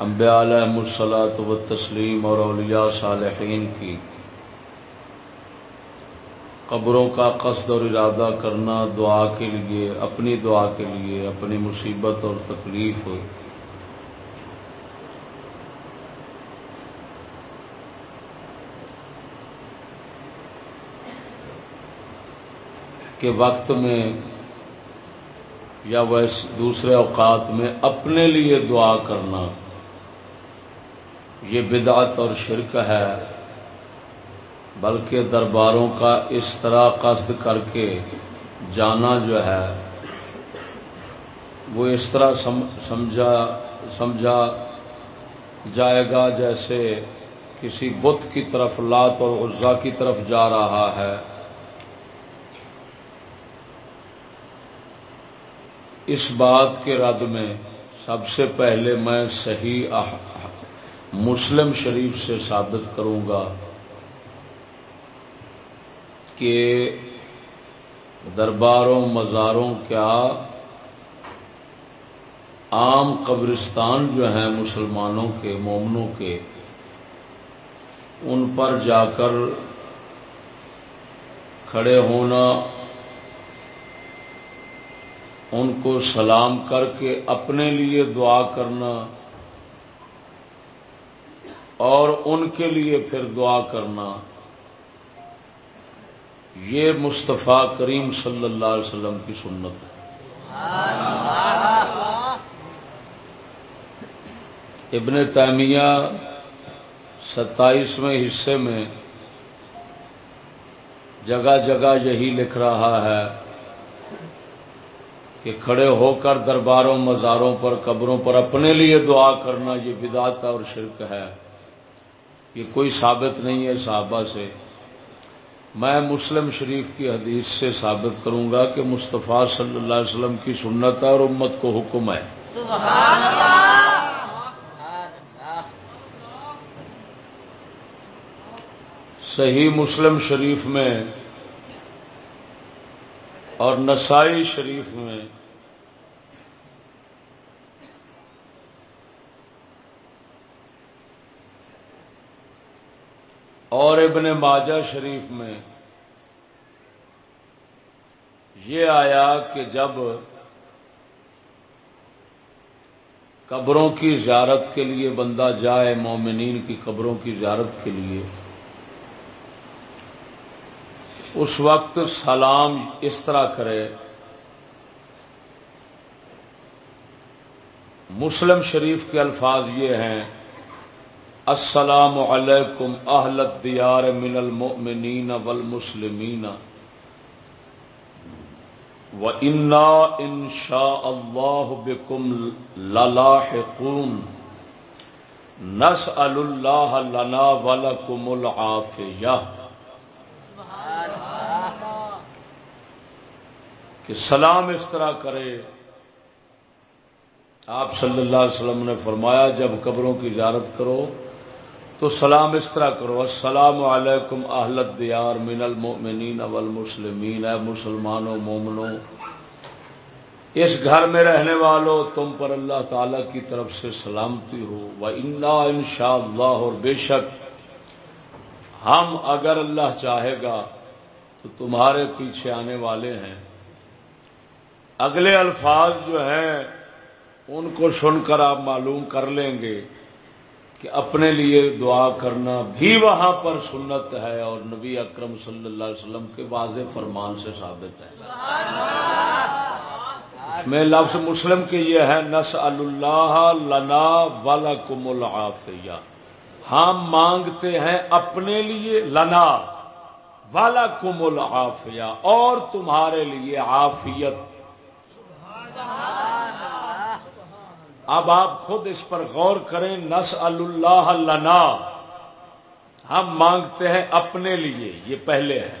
انبیاء علیہ مسلاط و تسلیم اور اولیاء صالحین کی قبروں کا قصد اور ارادہ کرنا دعا کے لیے، اپنی دعا کے لیے، اپنی مصیبت اور تکلیف۔ کے وقت میں یا ویسے دوسرے اوقات میں اپنے لیے دعا کرنا۔ یہ بدعت اور شرک ہے، بلکہ درباروں کا اس طرح قصد کر کے جانا جو ہے، وہ اس طرح سمجھا سمجھا جائے گا جیسے کسی بت کی طرف، لات اور عزا کی طرف جا رہا ہے۔ اس بات کے رد میں سب سے پہلے میں صحیح مسلم شریف سے ثابت کروں گا کہ درباروں مزاروں کیا عام قبرستان جو ہیں مسلمانوں کے، مومنوں کے، ان پر جا کر کھڑے ہونا، ان کو سلام کر کے اپنے لیے دعا کرنا اور ان کے لیے پھر دعا کرنا۔ یہ مصطفیٰ کریم صلی اللہ علیہ وسلم کی سنت ہے۔ ابن تیمیہ ستائیسویں حصے میں جگہ جگہ یہی لکھ رہا ہے کہ کھڑے ہو کر درباروں مزاروں پر قبروں پر اپنے لیے دعا کرنا یہ بدعت اور شرک ہے۔ یہ کوئی ثابت نہیں ہے صحابہ سے۔ میں مسلم شریف کی حدیث سے ثابت کروں گا کہ مصطفیٰ صلی اللہ علیہ وسلم کی سنت ہے اور امت کو حکم ہے۔ سبحان اللہ صحیح مسلم شریف میں اور نسائی شریف میں اور ابن ماجہ شریف میں یہ آیا کہ جب قبروں کی زیارت کے لیے بندہ جائے، مومنین کی قبروں کی زیارت کے لیے، اس وقت سلام اس طرح کرے، مسلم شریف کے الفاظ یہ ہیں السلام علیکم اہلت دیار من المؤمنین والمسلمین. و انا ان شاء اللہ بکم للاحقون. نسأل اللہ لنا ولکم العافیہ. کہ سلام اس طرح کرے. آپ صلی اللہ علیہ وسلم نے فرمایا جب قبروں کی زیارت کرو تو سلام اس طرح کرو۔ السلام علیکم اہلت دیار من المؤمنین والمسلمین۔ اے مسلمانوں، مومنوں، اس گھر میں رہنے والوں تم پر اللہ تعالی کی طرف سے سلامتی ہو۔ وہ انا ان شاء اللہ اور بے شک ہم اگر اللہ چاہے گا تو تمہارے پیچھے آنے والے ہیں۔ اگلے الفاظ جو ہیں، ان کو سن کر آپ معلوم کر لیں گے۔ کہ اپنے لیے دعا کرنا بھی وہاں پر سنت ہے اور نبی اکرم صلی اللہ علیہ وسلم کے واضح فرمان سے ثابت ہے۔ میں لفظ مسلم کے یہ ہے نس اللہ لنا والا کم العافیہ۔ ہم مانگتے ہیں اپنے لیے لنا والا کم العافیہ اور تمہارے لیے عافیت۔ اب آپ خود اس پر غور کریں نس اللہ لنا۔ ہم مانگتے ہیں اپنے لیے، یہ پہلے ہے۔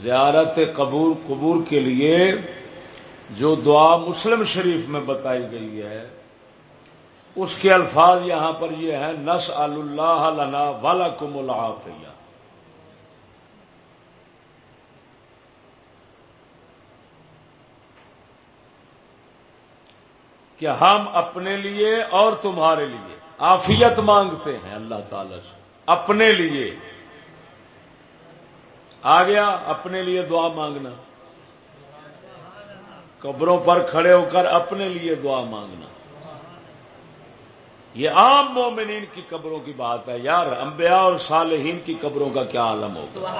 زیارت قبور قبور کے لیے جو دعا مسلم شریف میں بتائی گئی ہے، اس کے الفاظ یہاں پر یہ ہے نس اللہ لنا والا کم الحافیہ کہ ہم اپنے لیے اور تمہارے لیے آفیت مانگتے ہیں اللہ تعالی سے۔ اپنے لیے۔ آ گیا اپنے لیے دعا مانگنا۔ قبروں پر کھڑے ہو کر اپنے لیے دعا مانگنا۔ یہ عام مومنین کی قبروں کی بات ہے یار انبیاء اور صالحین کی قبروں کا کیا عالم ہوگا؟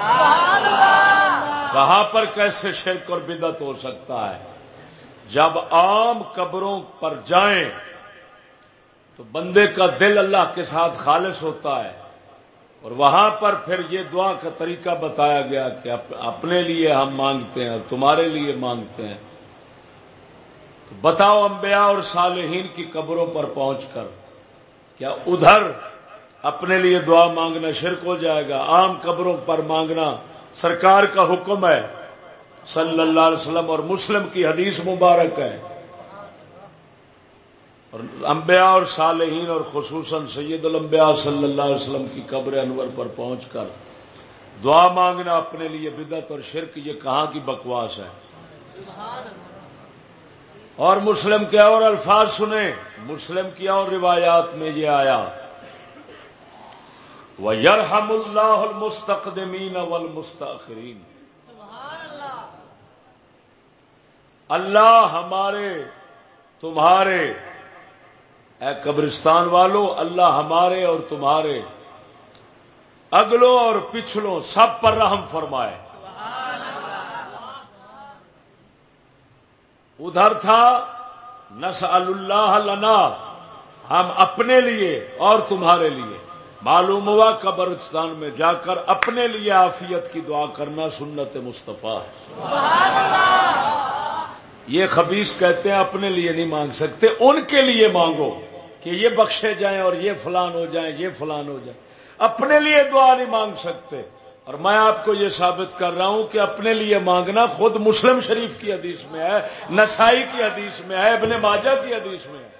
کہاں پر کیسے شرک اور بدت ہو سکتا ہے؟ جب عام قبروں پر جائیں تو بندے کا دل اللہ کے ساتھ خالص ہوتا ہے اور وہاں پر پھر یہ دعا کا طریقہ بتایا گیا کہ اپنے لیے ہم مانگتے ہیں تمہارے لیے مانگتے ہیں۔ تو بتاؤ انبیاء اور صالحین کی قبروں پر پہنچ کر کیا ادھر اپنے لیے دعا مانگنا شرک ہو جائے گا؟ عام قبروں پر مانگنا سرکار کا حکم ہے۔ صلی اللہ علیہ وسلم اور مسلم کی حدیث مبارک ہے۔ اور انبیاء اور صالحین اور خصوصاً سید الانبیاء صلی اللہ علیہ وسلم کی قبر انور پر پہنچ کر دعا مانگنا اپنے لیے بدت اور شرک، یہ کہاں کی بکواس ہے؟ اور مسلم کے اور الفاظ سنیں۔ مسلم کی اور روایات میں یہ آیا۔ وہ یرحم اللہ المستقدمین والمستاخرین اللہ ہمارے، تمہارے۔ اے قبرستان والو، اللہ ہمارے اور تمہارے۔ اگلوں اور پچھلوں سب پر رحم فرمائے۔ ادھر تھا نس اللہ لنا۔ ہم اپنے لیے اور تمہارے لیے۔ معلوم ہوا قبرستان میں جا کر اپنے لیے آفیت کی دعا کرنا سنت مصطفیٰ ہے۔ یہ خبیص کہتے ہیں اپنے لیے نہیں مانگ سکتے، ان کے لیے مانگو کہ یہ بخشے جائیں اور یہ فلان ہو جائیں، یہ فلان ہو جائیں۔ اپنے لیے دعا نہیں مانگ سکتے۔ اور میں آپ کو یہ ثابت کر رہا ہوں کہ اپنے لیے مانگنا خود مسلم شریف کی حدیث میں ہے، نسائی کی حدیث میں ہے، ابن ماجہ کی حدیث میں ہے۔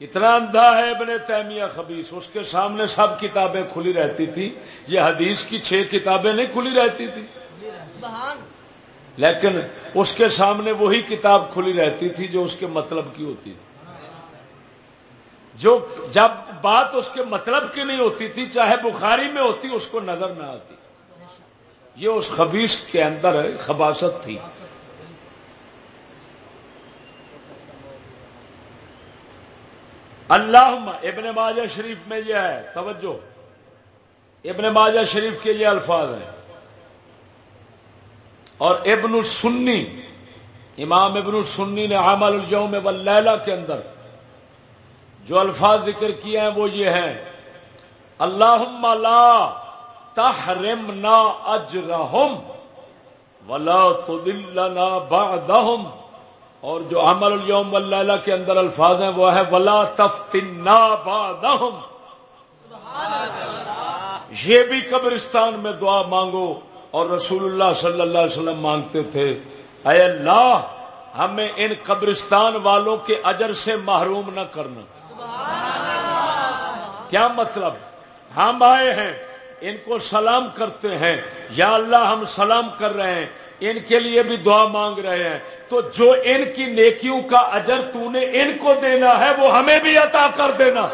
اتنا اندھا ہے ابن تیمیہ خبیص اس کے سامنے سب کتابیں کھلی رہتی تھی۔ یہ حدیث کی چھ کتابیں نہیں کھلی رہتی تھی۔ لیکن اس کے سامنے وہی کتاب کھلی رہتی تھی جو اس کے مطلب کی ہوتی تھی۔ جو جب بات اس کے مطلب کی نہیں ہوتی تھی چاہے بخاری میں ہوتی اس کو نظر نہ آتی۔ یہ اس خبیص کے اندر خباست تھی۔ اللہ ابن ماجہ شریف میں یہ ہے، توجہ۔ ابن ماجہ شریف کے یہ الفاظ ہیں۔ اور ابن السنی، امام ابن السنی نے عمل الجوم واللیلہ کے اندر جو الفاظ ذکر کیے ہیں وہ یہ ہیں۔ اللہ لا تحرم نا اجرہم ولا تدلنا بعدہم۔ اور جو عمل اليوم واللیلہ کے اندر الفاظ ہیں، وہ ہے ولا تفتنا بعدہم یہ بھی قبرستان میں دعا مانگو۔ اور رسول اللہ صلی اللہ علیہ وسلم مانگتے تھے۔ اے اللہ، ہمیں ان قبرستان والوں کے اجر سے محروم نہ کرنا۔ کیا مطلب؟ ہم آئے ہیں، ان کو سلام کرتے ہیں۔ یا اللہ، ہم سلام کر رہے ہیں۔ ان کے لیے بھی دعا مانگ رہے ہیں۔ تو جو ان کی نیکیوں کا اجر تو نے ان کو دینا ہے، وہ ہمیں بھی عطا کر دینا۔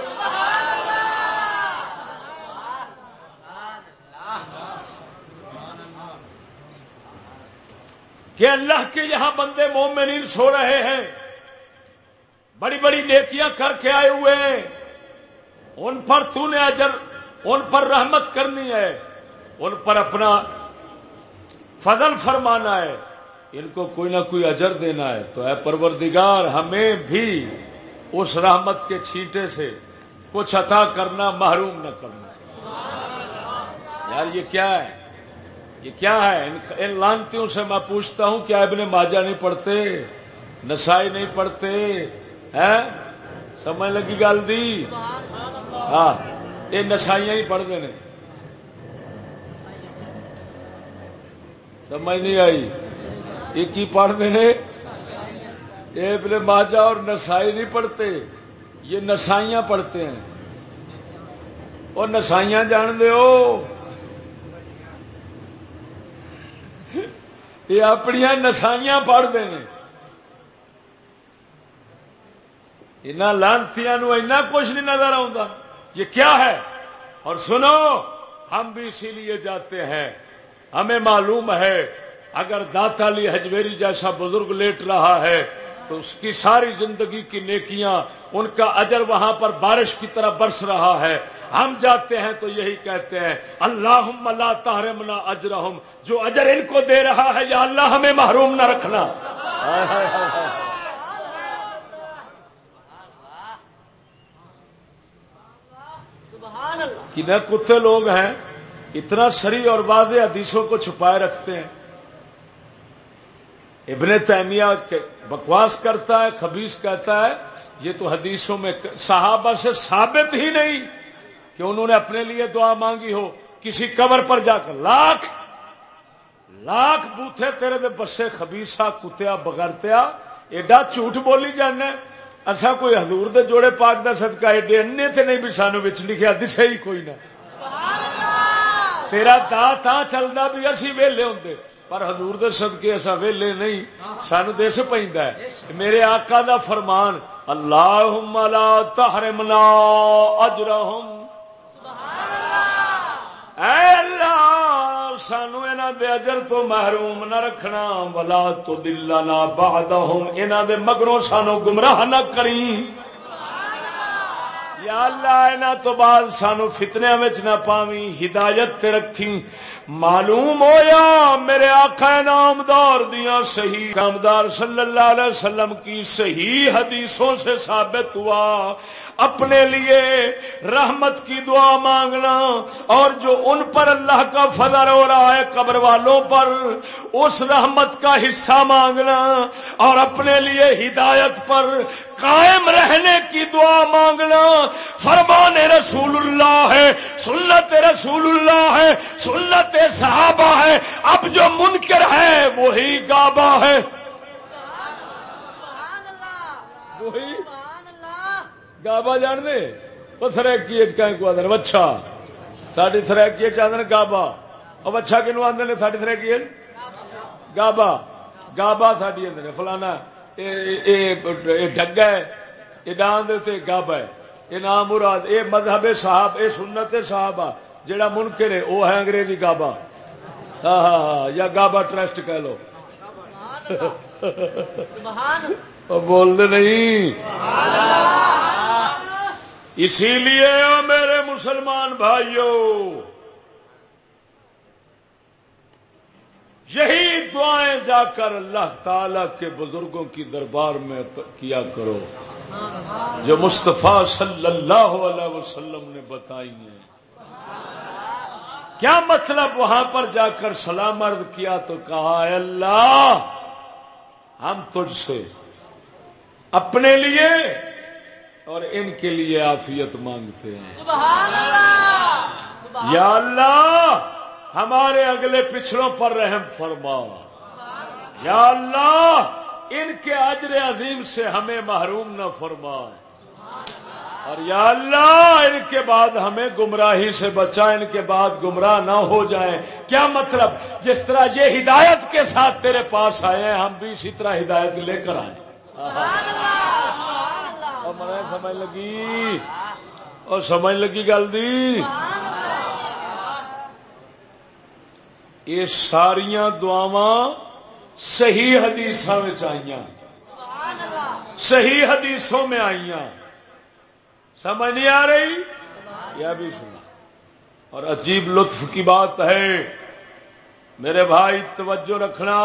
کہ اللہ کے یہاں بندے مومنین سو رہے ہیں۔ بڑی بڑی نیکیاں کر کے آئے ہوئے ہیں۔ ان پر تو نے اجر، ان پر رحمت کرنی ہے۔ ان پر اپنا فضل فرمانا ہے، ان کو کوئی نہ کوئی اجر دینا ہے۔ تو اے پروردگار، ہمیں بھی اس رحمت کے چھینٹے سے کچھ عطا کرنا محروم نہ کرنا۔ یار، یہ کیا ہے؟ یہ کیا ہے؟ ان لانتیوں سے میں پوچھتا ہوں، کیا ابن ماجہ نہیں پڑھتے؟ نسائی نہیں پڑھتے؟ ہیں؟ سمجھ لگی گل دی؟ ہاں یہ نسائیاں ہی پڑھتے ہیں۔ سمجھ نہیں آئی۔ یہ کی پڑھتے ہیں؟ یہ ابن ماجہ اور نسائی نہیں پڑھتے۔ یہ نسائیاں پڑھتے ہیں۔ اور نسائیاں جان دے ہو؟ یہ اپنی نسائیاں پڑھتے ہیں۔ یہاں لانتیاں اینا کچھ نہیں نظر آتا یہ کیا ہے؟ اور سنو، ہم بھی اسی لیے جاتے ہیں۔ ہمیں معلوم ہے اگر داتا علی ہجویری جیسا بزرگ لیٹ رہا ہے تو اس کی ساری زندگی کی نیکیاں ان کا اجر وہاں پر بارش کی طرح برس رہا ہے۔ ہم جاتے ہیں تو یہی کہتے ہیں اللہ اللہ تارمنا اجرہم جو اجر ان کو دے رہا ہے یا اللہ ہمیں محروم نہ رکھنا۔ کتنے کتے لوگ ہیں؟ اتنا سری اور واضح حدیثوں کو چھپائے رکھتے ہیں۔ ابن تیمیہ بکواس کرتا ہے خبیص کہتا ہے، یہ تو حدیثوں میں صحابہ سے ثابت ہی نہیں کہ انہوں نے اپنے لیے دعا مانگی ہو۔ کسی کور پر جا کر، لاکھ لاکھ بوتھے تیرے دے بسے خبیسا کتیا بگڑتیا ایڈا جھوٹ بولی جانا اچھا کوئی حضور دے جوڑے پاک دا صدقہ، ایڈے انے تھے نہیں بھی سانو بچ لکھا دسے ہی کوئی نہ۔ تیرا دا تا چلتا بھی اسی ویلے ہوں پر حضور دے صدقے ایسا ویلے نہیں۔ سانو دس پہ میرے آقا دا فرمان اللہ لا تحرمنا اجرہم۔ اے اللہ، سانو انہاں دے اجر تو محروم نہ رکھنا۔ ولا تو دلنا بعدهم انہاں دے مگروں سانو گمراہ نہ کری یا اللہ انہاں تو بعد سانو فتنیاں وچ نہ پاویں ہدایت تے رکھی۔ معلوم ہویا میرے آقا نامدار دیاں صحیح، نامدار صلی اللہ علیہ وسلم کی صحیح حدیثوں سے ثابت ہوا۔ اپنے لیے رحمت کی دعا مانگنا اور جو ان پر اللہ کا فضل ہو رہا ہے قبر والوں پر، اس رحمت کا حصہ مانگنا اور اپنے لیے ہدایت پر قائم رہنے کی دعا مانگنا فرمان رسول اللہ ہے، سنت رسول اللہ ہے، سنت صحابہ ہے۔ اب جو منکر ہے، وہی گابا ہے۔ وہی؟ گابا جان دے وہ سرکی کو آدھے بچا ساری سرکی آدھے گابا۔ وہ بچا کنو آدھے نے؟ ساری سرکی گابا۔ گابا ساری آدھے فلانا۔ ڈگا ہے یہ ڈان دے گابا ہے یہ نام مراد یہ مذہب صاحب یہ سنت صاحب آ جڑا منکر ہے وہ ہے انگریزی گابا ہاں ہاں ہاں یا گابا ٹرسٹ کہہ لو۔ بول دے نہیں۔ اسی لیے میرے مسلمان بھائیوں یہی دعائیں جا کر اللہ تعالی کے بزرگوں کی دربار میں کیا کرو۔ جو مصطفیٰ صلی اللہ علیہ وسلم نے بتائی ہیں۔ کیا مطلب وہاں پر جا کر سلام عرض کیا تو کہا اللہ ہم تجھ سے اپنے لیے اور ان کے لیے آفیت مانگتے ہیں۔ سبحان اللہ! یا اللہ ہمارے اگلے پچھڑوں پر رحم فرما۔ یا اللہ، ان کے اجر عظیم سے ہمیں محروم نہ فرما۔ اور یا اللہ، ان کے بعد ہمیں گمراہی سے بچا، ان کے بعد گمراہ نہ ہو جائیں۔ کیا مطلب؟ جس طرح یہ ہدایت کے ساتھ تیرے پاس آئے ہیں، ہم بھی اسی طرح ہدایت لے کر آئے اور سمجھ لگی؟ اور سمجھ لگی گل دی؟ یہ ساریا دعوا صحیح حدیث آئی صحیح حدیثوں میں آئی سمجھ نہیں آ رہی؟ یہ بھی سنا اور عجیب لطف کی بات ہے۔ میرے بھائی، توجہ رکھنا۔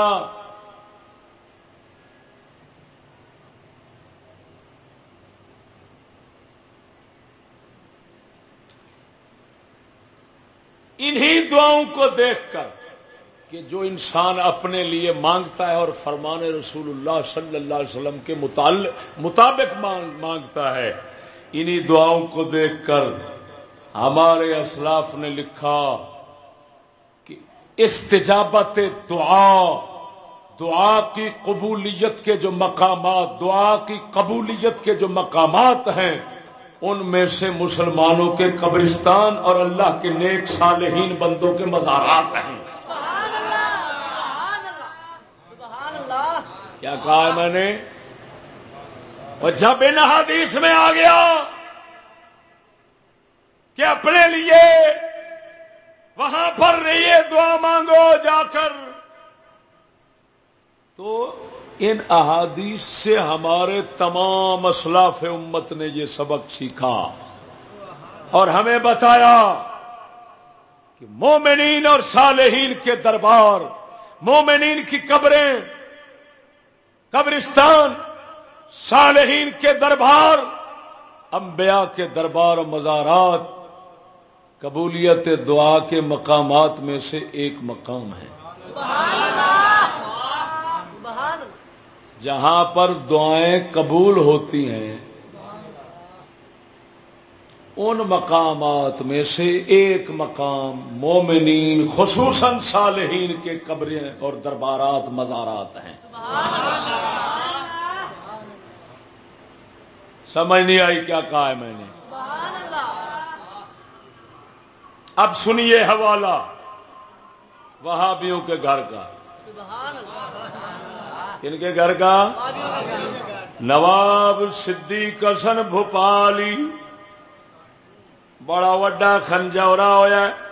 انہی دعاؤں کو دیکھ کر کہ جو انسان اپنے لیے مانگتا ہے اور فرمان رسول اللہ صلی اللہ علیہ وسلم کے مطابق مانگتا ہے، انہی دعاؤں کو دیکھ کر ہمارے اسلاف نے لکھا کہ استجابت دعا دعا کی قبولیت کے جو مقامات، دعا کی قبولیت کے جو مقامات ہیں، ان میں سے مسلمانوں کے قبرستان اور اللہ کے نیک صالحین بندوں کے مزارات ہیں۔ کیا کہا ہے میں نے؟ اور جب ان حدیث میں آ گیا کہ اپنے لیے وہاں پر رہیے، دعا مانگو جا کر، تو ان احادیث سے ہمارے تمام اسلاف امت نے یہ سبق سیکھا اور ہمیں بتایا کہ مومنین اور صالحین کے دربار، مومنین کی قبریں قبرستان، صالحین کے دربار، انبیاء کے دربار و مزارات، قبولیت دعا کے مقامات میں سے ایک مقام ہے۔ جہاں پر دعائیں قبول ہوتی ہیں، ان مقامات میں سے ایک مقام مومنین، خصوصاً صالحین کے قبریں اور دربارات، مزارات ہیں۔ سمجھ نہیں آئی کیا کہا ہے میں نے؟ اب سنیے حوالہ وہابیوں کے گھر کا۔ ان کے گھر کا؟ نواب صدیق حسن بھوپالی۔ بڑا وڈا خنجورا ہوا ہے۔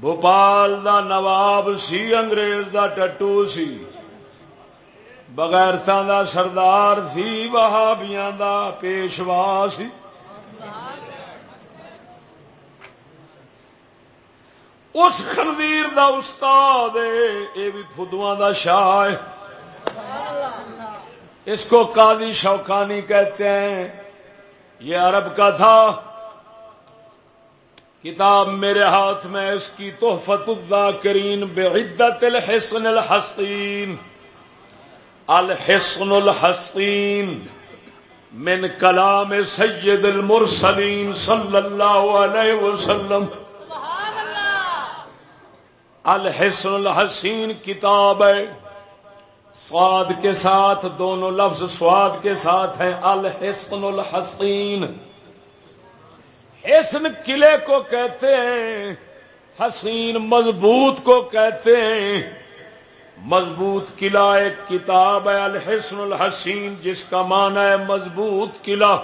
بھوپال دا نواب سی، انگریز دا ٹٹو سی۔ بغیرتا دا سردار سی، وہابیاں دا پیشوا سی۔ اس خنزیر دا استاد یہ بھی فدو دا شاہ ہے۔ اس کو قاضی شوکانی کہتے ہیں، یہ عرب کا تھا۔ کتاب میرے ہاتھ میں اس کی تحفت الذاکرین بعدت الحسن الحسین۔ الحسن الحسین من کلام سید المرسلین صلی اللہ علیہ وسلم۔ الحسن الحسین کتاب ہے۔ سواد کے ساتھ، دونوں لفظ سواد کے ساتھ ہیں۔ الحسن الحسین۔ حسن قلعے کو کہتے ہیں، حسین مضبوط کو کہتے ہیں۔ مضبوط قلعہ ایک کتاب ہے، الحسن الحسین، جس کا معنی ہے مضبوط قلعہ۔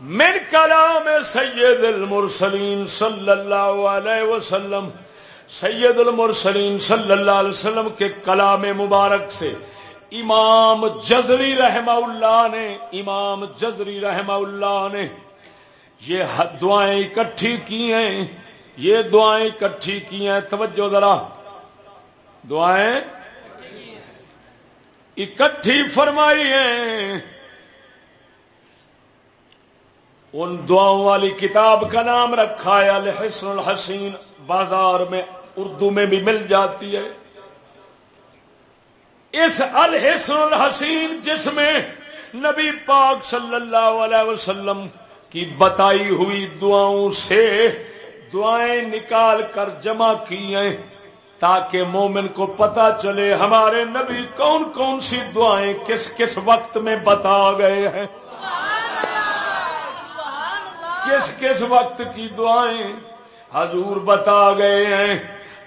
من کلام سید المرسلین صلی اللہ علیہ وسلم، سید المرسلین صلی اللہ علیہ وسلم کے کلام مبارک سے۔ امام جزری رحمہ اللہ نے، امام جزری رحمہ اللہ نے یہ دعائیں اکٹھی کی ہیں؟ یہ دعائیں اکٹھی کی ہیں؟ توجہ ذرا۔ دعائیں اکٹھی فرمائی ہیں۔ ان دعاؤں والی کتاب کا نام رکھا ہے، الحسن الحسین۔ بازار میں، اردو میں بھی مل جاتی ہے۔ اس الحسن الحسین جس میں نبی پاک صلی اللہ علیہ وسلم کی بتائی ہوئی دعاؤں سے دعائیں نکال کر جمع کی ہیں تاکہ مومن کو پتا چلے ہمارے نبی کون کون سی دعائیں کس کس وقت میں بتا گئے ہیں۔ کس کس وقت کی دعائیں حضور بتا گئے ہیں۔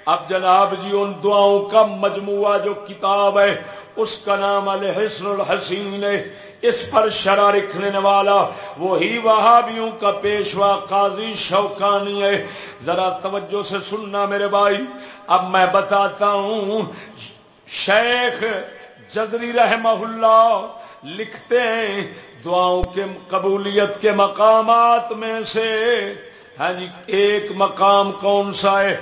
اب جناب جی ان دعاؤں کا مجموعہ جو کتاب ہے اس کا نام الحسن الحسین ہے اس پر شرح رکھنے والا، وہی وہابیوں کا پیشوا قاضی شوکانی ہے۔ ذرا توجہ سے سننا میرے بھائی۔ اب میں بتاتا ہوں، شیخ جزری رحمہ اللہ لکھتے ہیں دعاؤں کے قبولیت کے مقامات میں سے۔ ہاں جی ایک مقام کون سا ہے؟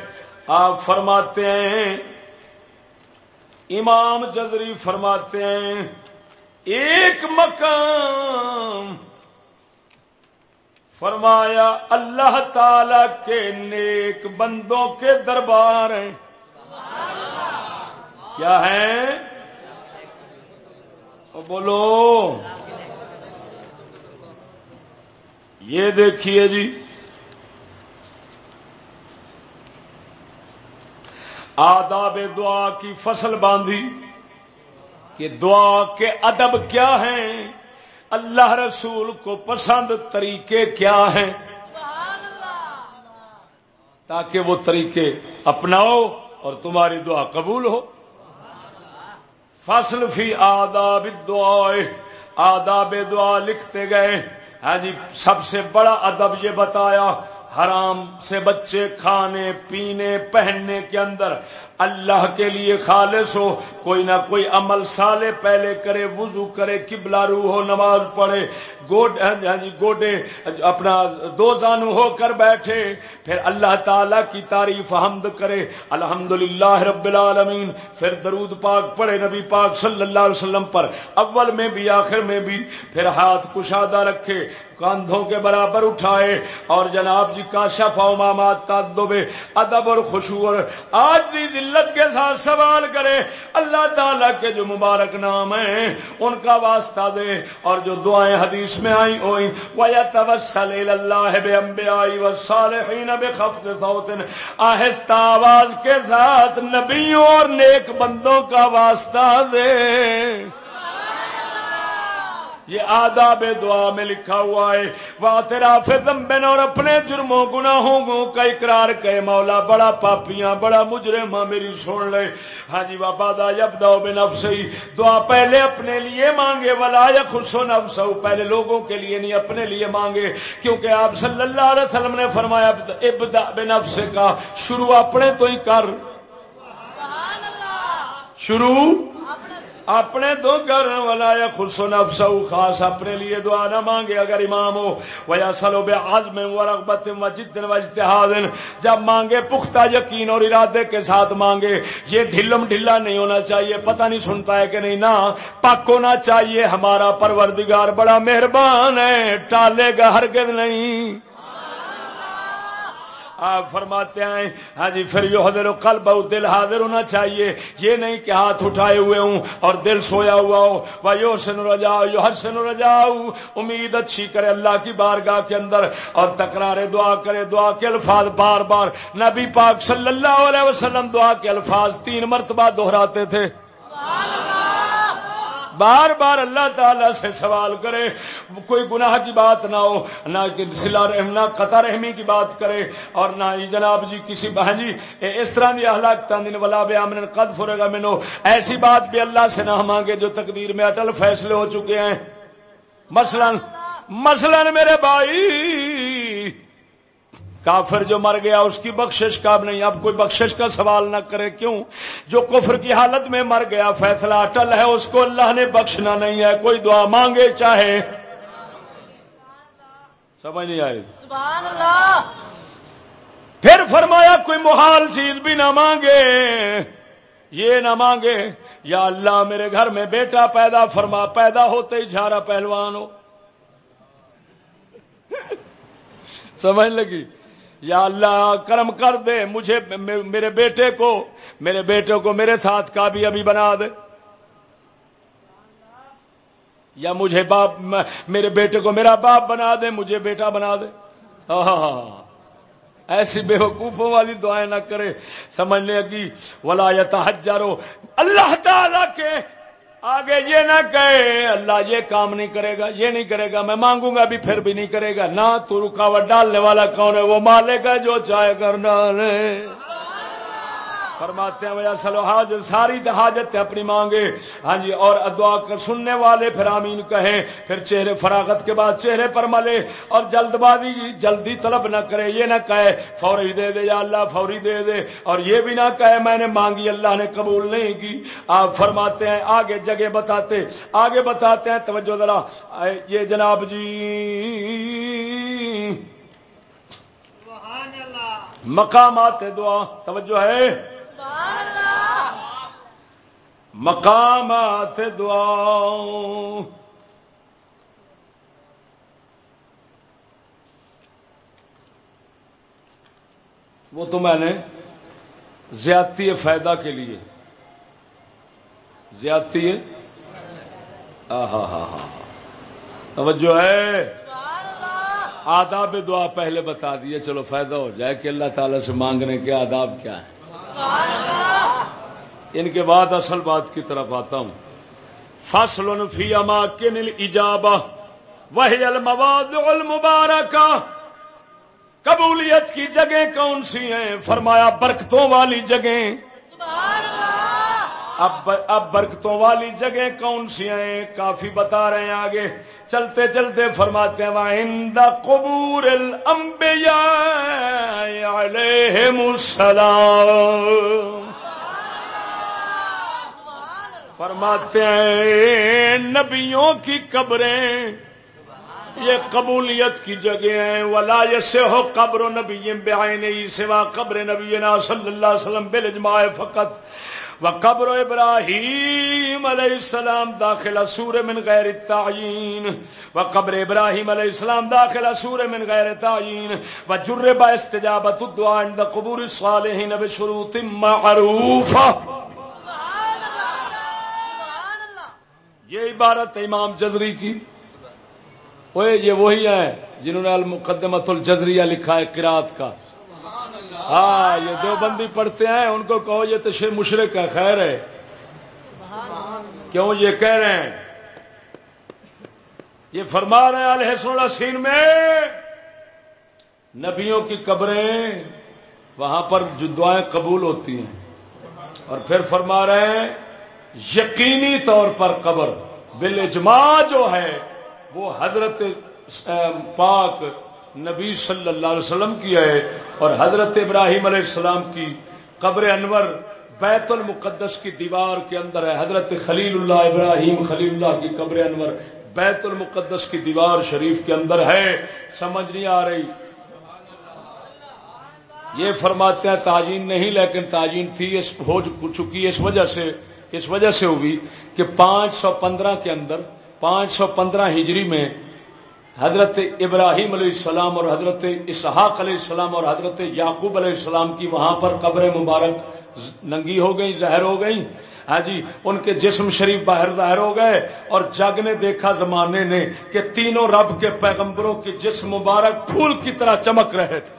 آپ فرماتے ہیں امام جدری فرماتے ہیں، ایک مقام فرمایا اللہ تعالی کے نیک بندوں کے دربار ہیں۔ کیا ہے بولو۔ یہ دیکھیے جی آداب دعا کی فصل باندھی کہ دعا کے ادب کیا ہیں؟ اللہ رسول کو پسند طریقے کیا ہیں؟ تاکہ وہ طریقے اپناؤ اور تمہاری دعا قبول ہو۔ فصل فی آداب دعا آداب دعا لکھتے گئے ہاں جی سب سے بڑا ادب یہ بتایا حرام سے بچے کھانے پینے پہننے کے اندر اللہ کے لیے خالص ہو، کوئی نہ کوئی عمل سالے پہلے کرے، وضو کرے کبلا رو ہو نماز پڑھے، گوڈ ہاں جی, ہاں جی، گوڈے، اپنا دو زانو ہو کر بیٹھے، پھر اللہ تعالی کی تعریف حمد کرے الحمد رب العالمین، پھر درود پاک پڑھے نبی پاک صلی اللہ علیہ وسلم پر، اول میں بھی، آخر میں بھی، پھر ہاتھ کشادہ رکھے، کاندھوں کے برابر اٹھائے، اور جناب جی کا شفا مامات ادب اور خوشو اور آج بھی ذلت کے ساتھ سوال کرے، اللہ تعالیٰ کے جو مبارک نام ہیں، ان کا واسطہ دے۔ اور جو دعائیں حدیث میں آئی ہوئی وہ توسل اللہ بے امبے آئی و صالحین بے خفت صوتن آہستہ آواز کے ساتھ نبیوں اور نیک بندوں کا واسطہ دے۔ یہ آداب دعا میں لکھا ہوا ہے۔ وہ تیرا فمبن اور اپنے جرموں گناہوں کا اقرار کہ مولا بڑا پاپیاں بڑا مجرم میری سن لے۔ ہاں جی بابا دا جب دو بے نفس ہی دعا پہلے اپنے لیے مانگے ولا یا خوش و نفس پہلے لوگوں کے لیے نہیں اپنے لیے مانگے۔ کیونکہ آپ صلی اللہ علیہ وسلم نے فرمایا ابدا بے نفس کا۔ شروع اپنے تو ہی کر۔ شروع اپنے تو گھر والا یا خود نفس خاص، اپنے لیے دعا نہ مانگے اگر امام ہو۔ ویا سلو بے آزم و رغبت و جتن و اجتہاد۔ جب مانگے پختہ یقین اور ارادے کے ساتھ مانگے۔ یہ ڈھلم ڈھلا نہیں ہونا چاہیے، پتہ نہیں سنتا ہے کہ نہیں، نہ۔ پک ہونا چاہیے، ہمارا پروردگار بڑا مہربان ہے، ٹالے گا ہرگز نہیں۔ آپ فرماتے ہیں ہاں جی پھر یہ حضر کل بہت دل حاضر ہونا چاہیے۔ یہ نہیں کہ ہاتھ اٹھائے ہوئے ہوں اور دل سویا ہوا ہو۔ وہ یو سن رجاؤ یو ہر سن رجاؤ امید اچھی کرے اللہ کی بارگاہ کے اندر اور تکرارے دعا کرے۔ دعا کے الفاظ بار بار۔ نبی پاک صلی اللہ علیہ وسلم دعا کے الفاظ تین مرتبہ دہراتے تھے۔ بار بار اللہ تعالی سے سوال کرے، کوئی گناہ کی بات نہ ہو، نہ سلا رحم، نہ قطع رحمی کی بات کرے، اور نہ ہی جناب جی کسی بہن جی اس طرح کی اخلاق تندن ولا بے امن قد فرے گا مینو ایسی بات بھی اللہ سے نہ مانگے جو تقدیر میں اٹل فیصلے ہو چکے ہیں۔ مثلا مثلا میرے بھائی کافر جو مر گیا اس کی بخشش کا نہیں اب کوئی بخشش کا سوال نہ کرے کیوں؟ جو کفر کی حالت میں مر گیا فیصلہ اٹل ہے اس کو اللہ نے بخشنا نہیں ہے کوئی دعا مانگے چاہے۔ سمجھ نہیں آئے پھر فرمایا کوئی محال چیز بھی نہ مانگے۔ یہ نہ مانگے یا اللہ میرے گھر میں بیٹا پیدا فرما پیدا ہوتے ہی جھارا پہلوان ہو۔ سمجھ لگی؟ یا اللہ کرم کر دے، مجھے میرے بیٹے کو، میرے بیٹے کو میرے ساتھ کا بھی ابھی بنا دے۔ یا مجھے باپ میرے بیٹے کو میرا باپ بنا دے، مجھے بیٹا بنا دے۔ ایسی بے وقوفوں والی دعائیں نہ کرے سمجھ سمجھنے کی ولا یا اللہ تعالی کے آگے یہ نہ کہے، اللہ یہ کام نہیں کرے گا، یہ نہیں کرے گا، میں مانگوں گا بھی پھر بھی نہیں کرے گا۔ نہ تو رکاوٹ ڈالنے والا کون ہے؟ وہ مالے گا جو چاہے کرنا ڈالے فرماتے ہیں سلو حاجت ساری حاجت اپنی مانگے۔ ہاں جی اور دعا کر سننے والے پھر آمین کہیں۔ پھر چہرے فراغت کے بعد چہرے پر ملے۔ اور جلد بازی جلدی طلب نہ کرے یہ نہ کہے فوری دے دے یا اللہ فوری دے دے۔ اور یہ بھی نہ کہے میں نے مانگی اللہ نے قبول نہیں کی۔ آپ فرماتے ہیں آگے جگہ بتاتے آگے بتاتے ہیں۔ توجہ ذرا یہ جناب جی۔ مقامات دعا توجہ ہے۔ مقامات دعا. وہ تو میں نے زیادتی فائدہ کے لیے. زیادتی ہاں ہاں ہاں ہاں توجہ ہے؟ آداب دعا پہلے بتا دیے، چلو فائدہ ہو جائے کہ اللہ تعالی سے مانگنے کے آداب کیا ہے ان کے بعد اصل بات کی طرف آتا ہوں۔ فصل فی اماکن الاجابہ، وہی المواد المبارکہ۔ قبولیت کی جگہ کون سی ہیں؟ فرمایا، برکتوں والی جگہیں۔ اب اب برکتوں والی جگہ کون سی ہیں؟ کافی بتا رہے ہیں آگے۔ چلتے چلتے فرماتے ہیں وہند قبور الانبیاء علیہم السلام۔ فرماتے ہیں، نبیوں کی قبریں، یہ قبولیت کی جگہ ہیں۔ ولا سے ہو قبر و نبی بے نہیں سوا قبر نبی نا صلی اللہ علیہ وسلم بل اجماع فقط۔ و قبر ابراہیم علیہ السلام داخلہ سور من غیر تعین و قبر ابراہیم علیہ السلام داخلہ سور من غیر تعین و جربا استجابت الدعاء عند قبور الصالحین بشروط معروفہ. یہ عبارت امام جزری کی. اوے یہ وہی ہیں جنہوں نے المقدمت الجزریہ لکھا ہے کراط کا. ہاں یہ دو بندی پڑھتے ہیں ان کو کہو یہ تو شیر مشرق کا خیر ہے۔ کیوں یہ کہہ رہے ہیں؟ یہ فرما رہے ہیں الحسن سین میں نبیوں کی قبریں وہاں پر جو دعائیں قبول ہوتی ہیں۔ اور پھر فرما رہے ہیں یقینی طور پر قبر بل اجماع جو ہے وہ حضرت پاک نبی صلی اللہ علیہ وسلم کی ہے اور حضرت ابراہیم علیہ السلام کی قبر انور بیت المقدس کی دیوار کے اندر ہے۔ حضرت خلیل اللہ ابراہیم خلیل اللہ کی قبر انور بیت المقدس کی دیوار شریف کے اندر ہے۔ سمجھ نہیں آ رہی۔ یہ فرماتے ہیں تاجین نہیں، لیکن تاجین تھی، اس ہو چکی اس وجہ سے، اس وجہ سے ہوگی کہ پانچ سو پندرہ کے اندر، پانچ سو پندرہ ہجری میں حضرت ابراہیم علیہ السلام اور حضرت اسحاق علیہ السلام اور حضرت یعقوب علیہ السلام کی وہاں پر قبر مبارک ننگی ہو گئی زہر ہو گئی ہاں جی ان کے جسم شریف باہر ظاہر ہو گئے اور جگ نے دیکھا زمانے نے کہ تینوں رب کے پیغمبروں کے جسم مبارک پھول کی طرح چمک رہے تھے۔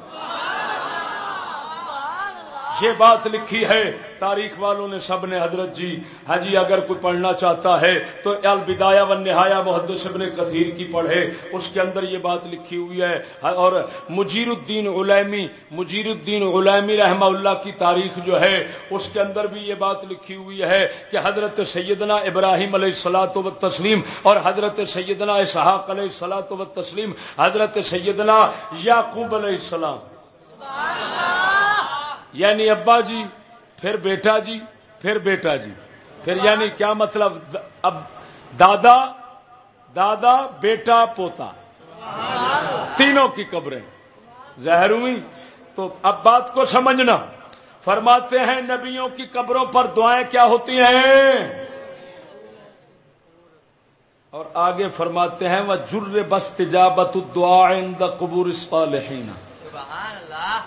یہ بات لکھی ہے، تاریخ والوں نے سب نے حضرت جی ہاں جی اگر کوئی پڑھنا چاہتا ہے تو البدایا و نہایا محدث ابن کثیر کی پڑھے۔ اس کے اندر یہ بات لکھی ہوئی ہے۔ اور مجیر الدین علیمی مجیر الدین علیمی رحمہ اللہ کی تاریخ جو ہے، اس کے اندر بھی یہ بات لکھی ہوئی ہے کہ حضرت سیدنا ابراہیم علیہ السلاۃ و تسلیم اور حضرت سیدنا اسحاق علیہ السلاۃ و تسلیم حضرت سیدنا یعقوب علیہ السلام۔ یعنی ابا جی پھر بیٹا جی پھر بیٹا جی۔ پھر یعنی کیا مطلب؟ اب دادا دادا، بیٹا، پوتا۔ تینوں کی قبریں۔ زہر ہوئی تو اب بات کو سمجھنا۔ فرماتے ہیں نبیوں کی قبروں پر دعائیں کیا ہوتی ہیں؟ اور آگے فرماتے ہیں وہ جر بس تجابت دعا قبور سبحان اللہ۔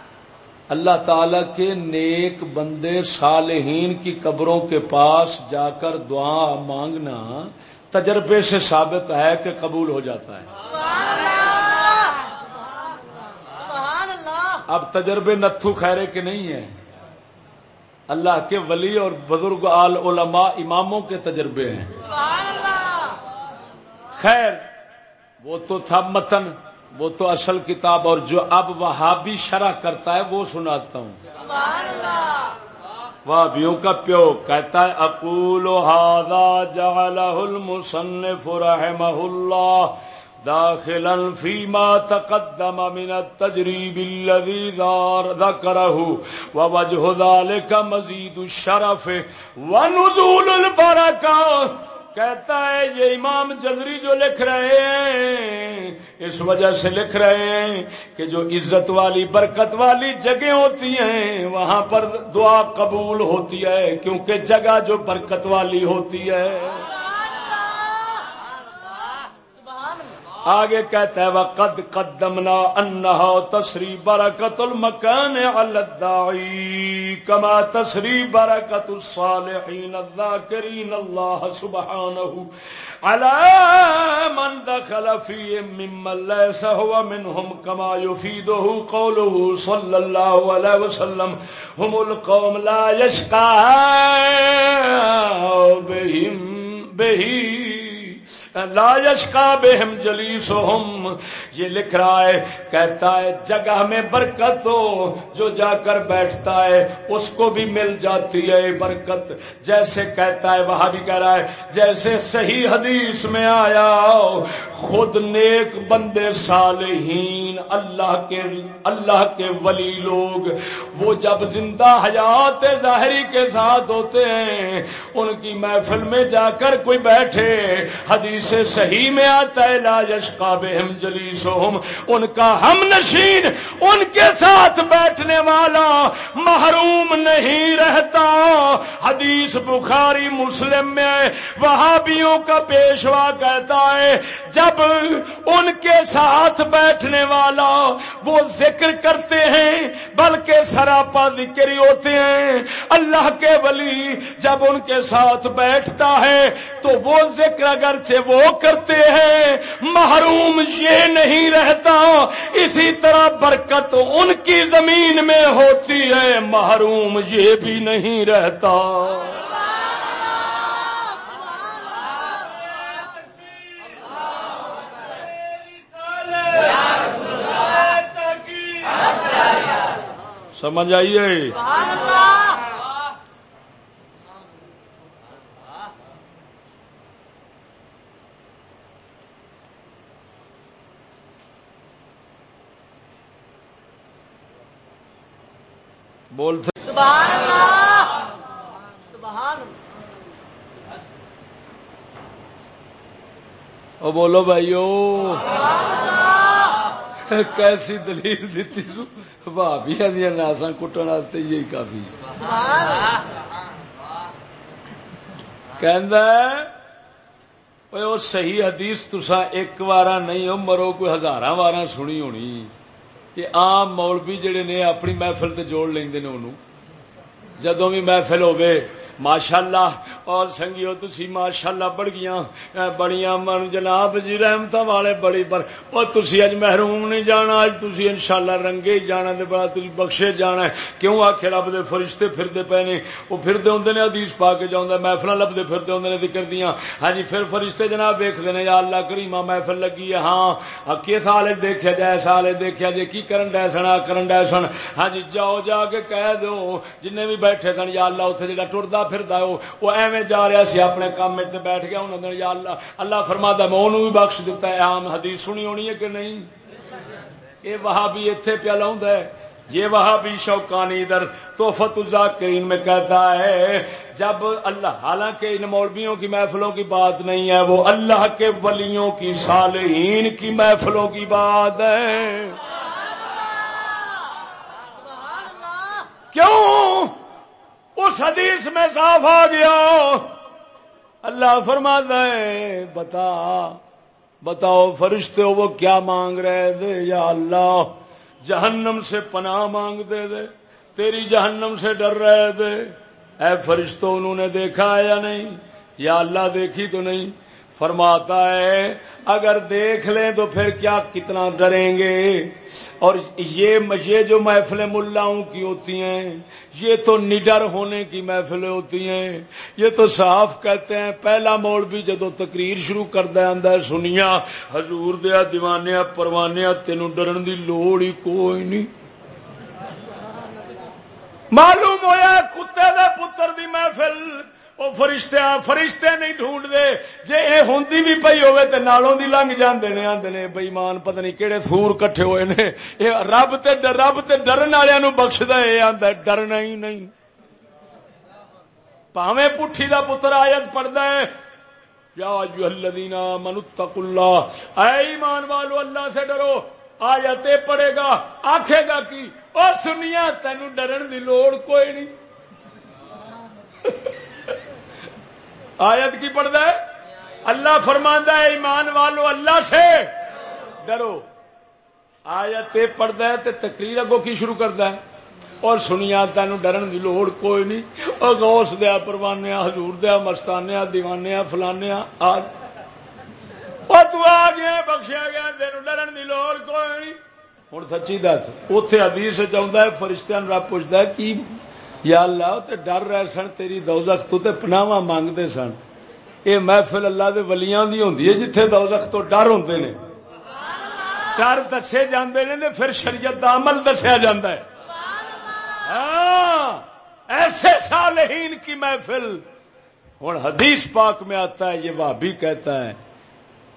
اللہ تعالی کے نیک بندے صالحین کی قبروں کے پاس جا کر دعا مانگنا تجربے سے ثابت ہے کہ قبول ہو جاتا ہے۔ اب تجربے نتھو خیرے کے نہیں ہیں۔ اللہ کے ولی اور بزرگ آل علماء اماموں کے تجربے ہیں۔ خیر وہ تو تھا متن۔ وہ تو اصل کتاب اور جو اب وہابی شرح کرتا ہے وہ سناتا ہوں۔ وہابیوں کا پیو کہتا ہے اقول المصنف رحمہ اللہ داخلا فيما تقدم من التجريب الذي ذكره ووجه ذلك مزيد الشرف ونزول البركات کہتا ہے یہ امام جزری جو لکھ رہے ہیں، اس وجہ سے لکھ رہے ہیں کہ جو عزت والی، برکت والی جگہ ہوتی ہیں، وہاں پر دعا قبول ہوتی ہے، کیونکہ جگہ جو برکت والی ہوتی ہے۔ آگے کہتا ہے، وقد قدمنا انہا تسری برکت المکان الداعی کما تسری برکت الصالحین الذاکرین اللہ سبحانہ على من دخل فيه ممن ليس هو منهم كما يفيده قوله صلى الله عليه وسلم هم القوم لا يشقى بهم به لا یشکا بہم جلیسہم یہ لکھ رہا ہے، کہتا ہے، جگہ میں برکت ہو، جو جا کر بیٹھتا ہے، اس کو بھی مل جاتی ہے برکت۔ جیسے کہتا ہے، وہاں بھی کہہ رہا ہے، جیسے صحیح حدیث میں آیا خود نیک بندے صالحین، اللہ کے اللہ کے ولی لوگ۔ وہ جب زندہ حیات ظاہری کے ساتھ ہوتے ہیں، ان کی محفل میں جا کر کوئی بیٹھے، حدیث صحیح میں آتا ہے، لا یشقا بہم جلیسہم ان کا ہم نشین، ان کے ساتھ بیٹھنے والا محروم نہیں رہتا۔ حدیث بخاری مسلم میں وہابیوں کا پیشوا کہتا ہے، جب ان کے ساتھ بیٹھنے والا وہ ذکر کرتے ہیں، بلکہ سراپا ذکر ہوتے ہیں۔ اللہ کے ولی جب ان کے ساتھ بیٹھتا ہے، تو وہ ذکر اگرچہ وہ کرتے ہیں، محروم یہ نہیں رہتا اسی طرح برکت ان کی زمین میں ہوتی ہے، محروم یہ بھی نہیں رہتا۔ سمجھ آئیے؟ بولتے سبحان اللہ! سبحان او بولو بھائیو۔ کیسی دلیل دیتی بھابیا دیا ناسا کٹن یہی کافی۔ کہ صحیح حدیث تسا ایک بار نہیں مرو کوئی ہزار بار سنی ہونی۔ یہ آم مولوی جڑے نے اپنی محفل تے جوڑ لیں انہوں۔ جدو بھی محفل ہوگی ماشاء اللہ اور سنگیو تھی ماشاء اللہ بڑ گیا بڑیاں من، جناب جی رحمت والے بڑی بر۔ اور تھی اج محروم نہیں جانا، اج تھی ان شاء اللہ رنگے ہی جانا دے بڑا تھی بخشے جانا ہے۔ کیوں آخ رب دے فرشتے پھرتے پے نے؟ وہ پھرتے ہوں نے ادیس پا کے جاؤں محفل لبتے پھرتے ہوں نے ذکر دیا ہاں جی پھر فرشتے جناب ویکتے ہیں یا اللہ کریما محفل لگی ہے۔ ہاں, ہاں، کی سال دیکھا جائے سال دیکھا ہاں جی کی کرن ڈے سن کرن ڈے سن ہاں جی جاؤ جا کے کہہ دو جن بھی بیٹھے سن، یا اللہ اتنے جا ٹرتا پھر وہ ایویں جا رہا سی اپنے کام میں بیٹھ گیا انہوں نے یا اللہ اللہ فرما میں انہوں بھی بخش دیتا ہے۔ عام حدیث سنی ہونی ہے کہ نہیں؟ یہ وہاں بھی اتنے پیا لاؤں یہ وہاں بھی شوقانی ادھر تو فتوزا کریم میں کہتا ہے جب اللہ حالانکہ ان مولویوں کی محفلوں کی بات نہیں ہے وہ اللہ کے ولیوں کی صالحین کی محفلوں کی بات ہے۔ کیوں؟ اس حدیث میں صاف آ گیا۔ اللہ فرما ہے، بتا، بتاؤ فرشتے وہ کیا مانگ رہے تھے یا اللہ، جہنم سے پناہ مانگتے تھے تیری جہنم سے ڈر رہے تھے اے فرشتوں انہوں نے دیکھا یا نہیں؟ یا اللہ دیکھی تو نہیں؟ فرماتا ہے، اگر دیکھ لیں تو پھر کیا کتنا ڈریں گے؟ اور یہ جو محفلیں ملاؤں کی ہوتی ہیں، یہ تو نڈر ہونے کی محفلیں ہوتی ہیں۔ یہ تو صاف کہتے ہیں، پہلا موڑ بھی جدو تقریر شروع کر دیا سنیا، حضور دیا دیوانیا پروانیا تینوں ڈرن دی لوڑ ہی کوئی نہیں۔ معلوم ہویا کتے دے پتر دی محفل وہ فرشتے فرشتے نہیں ڈھونڈ دے جے اے ہوندی بھی پئی ہوئے تے نالوں دی لنگ جاندے نے، آندے نے بے ایمان پتہ نہیں کیڑے سور کٹھے ہوئے نے۔ اے رب تے رب تے ڈرن والےاں نو بخشدا اے آندا ڈرنا ہی نہیں۔ پاویں پٹھی دا پتر آیت پڑھدا ہے۔ یا ایھا الذین آمنوا اتقوا اللہ۔ اے ایمان والو، اللہ سے ڈرو۔ آیت پڑھے گا، آکھے گا کی؟ او سنیا تینو ڈرن دی لوڑ کوئی نہیں۔ آیت کی پڑھتا ہے؟ اللہ فرماندہ ہے، ایمان والو اللہ سے ڈرو۔ آیت پڑھتا ہے تو تقریر اگو کی شروع کرتا ہے؟ اور سنیا تین ڈرن کی لوڑ کوئی نہیں۔ اور گوس دیا پروانے حضور دیا مستانے دیوانے فلانے آج۔ اور تو آ گیا بخشیا گیا تین ڈرن کی لوڑ کوئی نہیں۔ ہوں سچی دس اتے ادیس چاہتا ہے فرشتہ رب پوچھتا ہے، کی یا اللہ، تے ڈر رہے سن، تیری دوزخ تو تے پناواں مانگتے سن۔ یہ محفل اللہ دے ولیاں دی ہوندی ہے، جتھے دوزخ تو ڈر ہوندے نے۔ ڈر دسے جاندے نے پھر شریعت دا عمل دسیا جاندا ہے۔ ہاں ایسے صالحین کی محفل۔ ہوں حدیث پاک میں آتا ہے، یہ بھابی کہتا ہے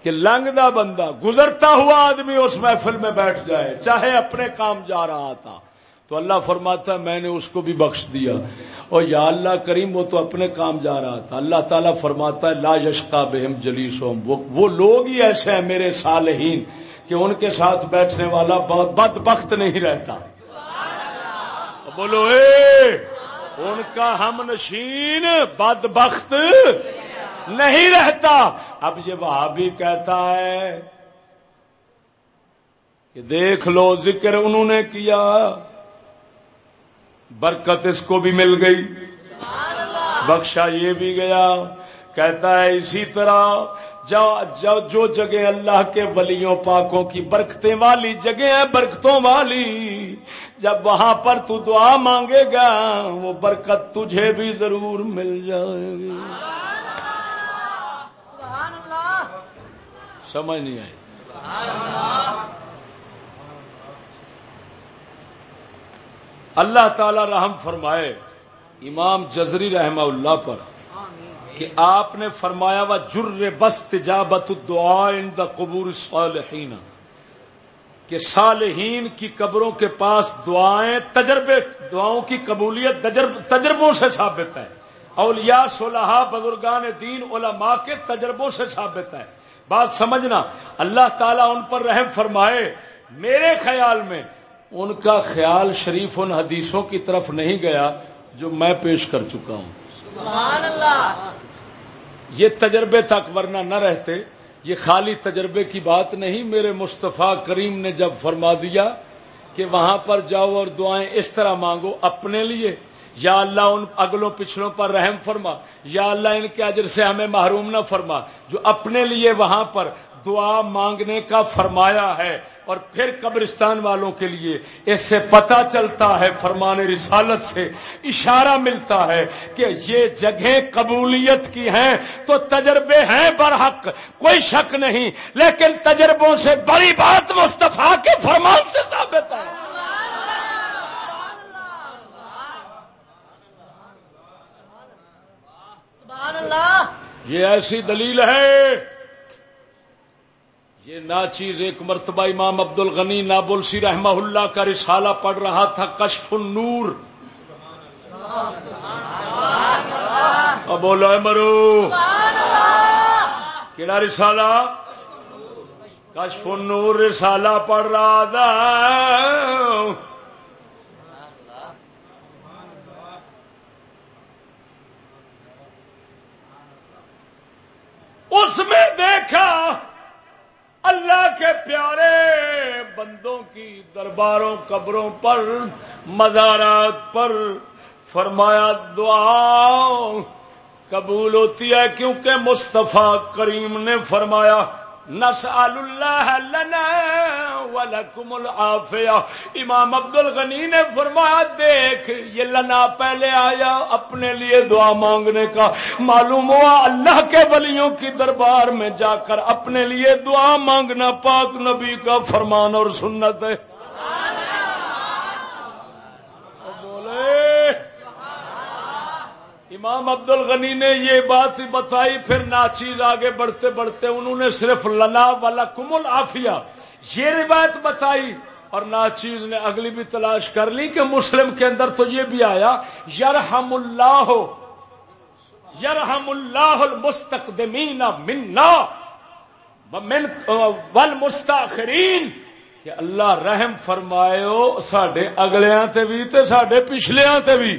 کہ لنگدا بندہ، گزرتا ہوا آدمی اس محفل میں بیٹھ جائے، چاہے اپنے کام جا رہا تھا۔ تو اللہ فرماتا ہے، میں نے اس کو بھی بخش دیا۔ اور یا اللہ کریم، وہ تو اپنے کام جا رہا تھا۔ اللہ تعالیٰ فرماتا ہے، لا یشقا بہم جلیس وہ لوگ ہی ایسے ہیں میرے صالحین کہ ان کے ساتھ بیٹھنے والا بد بخت نہیں رہتا۔ بولو، اے! ان کا ہم نشین بد بخت نہیں رہتا۔ اب یہ وہاں بھی کہتا ہے کہ دیکھ لو ذکر انہوں نے کیا۔ برکت اس کو بھی مل گئی۔ بخشا یہ بھی گیا۔ کہتا ہے اسی طرح جو جو جگہ اللہ کے ولیوں پاکوں کی برکتیں والی جگہ ہیں برکتوں والی جب وہاں پر تو دعا مانگے گا وہ برکت تجھے بھی ضرور مل جائے گی۔ سمجھ نہیں آئی۔ اللہ تعالی رحم فرمائے امام جزری رحمہ اللہ پر کہ آپ نے فرمایا، وا جر بس تجابت دعا ان دا قبور صالحین کہ صالحین کی قبروں کے پاس دعائیں تجربے، دعاؤں کی قبولیت تجربوں سے ثابت ہے اولیاء، صلحاء، بزرگان دین، علماء کے تجربوں سے ثابت ہے بات سمجھنا، اللہ تعالیٰ ان پر رحم فرمائے۔ میرے خیال میں ان کا خیال شریف ان حدیثوں کی طرف نہیں گیا جو میں پیش کر چکا ہوں۔ سبحان اللہ۔ یہ تجربے تک ورنہ نہ رہتے۔ یہ خالی تجربے کی بات نہیں۔ میرے مصطفیٰ کریم نے جب فرما دیا کہ وہاں پر جاؤ اور دعائیں اس طرح مانگو اپنے لیے یا اللہ ان اگلوں پچھلوں پر رحم فرما یا اللہ ان کے اجر سے ہمیں محروم نہ فرما جو اپنے لیے وہاں پر دعا مانگنے کا فرمایا ہے اور پھر قبرستان والوں کے لیے اس سے پتا چلتا ہے فرمان رسالت سے اشارہ ملتا ہے کہ یہ جگہیں قبولیت کی ہیں تو تجربے ہیں برحق کوئی شک نہیں لیکن تجربوں سے بڑی بات مستفا کے فرمان سے ثابت ہے۔ یہ ایسی دلیل ہے یہ نا چیز ایک مرتبہ امام عبد الغنی نابلسی رحمہ اللہ کا رسالہ پڑھ رہا تھا، کشف النور۔ بولو مرو۔ کہڑا رسالہ؟ کشف النور رسالہ پڑھ رہا تھا۔ اس میں دیکھا اللہ کے پیارے بندوں کی درباروں، قبروں پر، مزارات پر فرمایا دعا قبول ہوتی ہے کیونکہ مصطفیٰ کریم نے فرمایا نسال اللہ لنا ولکم العافیہ امام عبد الغنی نے فرمایا دیکھ یہ لنا پہلے آیا اپنے لیے دعا مانگنے کا۔ معلوم ہوا اللہ کے ولیوں کی دربار میں جا کر اپنے لیے دعا مانگنا پاک نبی کا فرمان اور سنت ہے۔ امام عبد الغنی نے یہ بات بتائی، پھر ناچیز آگے بڑھتے بڑھتے انہوں نے صرف لنا والا کمل آفیا یہ روایت بتائی اور ناچیز نے اگلی بھی تلاش کر لی کہ مسلم کے اندر تو یہ بھی آیا، یرحم اللہ یرحم اللہ المستقدمین منا من والمستاخرین، کہ اللہ رحم فرمائے سڈے اگلیاں تے بھی تے سڈے پچھلیاں تے بھی۔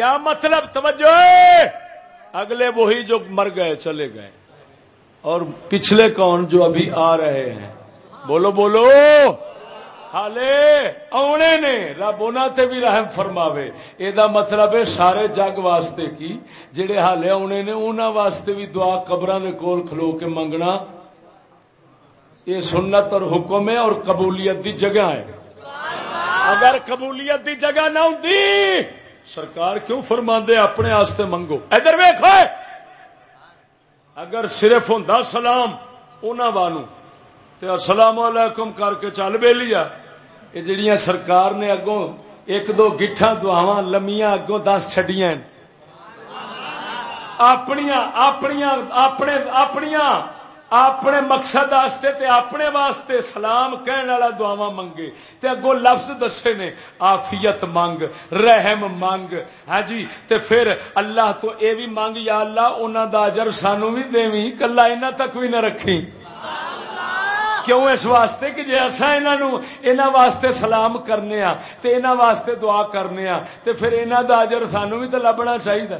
کیا مطلب؟ توجہ! اگلے وہی جو مر گئے چلے گئے۔ اور پچھلے کون جو ابھی آ رہے ہیں؟ بولو بولو! ہالے آنے نے۔ رب تے بھی رحم فرماوے۔ یہ مطلب ہے سارے جگ واسطے کی جڑے ہالے آنے نے انہوں واسطے بھی دعا قبر نے کول کھلو کے منگنا۔ یہ سنت اور حکم ہے اور قبولیت دی جگہ ہے۔ اگر قبولیت دی جگہ نہ ہوں سرکار کیوں فرما دے اپنے آستے منگو؟ ادھر ویخ اگر صرف ہوں سلام انہوں وانو تو السلام علیکم کر کے چل بے لیا یہ جڑیاں سرکار نے اگوں ایک دو گٹھا دعوا لمیاں اگوں دس چڈیاں اپنیا اپنیا اپنے اپنیا اپنے مقصد واسطے تے اپنے واسطے سلام کہنے والا دعوا منگے تے اگو لفظ دسے نے آفیت منگ رحم منگ۔ ہاں جی تے پھر اللہ تو اے بھی منگ یا اللہ انہوں دا اجر سانو بھی دیویں کلا انہوں تک بھی نہ رکھی کیوں اس واسطے کہ جی اصا انہوں واسطے سلام کرنے ہاں تے انہوں واسطے دعا کرنے ہاں تے پھر انہوں دا اجر سانو بھی تو لبنا چاہیے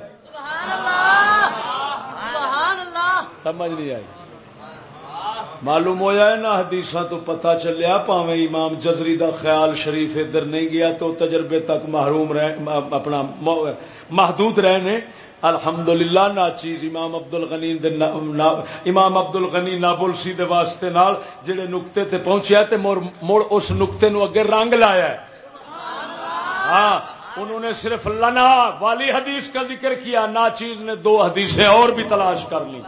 سمجھ نہیں آئی۔ معلوم ہوا ہے نا حدیث تو پتا چلیا پاوے امام جزری دا خیال شریف ادھر نہیں گیا تو تجربے تک محروم رہ اپنا محدود رہنے۔ الحمد للہ نا چیز امام ابد الغنی امام ابد الغنی نابلسی دے واسطے نال جڑے نقطے تے پہنچیا تے مڑ اس نقطے نو اگے رنگ لایا ہے۔ ہاں انہوں نے صرف لنا والی حدیث کا ذکر کیا، نا چیز نے دو حدیثیں اور بھی تلاش کر لی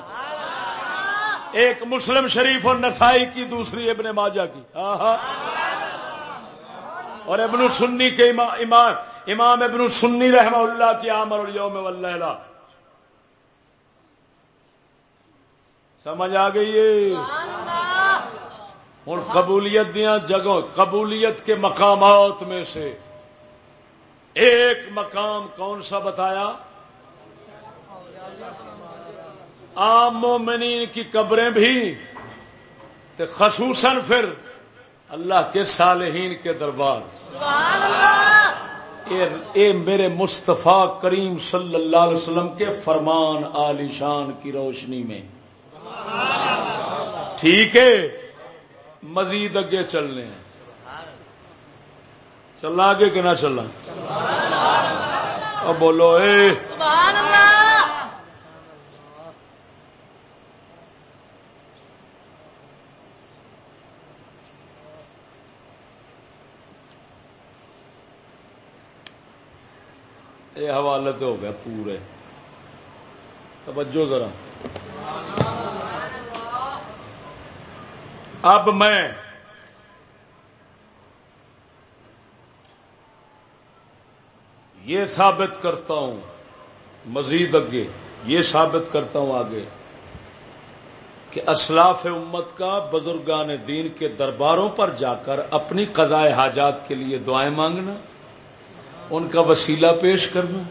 ایک مسلم شریف اور نسائی کی دوسری ابن ماجہ کی۔ اور ابن سنی کے امام امام ابن سنی رحمہ اللہ کی عامر اليوم واللیلہ۔ سمجھ آ گئی ہوں قبولیت دیا جگہ قبولیت کے مقامات میں سے ایک مقام کون سا بتایا؟ عام مومنین کی قبریں بھی خصوصاً پھر اللہ کے صالحین کے دربار۔ اے میرے مصطفیٰ کریم صلی اللہ علیہ وسلم کے فرمان عالی شان کی روشنی میں۔ ٹھیک ہے؟ مزید اگے چلنے ہیں۔ چلنا آگے کہ نہ چلنا؟ اب بولو اے! سبحان اللہ! یہ حوالے تو ہو گیا پورے۔ توجہ ذرا۔ اب میں یہ ثابت کرتا ہوں، مزید اگے یہ ثابت کرتا ہوں آگے کہ اسلاف امت کا بزرگان دین کے درباروں پر جا کر اپنی قضائے حاجات کے لیے دعائیں مانگنا ان کا وسیلہ پیش کرنا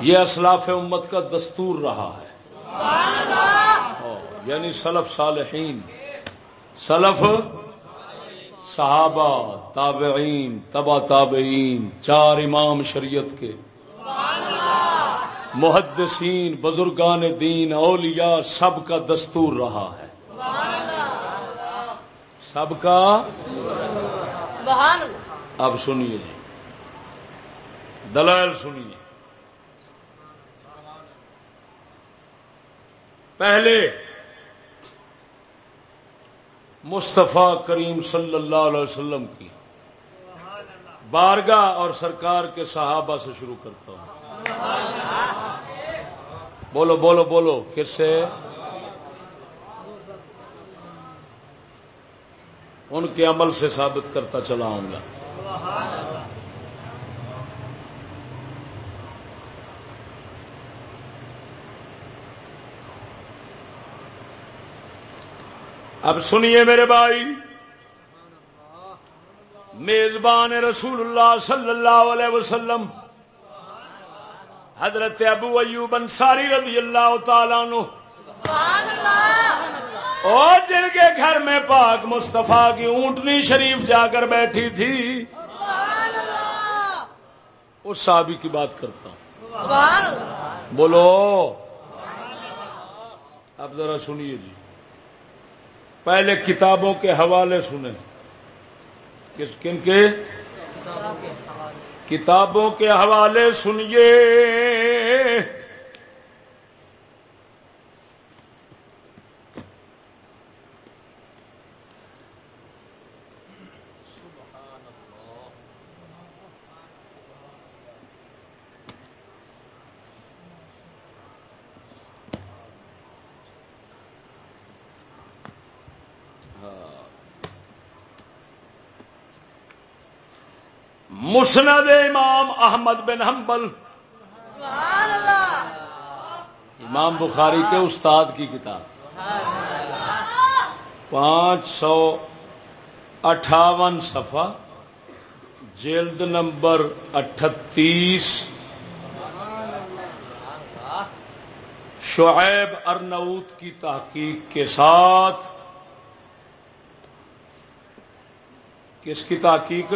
یہ اسلاف امت کا دستور رہا ہے۔ یعنی سلف صالحین، سلف صحابہ، تابعین، تبا تابعین، چار امام شریعت کے۔ محدثین، بزرگان دین، اولیاء، سب کا دستور رہا ہے۔ سب کا۔ اب سنیے۔ جی دلائل سنیے۔ پہلے، مصطفیٰ کریم صلی اللہ علیہ وسلم کی۔ بارگاہ اور سرکار کے صحابہ سے شروع کرتا ہوں۔ بولو بولو بولو کس سے۔ ان کے عمل سے ثابت کرتا چلا ہوں گا اب سنیے میرے بھائی، میزبان رسول اللہ صلی اللہ علیہ وسلم، حضرت ابو ایوب انصاری رضی اللہ تعالیٰ نو اور جن کے گھر میں پاک مصطفیٰ کی اونٹنی شریف جا کر بیٹھی تھی اس صحابی کی بات کرتا ہوں۔ بولو۔ اب ذرا سنیے جی۔ پہلے کتابوں کے حوالے سنیں۔ کس کن کے؟ کتابوں کے حوالے سنیے۔ مسند امام احمد بن حنبل۔ امام بخاری کے استاد کی کتاب۔ پانچ سو اٹھاون صفحہ جلد نمبر اٹھتیس۔ شعیب ارنوت کی تحقیق کے ساتھ۔ کس کی تحقیق؟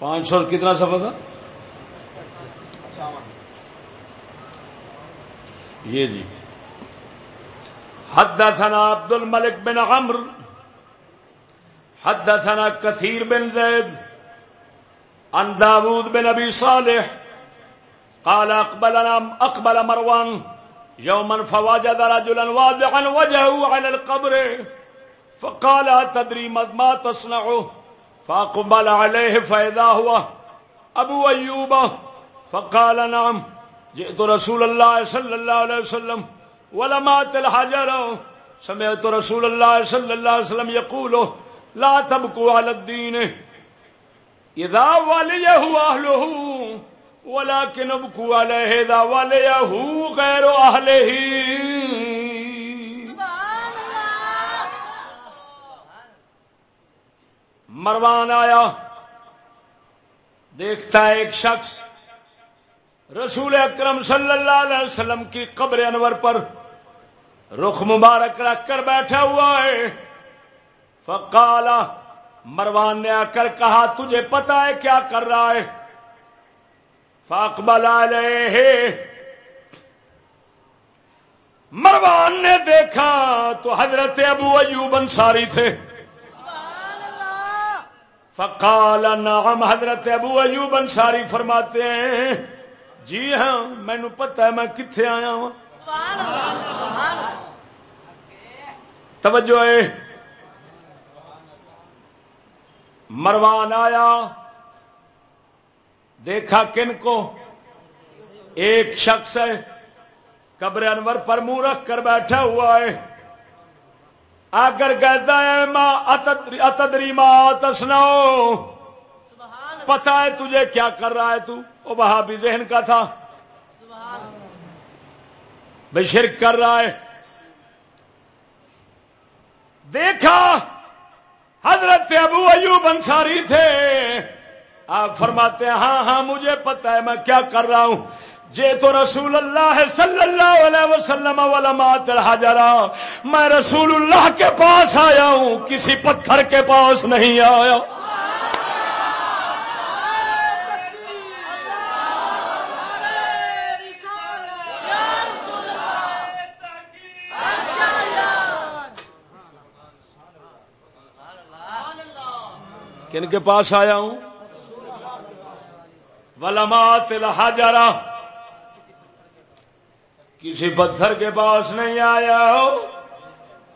پانچ سو کتنا سفر تھا؟ یہ جی۔ حدثنا عبد الملک بن عمر حدثنا كثير بن زيد عن داود بن ابي صالح، قال اقبلنا اقبل مروان يوما فوجد رجلا واضعا وجهه على القبر، فقال تدري ما تصنعه؟ فاقبل عليه فاذا هو ابو ايوب فقال نعم، جئت رسول الله صلى الله عليه وسلم، ولمات الحجر. سمعت رسول الله صلى الله عليه وسلم يقول، لا تبكوا على الدين اذا وليه اهله ولكن ابكوا عليه اذا وليه غير اهله مروان آیا۔ دیکھتا ہے ایک شخص رسول اکرم صلی اللہ علیہ وسلم کی قبر انور پر رخ مبارک رکھ کر بیٹھا ہوا ہے۔ فقالا، مروان نے آ کر کہا، تجھے پتا ہے کیا کر رہا ہے؟ فاقبل علیہ۔ مروان نے دیکھا تو حضرت ابو ایوب انصاری تھے۔ فقال نعم، حضرت ابو ایوب انصاری فرماتے ہیں جی ہاں مینو پتا ہے میں کتنے آیا ہوں توجہ ہے۔ مروان آیا۔ دیکھا کن کو؟ ایک شخص ہے۔ قبر انور پر منہ رکھ کر بیٹھا ہوا ہے۔ آگر کہتا ہے ماں اتدری ماں تسناؤ پتا ہے تجھے کیا کر رہا ہے تو؟ وہ وہاں بھی ذہن کا تھا۔ بھائی شرک کر رہا ہے۔ دیکھا حضرت ابو ایوب انصاری تھے۔ آپ فرماتے ہیں ہاں ہاں مجھے پتا ہے میں کیا کر رہا ہوں؟ جے تو رسول اللہ صلی اللہ علیہ وسلم علمات الحجرا میں رسول اللہ کے پاس آیا ہوں، کسی پتھر کے پاس نہیں آیا۔ کن کے پاس آیا ہوں؟ ولمات الحجرہ۔ کسی پتھر کے پاس نہیں آیا ہو۔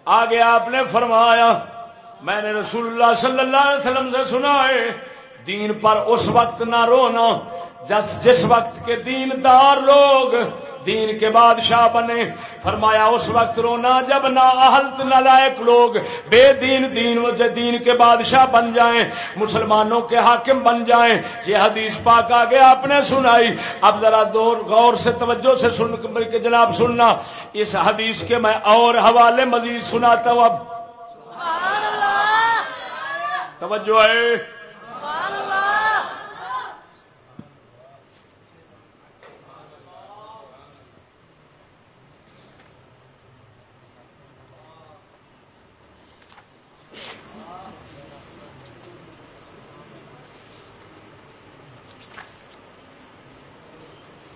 آگے آپ نے فرمایا، میں نے رسول اللہ صلی اللہ علیہ وسلم سے سنا ہے، دین پر اس وقت نہ رونا، جس جس وقت کے دیندار لوگ دین کے بادشاہ بنے۔ فرمایا اس وقت رونا جب نہ اہلت نہ لائق لوگ بے دین دین دین کے بادشاہ بن جائیں مسلمانوں کے حاکم بن جائیں۔ یہ حدیث پاک آگے آپ نے سنائی۔ اب ذرا دور غور سے توجہ سے سن کے جناب سننا۔ اس حدیث کے میں اور حوالے مزید سناتا ہوں۔ اب توجہ ہے۔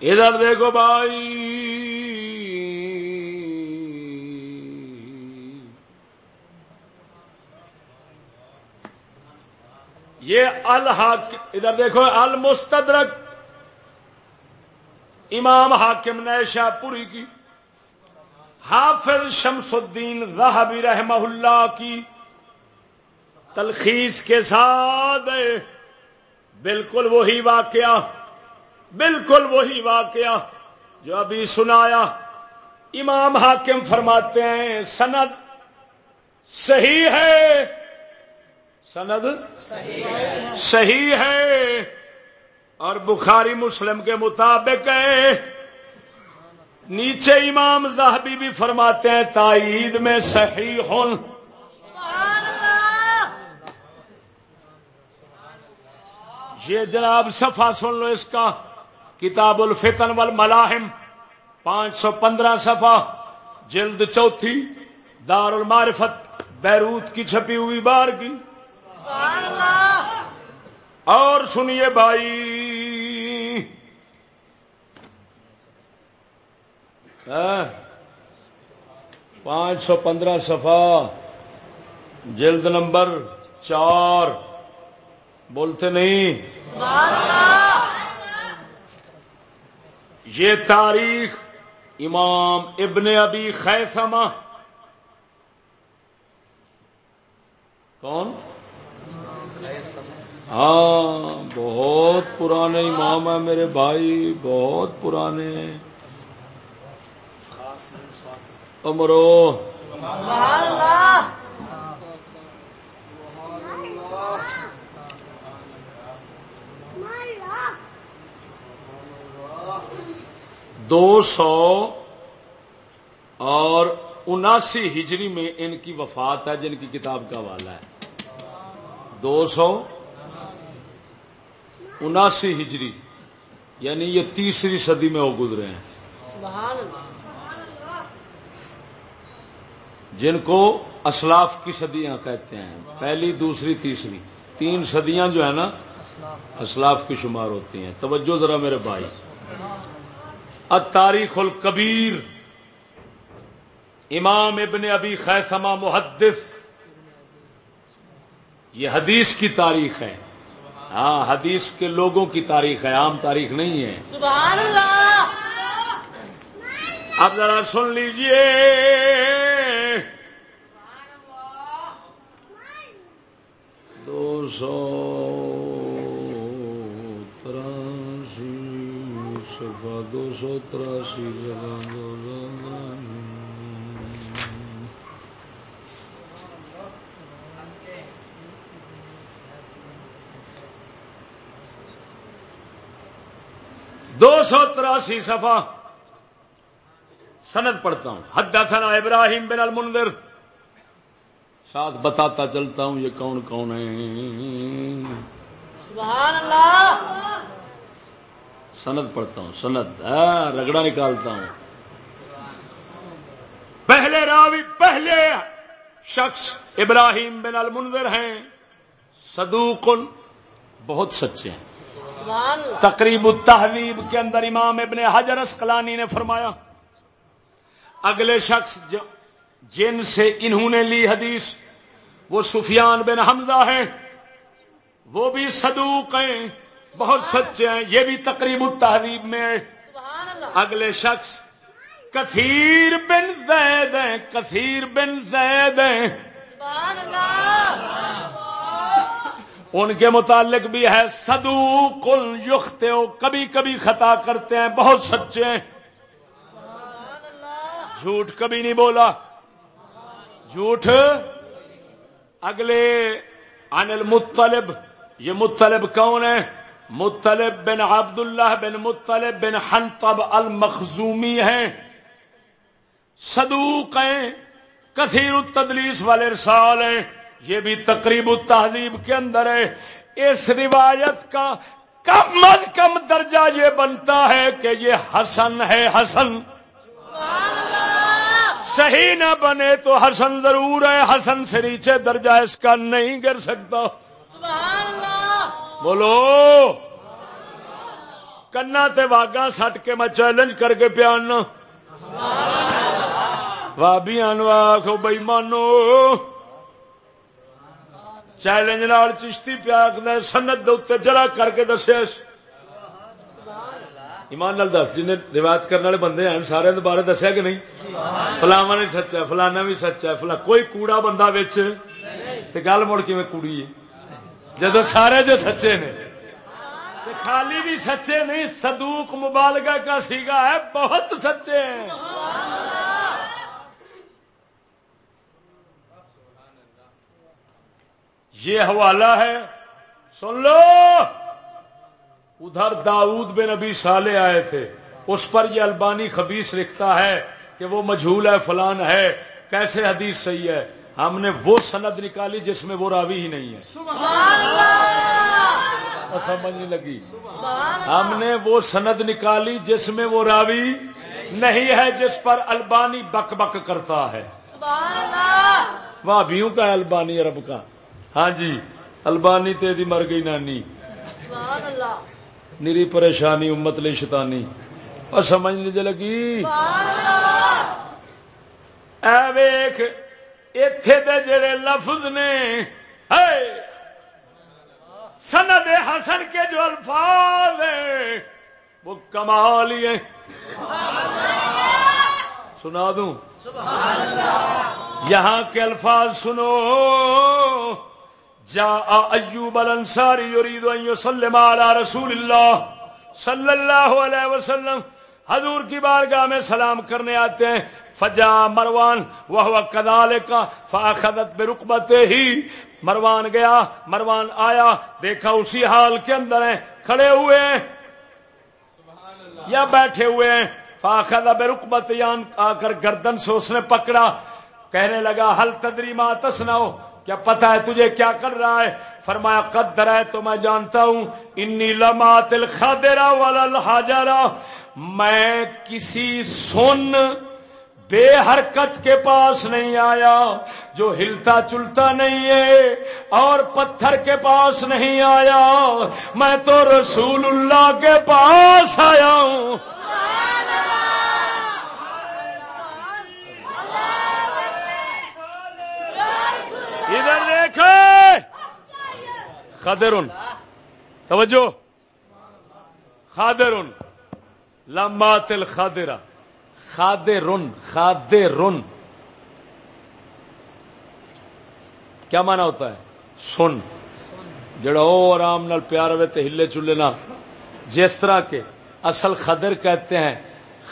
ادھر دیکھو بھائی۔ یہ الحاق ادھر دیکھو، المستدرک۔ امام حاکم نے شاہ پوری کی۔ حافظ شمس الدین رحبی رحمہ اللہ کی تلخیص کے ساتھ بالکل وہی واقعہ۔ بالکل وہی واقعہ جو ابھی سنایا۔ امام حاکم فرماتے ہیں، سند صحیح ہے۔ سند صحیح ہے۔ اور بخاری مسلم کے مطابق ہے۔ نیچے امام زاہبی بھی فرماتے ہیں، تائید میں صحیح۔ ہوں یہ جناب صفا سن لو اس کا۔ کتاب الفتن والملاحم، پانچ سو پندرہ صفا جلد چوتھی دار المعرفت بیروت کی چھپی ہوئی بار کی۔ اور سنیے بھائی۔ ہاں۔ پانچ سو پندرہ صفا جلد نمبر چار۔ بولتے نہیں۔ یہ تاریخ امام ابن ابی خیسمہ کون؟ ہاں بہت پرانے امام ہیں میرے بھائی، بہت پرانے۔ امرو دو سو اور اناسی ہجری میں ان کی وفات ہے، جن کی کتاب کا حوالہ ہے۔ دو سو اناسی ہجری یعنی یہ تیسری صدی میں وہ گزرے ہیں۔ جن کو اسلاف کی صدیاں کہتے ہیں، پہلی، دوسری، تیسری۔ تین صدیاں جو ہے نا، اسلاف کی شمار ہوتی ہیں۔ توجہ ذرا میرے بھائی۔ التاریخ الکبیر امام ابن ابی خیسما محدث۔ یہ حدیث کی تاریخ ہے۔ ہاں حدیث کے لوگوں کی تاریخ ہے عام تاریخ نہیں ہے۔ سبحان اللہ! اب ذرا سن لیجیے۔ دو سو دو سو تراسی دو سو تراسی سفا سند پڑھتا ہوں حد تھنا ابراہیم بن المنذر ساتھ بتاتا چلتا ہوں یہ کون کون ہے سبحان اللہ سند پڑھتا ہوں سند۔ ہاں، رگڑا نکالتا ہوں۔ پہلے راوی پہلے شخص ابراہیم بن المنظر ہیں۔ صدوق بہت سچے ہیں۔ سبحان اللہ۔ تقریب التحویب کے اندر امام ابن حجر اسقلانی نے فرمایا اگلے شخص جن سے انہوں نے لی حدیث وہ سفیان بن حمزہ ہیں۔ وہ بھی صدوق ہیں۔ بہت سچے ہیں۔ یہ بھی تقریب التحریب میں اگلے شخص کثیر بن زید ہیں کثیر بن زید ہیں۔ ان کے متعلق بھی ہے صدوق یختے کبھی کبھی خطا کرتے ہیں بہت سچے ہیں۔ جھوٹ کبھی نہیں بولا۔ جھوٹ۔ اگلے عن المطلب یہ مطلب کون ہے؟ مطلب بن عبد اللہ بن مطلب بن حنطب المخزومی ہیں۔ صدوق ہیں، کثیر التدلیس والے رسال ہیں۔ یہ بھی تقریب التہذیب کے اندر ہے۔ اس روایت کا کم از کم درجہ یہ بنتا ہے کہ یہ حسن ہے حسن۔ صحیح نہ بنے تو حسن ضرور ہے، حسن سے نیچے درجہ اس کا نہیں گر سکتا۔ سبحان بولو! کنا تے واگا سٹ کے میں چیلنج کر کے پیانا بابی آخو بئی مانو۔ چیلنج نال چشتی پیاک نے سنت دے اتنے جرا کر کے دسیا ایمان نال دس جن روایت کرنے والے بندے ہیں، سارے بارے دسیا کہ نہیں؟ فلاوا نہیں سچا فلانا بھی سچا فلا کوئی کوڑا بندہ بچ گل مڑ کی کوڑی ہے۔ جدو سارے جو سچے نے خالی بھی سچے نہیں، صدوق مبالغہ کا سیگا ہے، بہت سچے ہیں۔ یہ حوالہ ہے، سن لو۔ ادھر داؤد بن نبی سالے آئے تھے۔ اس پر یہ البانی خبیص لکھتا ہے کہ وہ مجھول ہے، فلان ہے۔ کیسے حدیث صحیح ہے؟ ہم نے وہ سند نکالی جس میں وہ راوی ہی نہیں ہے۔ سمجھ نہیں لگی۔ ہم نے وہ سند نکالی جس میں وہ راوی نہیں ہے جس پر البانی بک بک کرتا ہے۔ بھابھیوں کا البانی عرب کا۔ ہاں جی البانی تیری مر گئی نانی۔ نری پریشانی امت لی شتانی اور سمجھ لیجیے لگی؟ اے ویخ اتے دے جڑے لفظ نے سند حسن کے جو الفاظ ہیں، وہ کمال ہی ہیں۔ سنا دوں؟ یہاں کے الفاظ سنو۔ جا ایوب الانصاری یرید ان یسلم علی رسول اللہ صلی اللہ علیہ وسلم۔ حضور کی بارگاہ میں سلام کرنے آتے ہیں۔ فجا مروان وہ کدال کا فاخدت بے رقبت ہی۔ مروان گیا، مروان آیا، دیکھا اسی حال کے اندر ہیں، کھڑے ہوئے ہیں۔ یا بیٹھے ہوئے ہیں۔ فاخد بے رقبت یان آ کر گردن سے اس نے پکڑا۔ کہنے لگا حل تدری ما تسناؤ کیا پتا ہے تجھے کیا کر رہا ہے؟ فرمایا، قدر ہے تو میں جانتا ہوں۔ انی لما تل خادرا والا الحاجارا میں کسی سن بے حرکت کے پاس نہیں آیا جو ہلتا چلتا نہیں ہے اور پتھر کے پاس نہیں آیا میں تو رسول اللہ کے پاس آیا ہوں۔ ادھر دیکھے خادرن توجہ۔ خادرن لما تل خادرا خادرن خادرن. کیا مانا ہوتا ہے؟ سن. جڑا او آرام نال پیار ہوئے تے ہلے چلے نہ. جس طرح کے اصل خدر کہتے ہیں،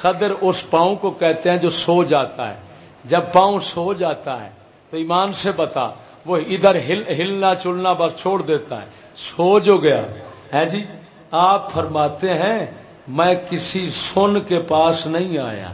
خدر اس پاؤں کو کہتے ہیں جو سو جاتا ہے. جب پاؤں سو جاتا ہے، تو ایمان سے بتا، وہ ادھر ہل، ہلنا چلنا بس چھوڑ دیتا ہے. سو جو گیا. ہے جی؟ آپ فرماتے ہیں میں کسی سن کے پاس نہیں آیا۔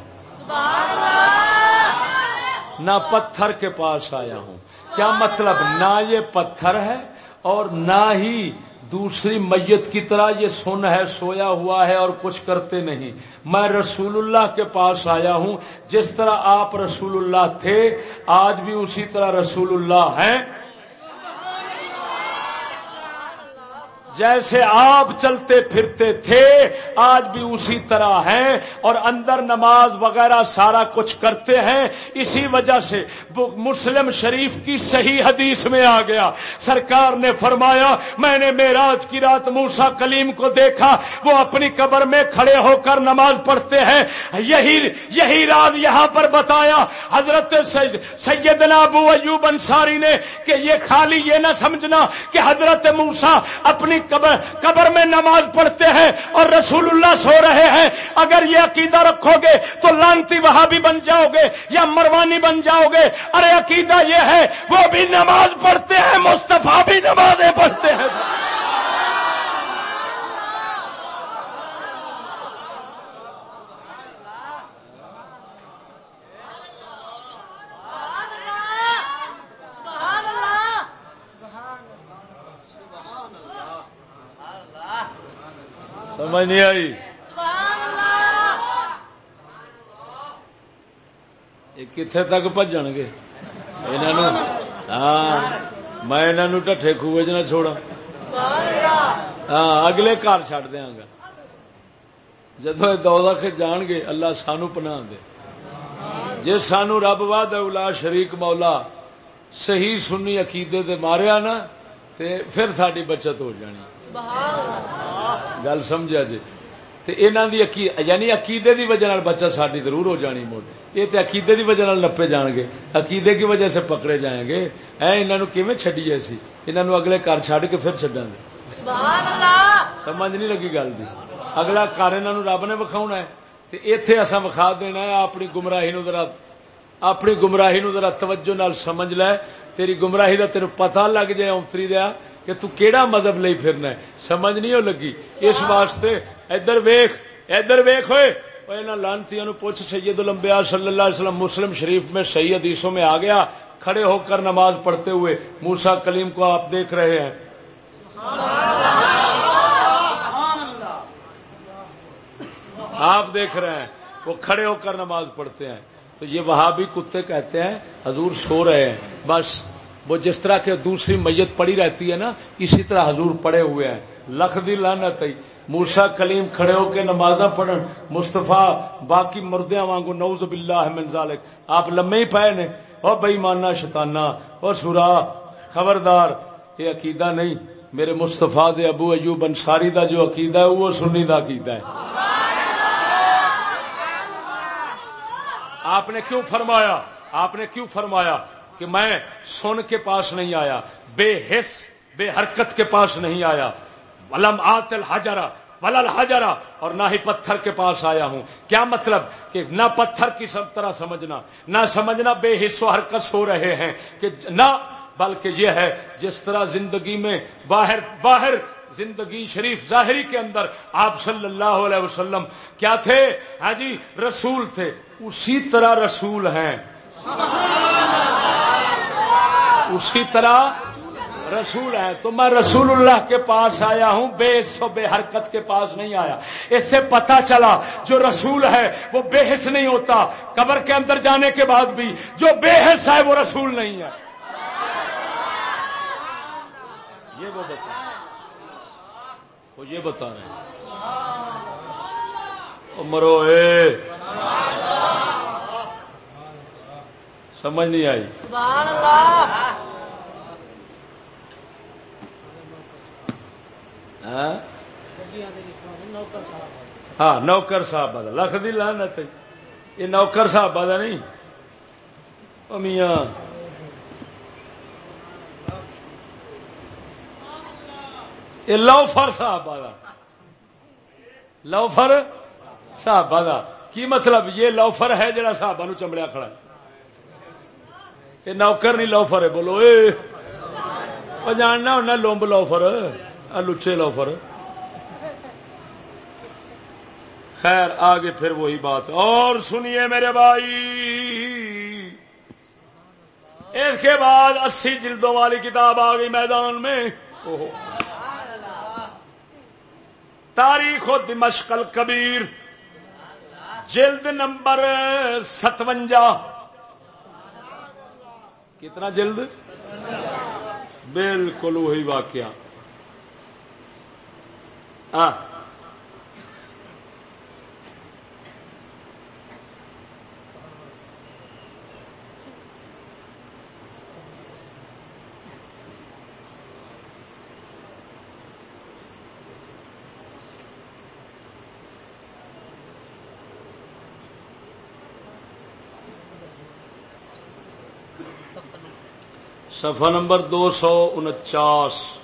نہ پتھر کے پاس آیا ہوں۔ کیا مطلب نہ یہ پتھر ہے اور نہ ہی دوسری میت کی طرح یہ سن ہے، سویا ہوا ہے اور کچھ کرتے نہیں۔ میں رسول اللہ کے پاس آیا ہوں۔ جس طرح آپ رسول اللہ تھے، آج بھی اسی طرح رسول اللہ ہیں۔ جیسے آپ چلتے پھرتے تھے، آج بھی اسی طرح ہیں اور اندر نماز وغیرہ سارا کچھ کرتے ہیں۔ اسی وجہ سے مسلم شریف کی صحیح حدیث میں آ گیا۔ سرکار نے فرمایا، میں نے میراج کی رات موسا کلیم کو دیکھا، وہ اپنی قبر میں کھڑے ہو کر نماز پڑھتے ہیں۔ یہی یہی رات یہاں پر بتایا۔ حضرت سیدنا ابو ایوب انصاری نے کہ یہ خالی یہ نہ سمجھنا کہ حضرت موسا اپنی قبر قبر میں نماز پڑھتے ہیں اور رسول اللہ سو رہے ہیں۔ اگر یہ عقیدہ رکھو گے تو لانتی وہاں بھی بن جاؤ گے یا مروانی بن جاؤ گے۔ ارے عقیدہ یہ ہے، وہ بھی نماز پڑھتے ہیں مستفیٰ بھی نمازیں پڑھتے ہیں۔ سمجھ نہیں آئی؟ کتنے تک بجن گے ہاں میں انہوں ٹھے خوہ چ نہ چھوڑا ہاں اگلے گھر چڈ دیا گا۔ جدو دو جان گے اللہ سانو پنا دے۔ جی سانو رب وا اولا شریک مولا صحیح سنی عقیدے دے ماریا نا، تے پھر ساری بچت ہو جانی۔ گل سمجھا جی؟ یعنی عقیدے دی وجہ بچہ ساری ضرور ہو جانی موڑ. یہ تو عقیدے دی وجہ نپے جان گے. عقیدے کی وجہ سے پکڑے جائیں گے. ایویں چڈیے سی؟ انہوں اگلے گھر چڈ کے پھر چڈا گے. سمجھ نہیں لگی گل دی. اگلا گھر انہوں رب نے وکھاؤنا ہے. اتے اصا وکھا دینا ہے اپنی گمراہی نو ذرا اپنی گمراہی نو ذرا توجہ نال سمجھ لے. تیری گمراہی دا تیرے پتہ لگ جائے اتری دیا کہ تو کیڑا مذہب لئی پھرنا ہے؟ سمجھ نہیں ہو لگی۔ اس واسطے ادھر ویخ ادھر ویخ ہوئے۔ لانتی پوچھ، سید الانبیاء صلی اللہ علیہ وسلم مسلم شریف میں صحیح حدیثوں میں آ گیا، کھڑے ہو کر نماز پڑھتے ہوئے موسا کلیم کو آپ دیکھ رہے ہیں۔ آپ دیکھ رہے ہیں، وہ کھڑے ہو کر نماز پڑھتے ہیں۔ تو یہ وہاں بھی کتے کہتے ہیں، حضور سو رہے ہیں۔ بس۔ وہ جس طرح کے دوسری میت پڑی رہتی ہے نا، اسی طرح حضور پڑے ہوئے ہیں۔ لکھ دی لانت موسا کلیم کھڑے ہو کے نماز پڑھن۔ مستفا باقی مردیا وانگو نوز باللہ من ذالک۔ آپ لمے ہی پائے نے۔ اور بئی مانا شتانا اور سورا خبردار۔ یہ عقیدہ نہیں۔ میرے مستفا دے ابو ایوب انصاری دا جو عقیدہ ہے، وہ سنی دا عقیدہ ہے۔ آپ نے کیوں فرمایا؟ آپ نے کیوں فرمایا؟ کہ میں سن کے پاس نہیں آیا، بے حص بے حرکت کے پاس نہیں آیا۔ ولم آت الحجرا ولل حجرا اور نہ ہی پتھر کے پاس آیا ہوں۔ کیا مطلب؟ کہ نہ پتھر کی سب طرح سمجھنا، نہ سمجھنا بے حص و حرکت سو رہے ہیں، کہ نہ، بلکہ یہ ہے، جس طرح زندگی میں باہر باہر زندگی شریف ظاہری کے اندر آپ صلی اللہ علیہ وسلم کیا تھے؟ ہاں جی رسول تھے۔ اسی طرح رسول ہیں۔ اسی طرح رسول ہے تو میں رسول اللہ کے پاس آیا ہوں، بے سو بے حرکت کے پاس نہیں آیا۔ اس سے پتا چلا جو رسول ہے وہ بے حص نہیں ہوتا۔ قبر کے اندر جانے کے بعد بھی جو بے حص ہے وہ رسول نہیں ہے۔ یہ وہ بتا وہ یہ بتا رہے ہیں۔ مرو اے۔ سمجھ نہیں آئی۔ سبحان اللہ ہاں نوکر صاحب لکھ دی لانت یہ نوکر صاحب دا نہیں۔ میاں۔ یہ لوفر صاحب دا لوفر صاحب دا کی مطلب یہ لوفر ہے جڑا صاحب نو چمڑیا کھڑا یہ نوکر نہیں لوفر ہے، بولو، اے۔ جاننا ہونا لومب لوفر لچے لوفر۔ خیر، آگے پھر وہی بات۔ اور سنیے میرے بھائی، اس کے بعد اسی جلدوں والی کتاب آ گئی میدان میں۔ تاریخ و دمشقل کبیر جلد نمبر ستوجا کتنا جلد؟ بالکل وہی واقعہ۔ صفحہ نمبر دو سو انچاس۔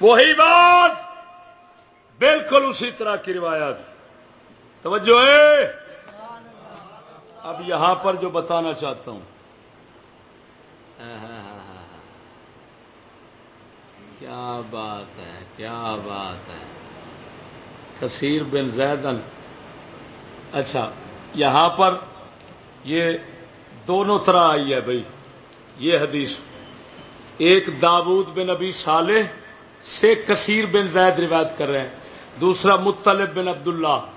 وہی بات بالکل اسی طرح کی روایت۔ توجہ ہے۔ اب یہاں پر جو بتانا چاہتا ہوں۔ کیا بات ہے، کیا بات ہے۔ کثیر بن زیدن۔ اچھا یہاں پر یہ دونوں طرح آئی ہے بھائی۔ یہ حدیث۔ ایک داود بن ابی صالح سے کثیر بن زید روایت کر رہے ہیں۔ دوسرا مطلب بن عبداللہ۔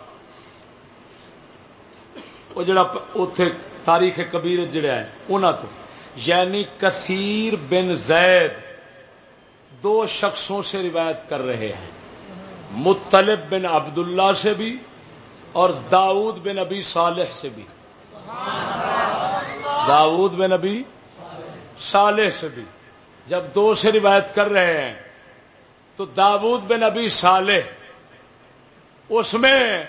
وہ جڑا اتے تاریخ کبیر جڑا ہے انہوں تو۔ یعنی کثیر بن زید دو شخصوں سے روایت کر رہے ہیں۔ مطلب بن عبداللہ سے بھی اور داؤد بن ابی صالح سے بھی۔ داؤد بن ابی صالح سے بھی۔ جب دو سے روایت کر رہے ہیں تو داود بن ابی صالح، اس میں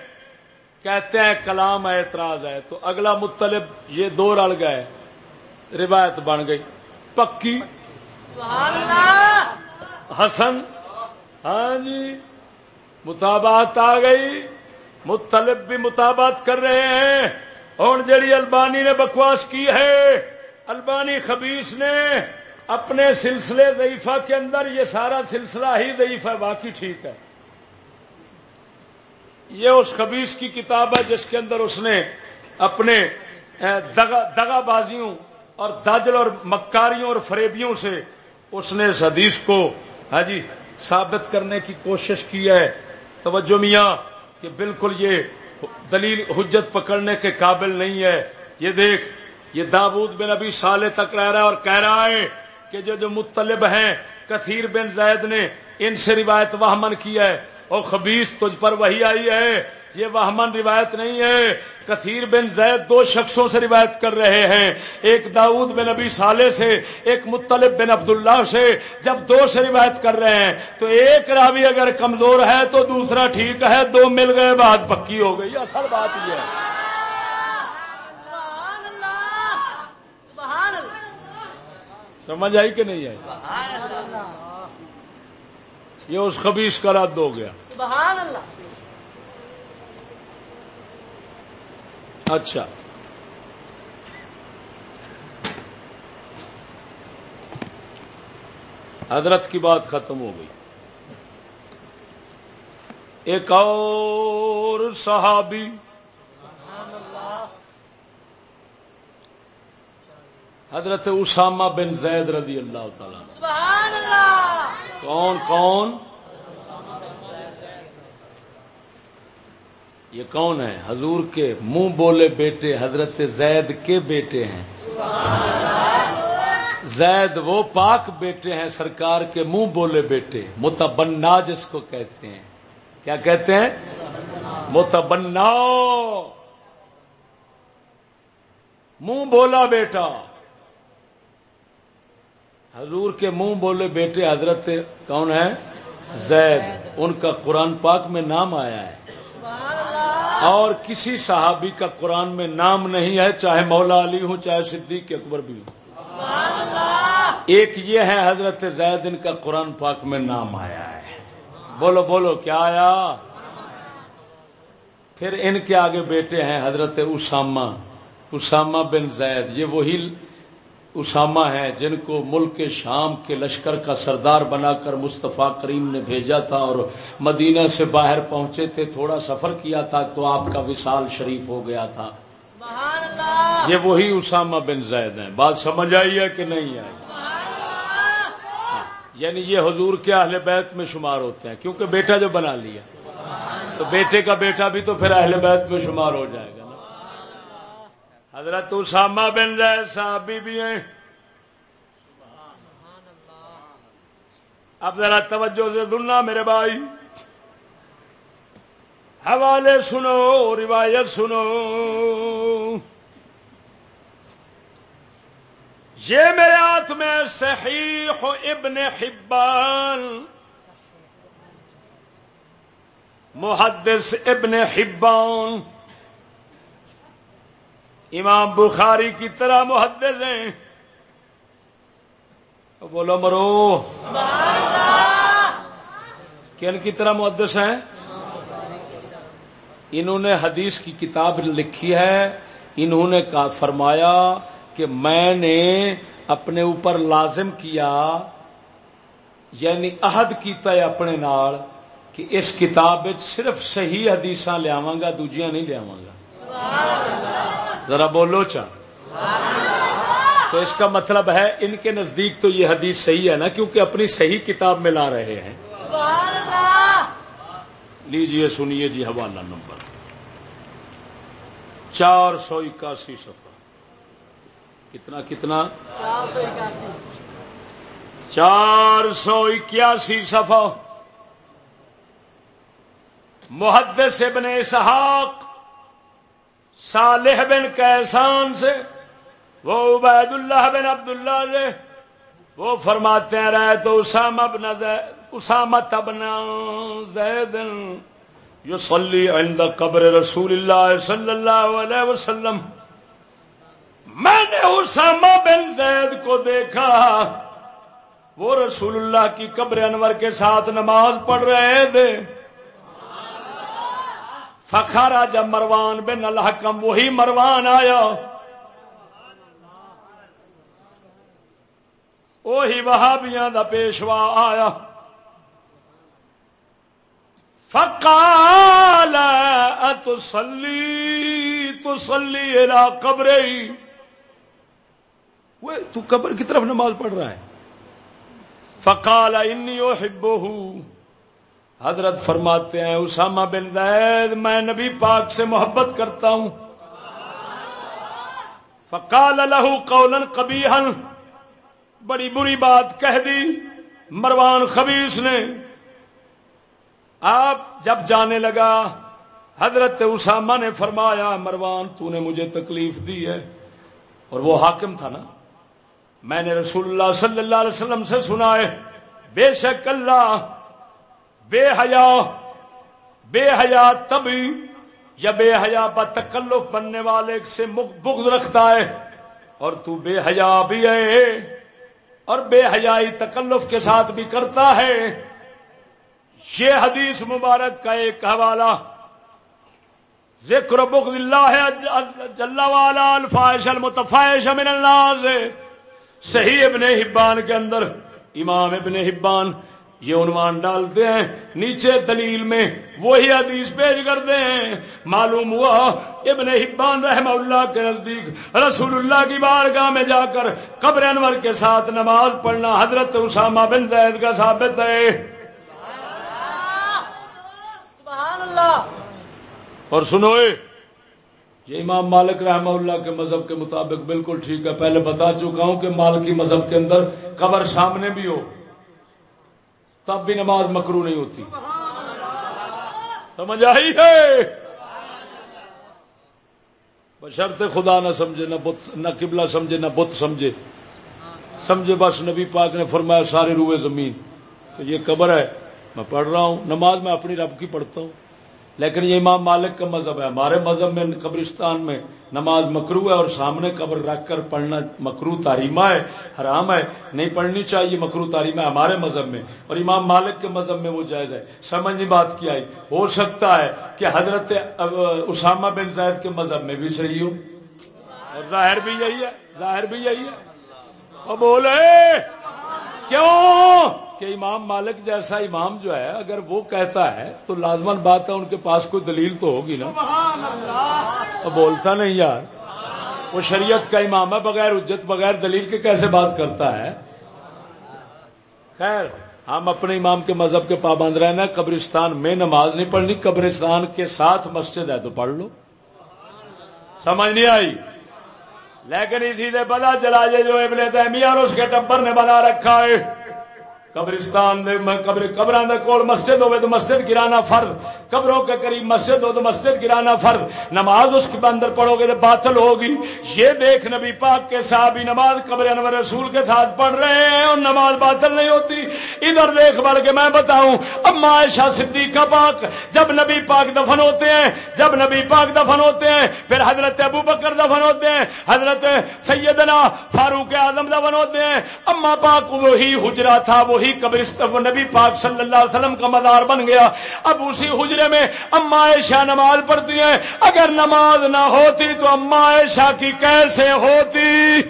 کہتے ہیں کلام اعتراض ہے تو اگلا مطلب یہ دو رل گئے روایت بن گئی۔ پکی۔ حسن۔ ہاں جی۔ مطابات آ گئی۔ مطلب بھی مطابات کر رہے ہیں۔ اور جڑی البانی نے بکواس کی ہے البانی خبیص نے اپنے سلسلے ضعیفہ کے اندر یہ سارا سلسلہ ہی ضعیف ہے باقی ٹھیک ہے۔ یہ اس خبیص کی کتاب ہے جس کے اندر اس نے اپنے دگا بازیوں اور داجل اور مکاریوں اور فریبیوں سے اس نے اس حدیث کو ہاں جی ثابت کرنے کی کوشش کی ہے۔ توجہ میاں، کہ بالکل یہ دلیل حجت پکڑنے کے قابل نہیں ہے۔ یہ دیکھ، یہ دابود بن ابھی سالے تک رہ رہا ہے اور کہہ رہا ہے کہ جو جو مطلب ہیں، کثیر بن زید نے ان سے روایت وہمن کی ہے۔ اور خبیص تجھ پر وہی آئی ہے۔ یہ وہمن روایت نہیں ہے۔ کثیر بن زید دو شخصوں سے روایت کر رہے ہیں۔ ایک داؤد بن ابی سالے سے ایک مطلب بن عبداللہ سے۔ جب دو سے روایت کر رہے ہیں تو ایک راوی اگر کمزور ہے تو دوسرا ٹھیک ہے۔ دو مل گئے بات پکی ہو گئی۔ اصل بات یہ ہے۔ سمجھ آئی کہ نہیں آئی؟ یہ اس خبیص کا رد ہو گیا۔ سبحان اللہ۔ اچھا۔ حضرت کی بات ختم ہو گئی۔ ایک اور صحابی۔ حضرت اسامہ بن زید رضی اللہ تعالی سبحان اللہ! کون کون؟ یہ کون ہے؟ حضور کے منہ بولے بیٹے حضرت زید کے بیٹے ہیں۔ زید وہ پاک بیٹے ہیں سرکار کے منہ بولے بیٹے متبنا جس کو کہتے ہیں۔ کیا کہتے ہیں؟ متبنا! منہ بولا بیٹا۔ حضور کے منہ بولے بیٹے حضرت کون ہے؟ زید۔ ان کا قرآن پاک میں نام آیا ہے۔ اور کسی صحابی کا قرآن میں نام نہیں ہے چاہے مولا علی ہوں چاہے صدیق اکبر بھی ہوں۔ ایک یہ ہے حضرت زید ان کا قرآن پاک میں نام آیا ہے۔ بولو بولو کیا آیا؟ پھر ان کے آگے بیٹے ہیں حضرت اسامہ۔ اسامہ بن زید یہ وہی اسامہ ہے جن کو ملک شام کے لشکر کا سردار بنا کر مصطفیٰ کریم نے بھیجا تھا اور مدینہ سے باہر پہنچے تھے تھوڑا سفر کیا تھا تو آپ کا وصال شریف ہو گیا تھا۔ یہ وہی اسامہ بن زید ہیں۔ بات سمجھ آئی ہے کہ نہیں آئی؟ ہاں، یعنی یہ حضور کے اہل بیت میں شمار ہوتے ہیں کیونکہ بیٹا جو بنا لیا۔ تو بیٹے کا بیٹا بھی تو پھر اہل بیت میں شمار ہو جائے گا۔ حضرت اسامہ بن جائے صحابی بھی ہیں۔ اب ذرا توجہ سے دلنا میرے بھائی۔ حوالے سنو، روایت سنو۔ یہ میرے ہاتھ میں صحیح ابن حبان۔ محدث ابن حبان۔ امام بخاری کی طرح محدث ہیں۔ بولو مرو۔ کن کی طرح محدث ہیں؟ انہوں نے حدیث کی کتاب لکھی ہے۔ انہوں نے فرمایا کہ میں نے اپنے اوپر لازم کیا یعنی عہد کیتا ہے اپنے نال کہ اس کتاب صرف صحیح حدیث لیا گا، دوجیاں نہیں لیا گا۔ ذرا بولو چا۔ تو اس کا مطلب ہے ان کے نزدیک تو یہ حدیث صحیح ہے نا کیونکہ اپنی صحیح کتاب میں لا رہے ہیں۔ لیجیے سنیے جی حوالہ نمبر۔ چار سو اکاسی سفر کتنا کتنا؟ چار سو اکیاسی سفا محدث ابن اسحاق صالح بن کیسان سے، وہ عبید اللہ بن عبد اللہ سے، وہ فرماتے ہیں رہے تو اسامہ بن اسامہ تبن زید یصلی عند قبر رسول اللہ صلی اللہ علیہ وسلم۔ میں نے اسامہ بن زید کو دیکھا، وہ رسول اللہ کی قبر انور کے ساتھ نماز پڑھ رہے تھے۔ فخارا جب مروان بن الحکم وہی مروان آیا۔ وہی وہابیاں دا پیشوا آیا۔ فقال اتسلی تسلی الى قبرئی۔ وہ تو قبر کی طرف نماز پڑھ رہا ہے۔ فقال انی احبہ حضرت فرماتے ہیں، اسامہ بن زید، میں نبی پاک سے محبت کرتا ہوں۔ فقال له قولا قبیحا، بڑی بری بات کہہ دی۔ مروان خبیص نے۔ آپ جب جانے لگا، حضرت اسامہ نے فرمایا، مروان، تو نے مجھے تکلیف دی ہے۔ اور وہ حاکم تھا نا۔ میں نے رسول اللہ صلی اللہ علیہ وسلم سے سنا ہے، بے شک اللہ بے حیا بے حیا تبھی یا بے حیا تکلف بننے والے سے بغض رکھتا ہے، اور تو بے حیا بھی ہے، اور بے حیائی تکلف کے ساتھ بھی کرتا ہے۔ یہ حدیث مبارک کا ایک حوالہ، ذکر بغض اللہ جل والا الفائش المتفائش من اللہ سے صحیح ابن حبان کے اندر، امام ابن حبان یہ عنوان ڈالتے ہیں نیچے دلیل میں وہی حدیث پیش کرتے ہیں معلوم ہوا ابن حبان رحم اللہ کے نزدیک رسول اللہ کی بارگاہ میں جا کر قبر انور کے ساتھ نماز پڑھنا حضرت اسامہ بن زید کا ثابت ہے۔ سبحان اللہ۔ اور سنوئے یہ امام مالک رحمہ اللہ کے مذہب کے مطابق بالکل ٹھیک ہے۔ پہلے بتا چکا ہوں کہ مالکی مذہب کے اندر قبر سامنے بھی ہو۔ تب بھی نماز مکرو نہیں ہوتی۔ سمجھ آئی ہے؟ بشرط خدا نہ سمجھے، نہ بت، نہ قبلہ سمجھے، نہ بت سمجھے۔ سمجھے بس نبی پاک نے فرمایا سارے روئے زمین۔ تو یہ قبر ہے، میں پڑھ رہا ہوں، نماز میں اپنی رب کی پڑھتا ہوں۔ لیکن یہ امام مالک کا مذہب ہے۔ ہمارے مذہب میں قبرستان میں نماز مکرو ہے اور سامنے قبر رکھ کر پڑھنا مکرو تاریمہ ہے، حرام ہے۔ نہیں پڑھنی چاہیے مکرو تاریمہ ہمارے مذہب میں۔ اور امام مالک کے مذہب میں وہ جائز ہے۔ سمجھ نہیں بات کیا ہو سکتا ہے کہ حضرت اسامہ بن زید کے مذہب میں بھی صحیح ہو اور ظاہر بھی یہی ہے، ظاہر بھی یہی ہے۔ اور بولے، کیوں؟ کہ امام مالک جیسا امام جو ہے اگر وہ کہتا ہے تو لازمن بات ہے ان کے پاس کوئی دلیل تو ہوگی نا۔ بولتا نہیں یار۔ وہ شریعت کا امام ہے بغیر اجت بغیر دلیل کے کیسے بات کرتا ہے؟ خیر ہم اپنے امام کے مذہب کے پابند رہنا قبرستان میں نماز نہیں پڑھنی قبرستان کے ساتھ مسجد ہے تو پڑھ لو۔ سمجھ نہیں آئی؟ لیکن اسی سے پتا چلا جو ابن تیمیہ اور اس کے ٹبر نے بنا رکھا ہے۔ قبرستان قبر قبران کول مسجد ہوئے تو مسجد گرانا فرد قبروں کے قریب مسجد ہو تو مسجد گرانا فرد نماز اس کے اندر پڑھو گے تو باطل ہوگی۔ یہ دیکھ نبی پاک کے صحابی نماز قبر انور رسول کے ساتھ پڑھ رہے ہیں اور نماز باطل نہیں ہوتی۔ ادھر دیکھ بڑھ کے میں بتاؤں، اما عائشہ صدیقہ پاک جب نبی پاک دفن ہوتے ہیں، جب نبی پاک دفن ہوتے ہیں، پھر حضرت ابو بکر دفن ہوتے ہیں، حضرت سیدنا فاروق اعظم دفن ہوتے ہیں۔ اما پاک وہی حجرا تھا، وہ وہی قبرستان نبی پاک صلی اللہ علیہ وسلم کا مدار بن گیا۔ اب اسی حجرے میں اما عائشہ نماز پڑھتی ہیں۔ اگر نماز نہ ہوتی تو اما عائشہ کی کیسے ہوتی؟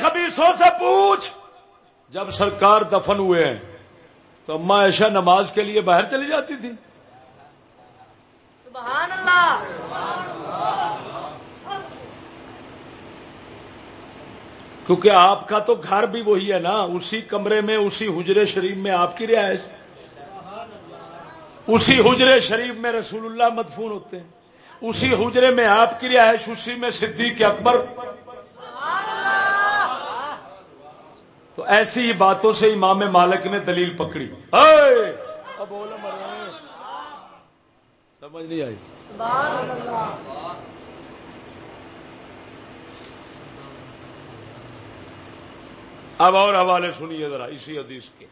خبیصوں سے پوچھ؟ جب سرکار دفن ہوئے ہیں تو اما عائشہ نماز کے لیے باہر چلی جاتی تھی۔ سبحان اللہ۔ کیونکہ آپ کا تو گھر بھی وہی ہے نا، اسی کمرے میں، اسی حجرے شریف میں آپ کی رہائش۔ اسی حجرے شریف میں رسول اللہ مدفون ہوتے ہیں۔ اسی حجرے میں آپ کی رہائش، اسی میں صدیق اکبر۔ تو ایسی ہی باتوں سے امام مالک نے دلیل پکڑی۔ سمجھ نہیں آئی۔ اب اور حوالے سنیے ذرا اسی حدیث کے۔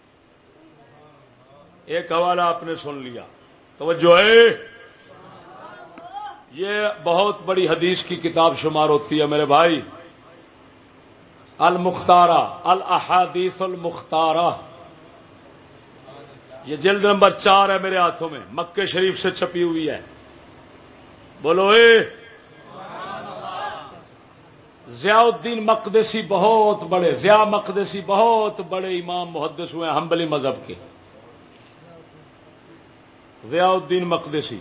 ایک حوالہ آپ نے سن لیا۔ توجہ ہے۔ یہ بہت بڑی حدیث کی کتاب شمار ہوتی ہے میرے بھائی۔ المختارہ الحادیث المختارہ۔ یہ جلد نمبر چار ہے میرے ہاتھوں میں مکے شریف سے چھپی ہوئی ہے۔ بولو، اے! ضیاء الدین مقدسی بہت بڑے، ضیاء مقدسی بہت بڑے امام محدث ہوئے ہمبلی مذہب کے۔ ضیاء الدین مقدسی۔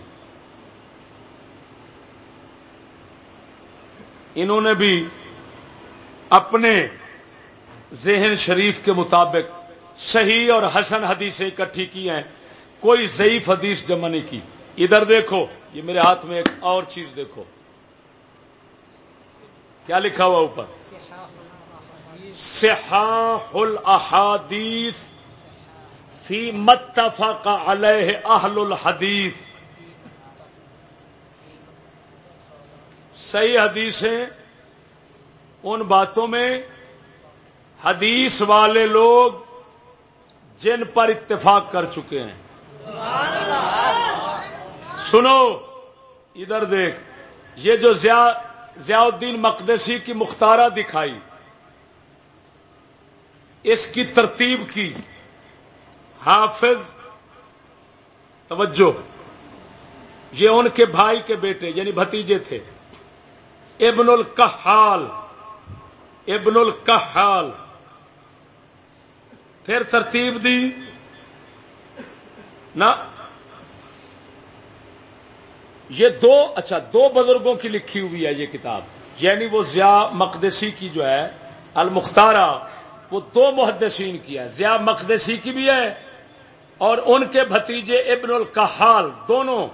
انہوں نے بھی اپنے ذہن شریف کے مطابق صحیح اور حسن حدیثیں اکٹھی کی ہیں۔ کوئی ضعیف حدیث جمع نہیں کی۔ ادھر دیکھو، یہ میرے ہاتھ میں ایک اور چیز دیکھو۔ کیا لکھا ہوا اوپر؟ صحاح الاحادیث فی متفق علیہ اہل الحدیث۔ صحیح حدیثیں ان باتوں میں حدیث والے لوگ جن پر اتفاق کر چکے ہیں۔ سنو، ادھر دیکھ، یہ جو ضیاء الدین مقدسی کی مختارہ دکھائی، اس کی ترتیب کی۔ حافظ، توجہ۔ یہ ان کے بھائی کے بیٹے یعنی بھتیجے تھے۔ ابن الکحال ابن الکحال۔ پھر ترتیب دی۔ نہ یہ دو اچھا دو بزرگوں کی لکھی ہوئی ہے یہ کتاب۔ یعنی وہ ضیاء مقدسی کی جو ہے، المختارہ، وہ دو محدثین کی ہے۔ ضیاء مقدسی کی بھی ہے اور ان کے بھتیجے ابن الکحال دونوں۔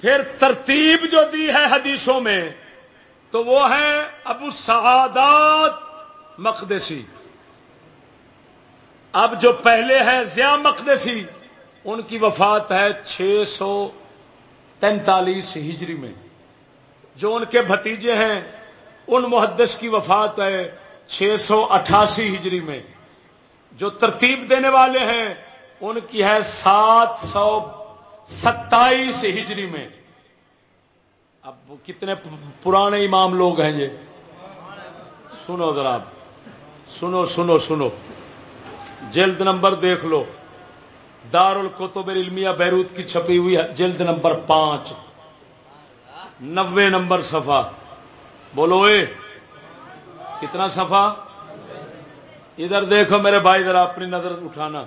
پھر ترتیب جو دی ہے حدیثوں میں تو وہ ہے ابو سعادات مقدسی۔ اب جو پہلے ہے ضیاء مقدسی، ان کی وفات ہے چھ سو تینتالیس ہجری میں۔ جو ان کے بھتیجے ہیں، ان محدث کی وفات ہے چھ سو اٹھاسی ہجری میں۔ جو ترتیب دینے والے ہیں، ان کی ہے سات سو ستائیس ہجری میں۔ اب کتنے پرانے امام لوگ ہیں یہ؟ سنو ذرا سنو سنو سنو۔ جلد نمبر دیکھ لو۔ دار القتب العلمیہ بیروت کی چھپی ہوئی جلد نمبر پانچ۔ نوے نمبر صفحہ۔ بولو اے، کتنا صفحہ؟ ادھر دیکھو میرے بھائی، ذرا اپنی نظر اٹھانا۔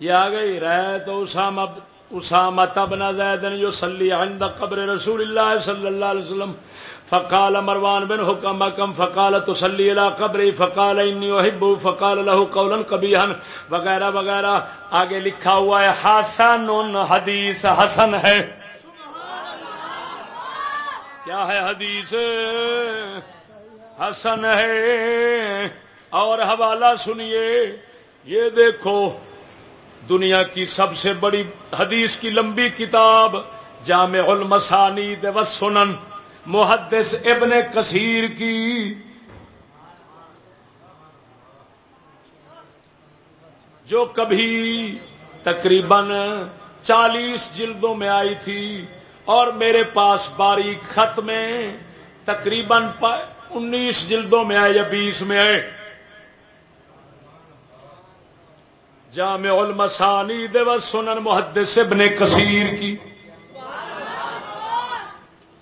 یہ آ گئی۔ رہ تو اسام اب اسامہ بن زید يصلي عند قبر رسول الله صلى الله عليه وسلم فقال مروان بن حكم كم فقال تصلي الى قبري فقال اني احبه فقال له قولا قبيحا وغیرہ وغیرہ۔ آگے لکھا ہوا ہے، حسن، حدیث حسن ہے۔ کیا ہے حدیث؟ حسن ہے۔ اور حوالہ سنیے۔ یہ دیکھو دنیا کی سب سے بڑی حدیث کی لمبی کتاب جامع المسانی و سنن محدث ابن کثیر کی۔ جو کبھی تقریباً چالیس جلدوں میں آئی تھی اور میرے پاس باریک خط میں تقریباً انیس جلدوں میں آئے یا بیس میں آئے جامع المسانی و سنن محدث ابن کثیر کی۔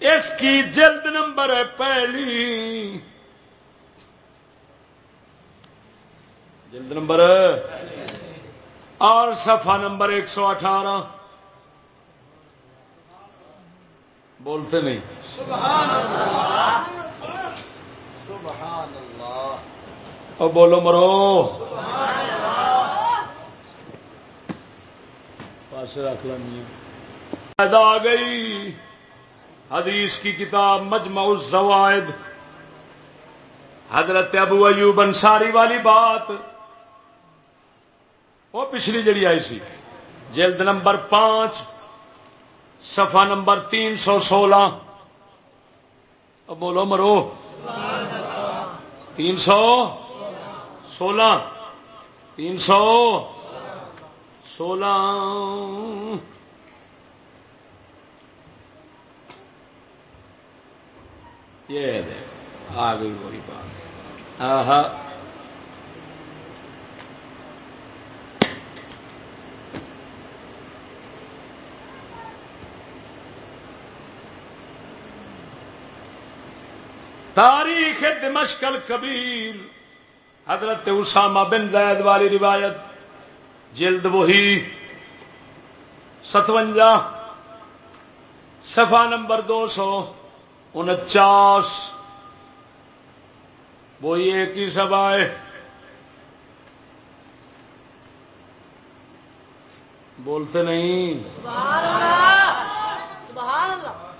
اس کی جلد نمبر ہے پہلی۔ جلد نمبر۔ اور صفحہ نمبر ایک سو اٹھارہ۔ بولتے نہیں۔ سبحان اللہ سبحان اللہ۔ اور بولو مرو۔ سبحان اللہ۔ پاس رکھ لینی آ گئی؟ حدیث کی کتاب مجمع الزوائد۔ حضرت ابو ایوب انصاری والی بات۔ وہ پچھلی جڑی آئی سی۔ جلد نمبر پانچ، صفحہ نمبر تین سو سولہ۔ اب بولو مرو۔ تین سو سولہ۔ تین سو سولہ۔ یہ آ گئی وہی بات۔ ہاں تاریخ دمشق الکبیر، حضرت اسامہ بن زید والی روایت۔ جلد وہی ستوجا صفحہ نمبر دو سو انچاس۔ وہی ایک ہی سب آئے بولتے نہیں۔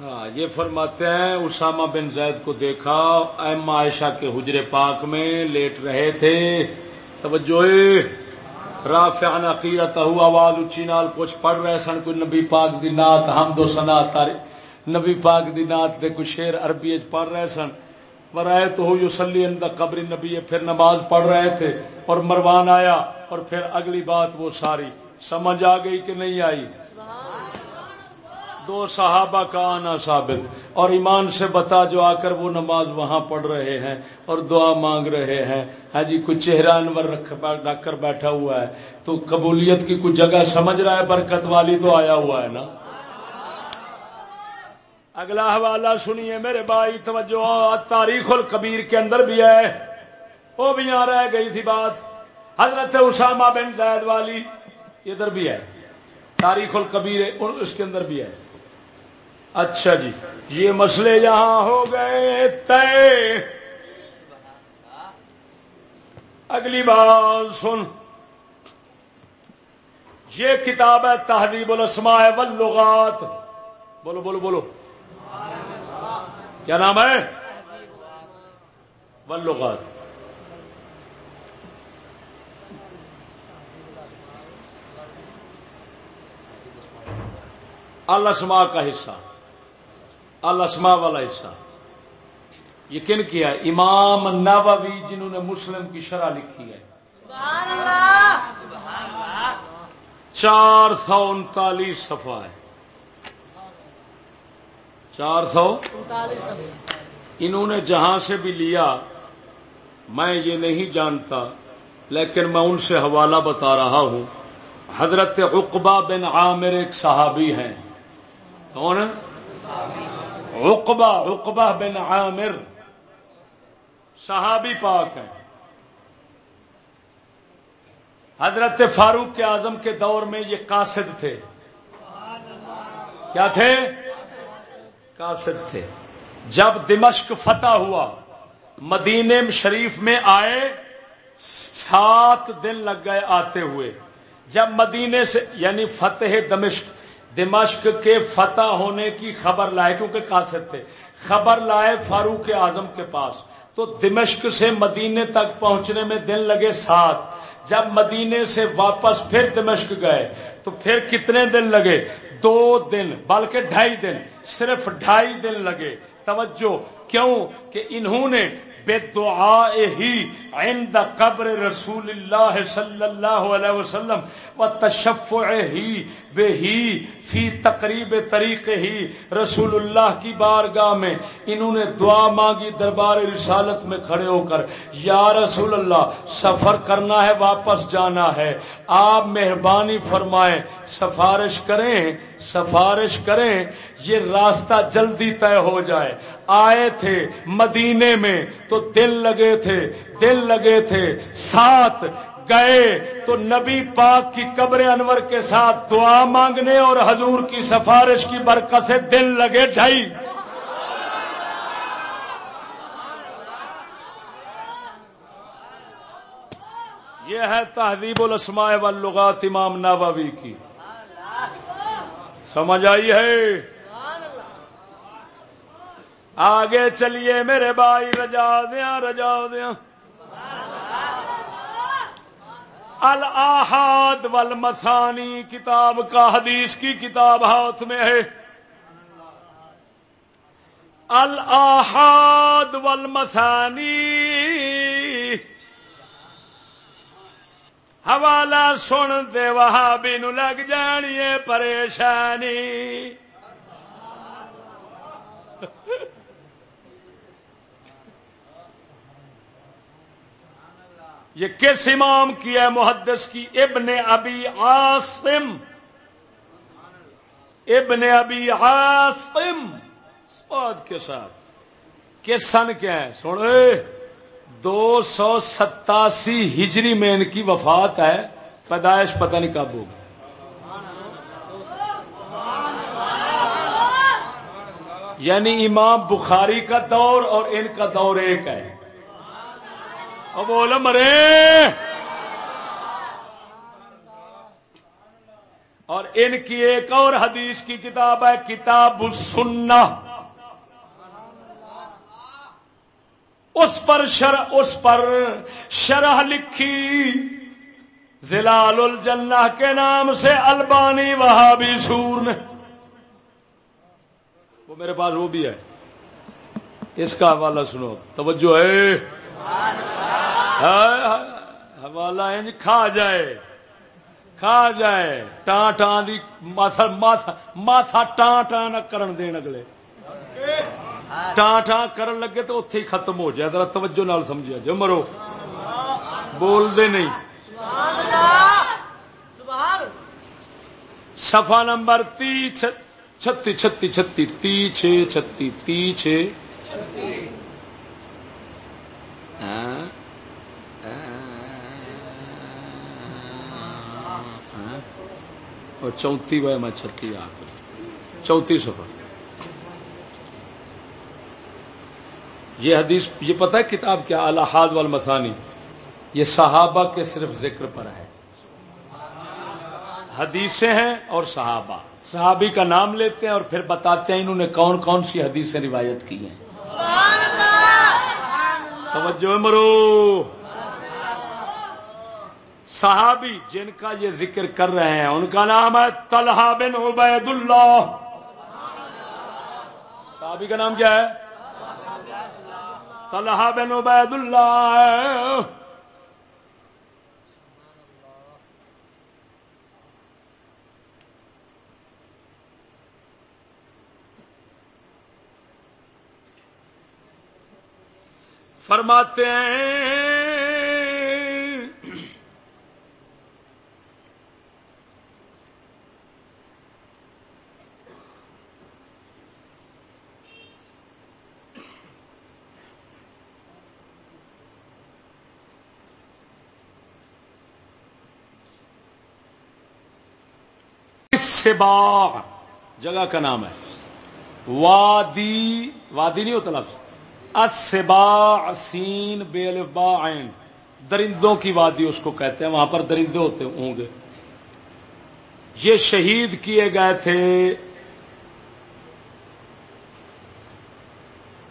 ہاں یہ فرماتے ہیں اسامہ بن زید کو دیکھا ایم عائشہ کے حجر پاک میں لیٹ رہے تھے۔ توجہ۔ رافعن عقیرت ہوا آواز اچھی نال کچھ پڑھ رہے سن کوئی نبی پاک دی نات حمد و سنا تاری. نبی پاک دی نات دے کوئی شیر عربی پڑھ رہے سن. ورائے تو ہو یو سلی اندر قبر نبی پھر نماز پڑھ رہے تھے اور مروان آیا اور پھر اگلی بات وہ ساری. سمجھ آ گئی کہ نہیں آئی؟ دو صحابہ کا آنا ثابت اور ایمان سے بتا جو آ کر وہ نماز وہاں پڑھ رہے ہیں اور دعا مانگ رہے ہیں۔ ہاں جی کچھ چہرہ انور رکھ کر بیٹھا ہوا ہے تو قبولیت کی کچھ جگہ سمجھ رہا ہے؟ برکت والی تو آیا ہوا ہے نا؟ اگلا حوالہ سنیے میرے بھائی، توجہ تاریخ القبیر کے اندر بھی ہے۔ وہ بھی یہاں رہ گئی تھی بات۔ حضرت اسامہ بن زید والی ادھر بھی ہے۔ تاریخ القبیر اس کے اندر بھی ہے۔ اچھا جی یہ مسئلے یہاں ہو گئے، طے۔ اگلی بات سن۔ یہ کتاب ہے تہذیب الاسماء واللغات۔ بولو بولو بولو۔ کیا نام ہے؟ واللغات۔ الاسماء کا حصہ۔ الاسما والا حصہ۔ یقین کیا امام ناوی جنہوں نے مسلم کی شرح لکھی ہے۔ چار سو انتالیس صفحہ ہے۔ چار سو؟ انہوں نے جہاں سے بھی لیا میں یہ نہیں جانتا لیکن میں ان سے حوالہ بتا رہا ہوں۔ حضرت عقبہ بن عامر ایک صحابی ہیں۔ کون عقبہ عقبہ بن عامر، صحابی پاک ہیں۔ حضرت فاروق کے اعظم کے دور میں یہ قاصد تھے۔ کیا تھے؟ قاصد تھے۔ جب دمشق فتح ہوا مدینے شریف میں آئے، سات دن لگ گئے آتے ہوئے۔ جب مدینے سے یعنی فتح دمشق دمشق کے فتح ہونے کی خبر لائے، کیونکہ قاصد تھے۔ خبر لائے فاروق اعظم کے پاس۔ تو دمشق سے مدینے تک پہنچنے میں دن لگے سات۔ جب مدینے سے واپس پھر دمشق گئے، تو پھر کتنے دن لگے؟ دو دن، بلکہ ڈھائی دن، صرف ڈھائی دن لگے۔ توجہ، کیوں؟ کہ انہوں نے بے دعا ہی عند قبر رسول اللہ صلی اللہ علیہ وسلم و تشفع ہی بے ہی فی تقریب طریقے ہی رسول اللہ کی بارگاہ میں۔ انہوں نے دعا مانگی، دربار رسالت میں کھڑے ہو کر۔ یا رسول اللہ، سفر کرنا ہے، واپس جانا ہے۔ آپ مہربانی فرمائیں، سفارش کریں سفارش کریں، یہ راستہ جلدی طے ہو جائے۔ آئے تھے مدینے میں تو دل لگے تھے، دل لگے تھے۔ ساتھ گئے تو نبی پاک کی قبر انور کے ساتھ دعا مانگنے اور حضور کی سفارش کی برکت سے دل لگے ڈھائی۔ یہ ہے تہذیب الاسماء واللغات امام ناوی کی۔ سمجھ آئی ہے؟ آگے چلیے میرے بھائی، رجا دیا رجا دیا الحاد والمثانی، کتاب کا حدیث کی کتاب ہاتھ میں ہے۔ الآحاد والمثانی حوالہ سن دے وہابی نو لگ جانی پریشانی۔ یہ کس امام کی ہے؟ محدث کی ابن ابی عاصم۔ ابن ابی عاصم۔ سواد کے ساتھ۔ کس سن کیا ہے سن۔ دو سو ستاسی ہجری میں ان کی وفات ہے، پیدائش پتہ نہیں کب ہوگی۔ یعنی امام بخاری کا دور اور ان کا دور ایک ہے۔ اب بول مرے۔ اور ان کی ایک اور حدیث کی کتاب ہے، کتاب السنہ۔ اس پر شرح اس پر شرح لکھی۔ زلال الجنہ کے نام سے البانی وہابی سور نے۔ وہ میرے پاس وہ بھی ہے۔ اس کا حوالہ سنو۔ توجہ ہے۔ حوالہ انج کھا جائے۔ کھا جائے۔ ٹان ٹان دی ماسا ماسا ماسا ٹان ٹان کرن دین اگلے۔ ٹان ٹان کرن لگے تو اتے ہی ختم ہو جائے ذرا توجہ نال سمجھا جو مرو بول دے نہیں سفا نمبر تی چھتی چھتی چھتی تی چھ چھتی تی چھ اور چوتھی بھائی میں چھتی آ چوتھی سفر یہ حدیث، یہ پتہ ہے کتاب کیا؟ الحاد والمثانی۔ یہ صحابہ کے صرف ذکر پر ہے۔ حدیثیں ہیں اور صحابہ۔ صحابی کا نام لیتے ہیں اور پھر بتاتے ہیں انہوں نے کون کون سی حدیثیں روایت کی ہیں۔ توجہ مرو۔ صحابی جن کا یہ ذکر کر رہے ہیں، ان کا نام ہے طلحہ بن عبید اللہ صحابی کا نام کیا ہے؟ طلحہ بن عبید اللہ فرماتے ہیں سبا جگہ کا نام ہے۔ وادی وادی نہیں ہوتا لفظ. اسبا سین بیل با عین. درندوں کی وادی اس کو کہتے ہیں وہاں پر درندے ہوتے ہوں گے۔ یہ شہید کیے گئے تھے۔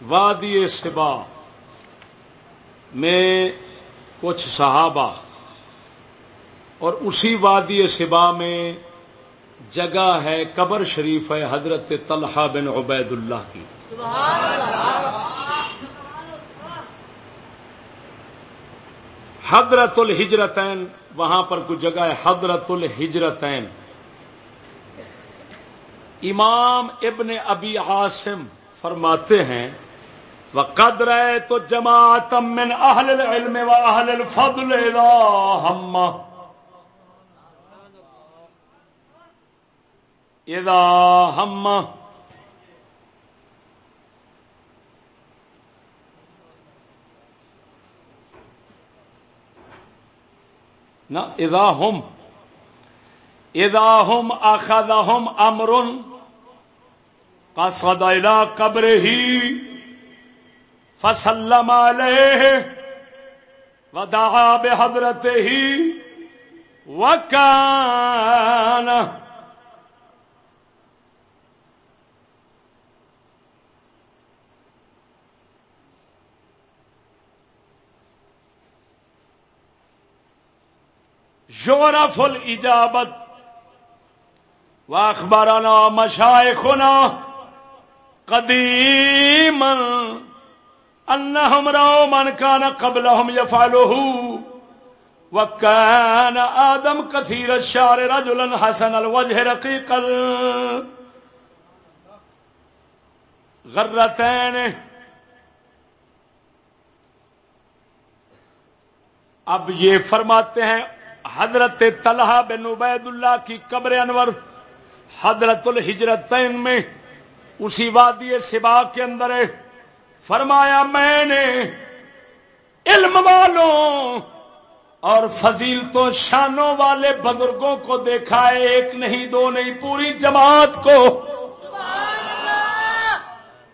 وادی سبا میں کچھ صحابہ اور اسی وادی سبا میں جگہ ہے قبر شریف ہے حضرت طلحہ بن عبید اللہ کی۔ حضرت الحجرتین وہاں پر کچھ جگہ ہے حضرت الحجرتین امام ابن ابی عاصم فرماتے ہیں وہ قدر تو جماعت من اہل العلم و اہل الفضل ہم اذا ہم نہ اذا ہم اذا ہم اخذہم امر قصد الى قبره، فسلم عليه، ودعا بحضرته، وكان یورف الجابت واخبارنا مشائخنا قدیم انہم رو من کان قبلہم یفعلوہ وکان آدم کثیر الشار رجلا حسن الوجہ رقیق غرتین اب یہ فرماتے ہیں حضرت طلحہ بن عبید اللہ کی قبر انور حضرت الحجرتین میں اسی وادی سبا کے اندر فرمایا میں نے علم والوں اور فضیلتوں شانوں والے بزرگوں کو دیکھا ہے، ایک نہیں، دو نہیں، پوری جماعت کو۔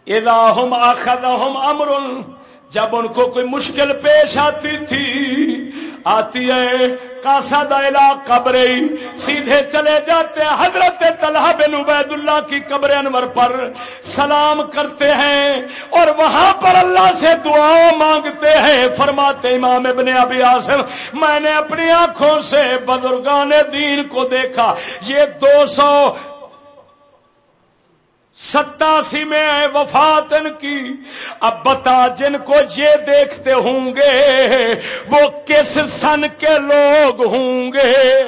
الہم آخذہم امر، جب ان کو کوئی مشکل پیش آتی تھی، آتی ہے کاسا دلا قبر سیدھے چلے جاتے ہیں۔ حضرت طلحہ بن عبید اللہ کی قبر انور پر سلام کرتے ہیں اور وہاں پر اللہ سے دعا مانگتے ہیں۔ فرماتے امام ابن ابی آصف میں نے اپنی آنکھوں سے بزرگان دین کو دیکھا۔ یہ دو سو ستاسی میں ہے وفات ان کی۔ اب بتا جن کو یہ دیکھتے ہوں گے، وہ کس سن کے لوگ ہوں گے؟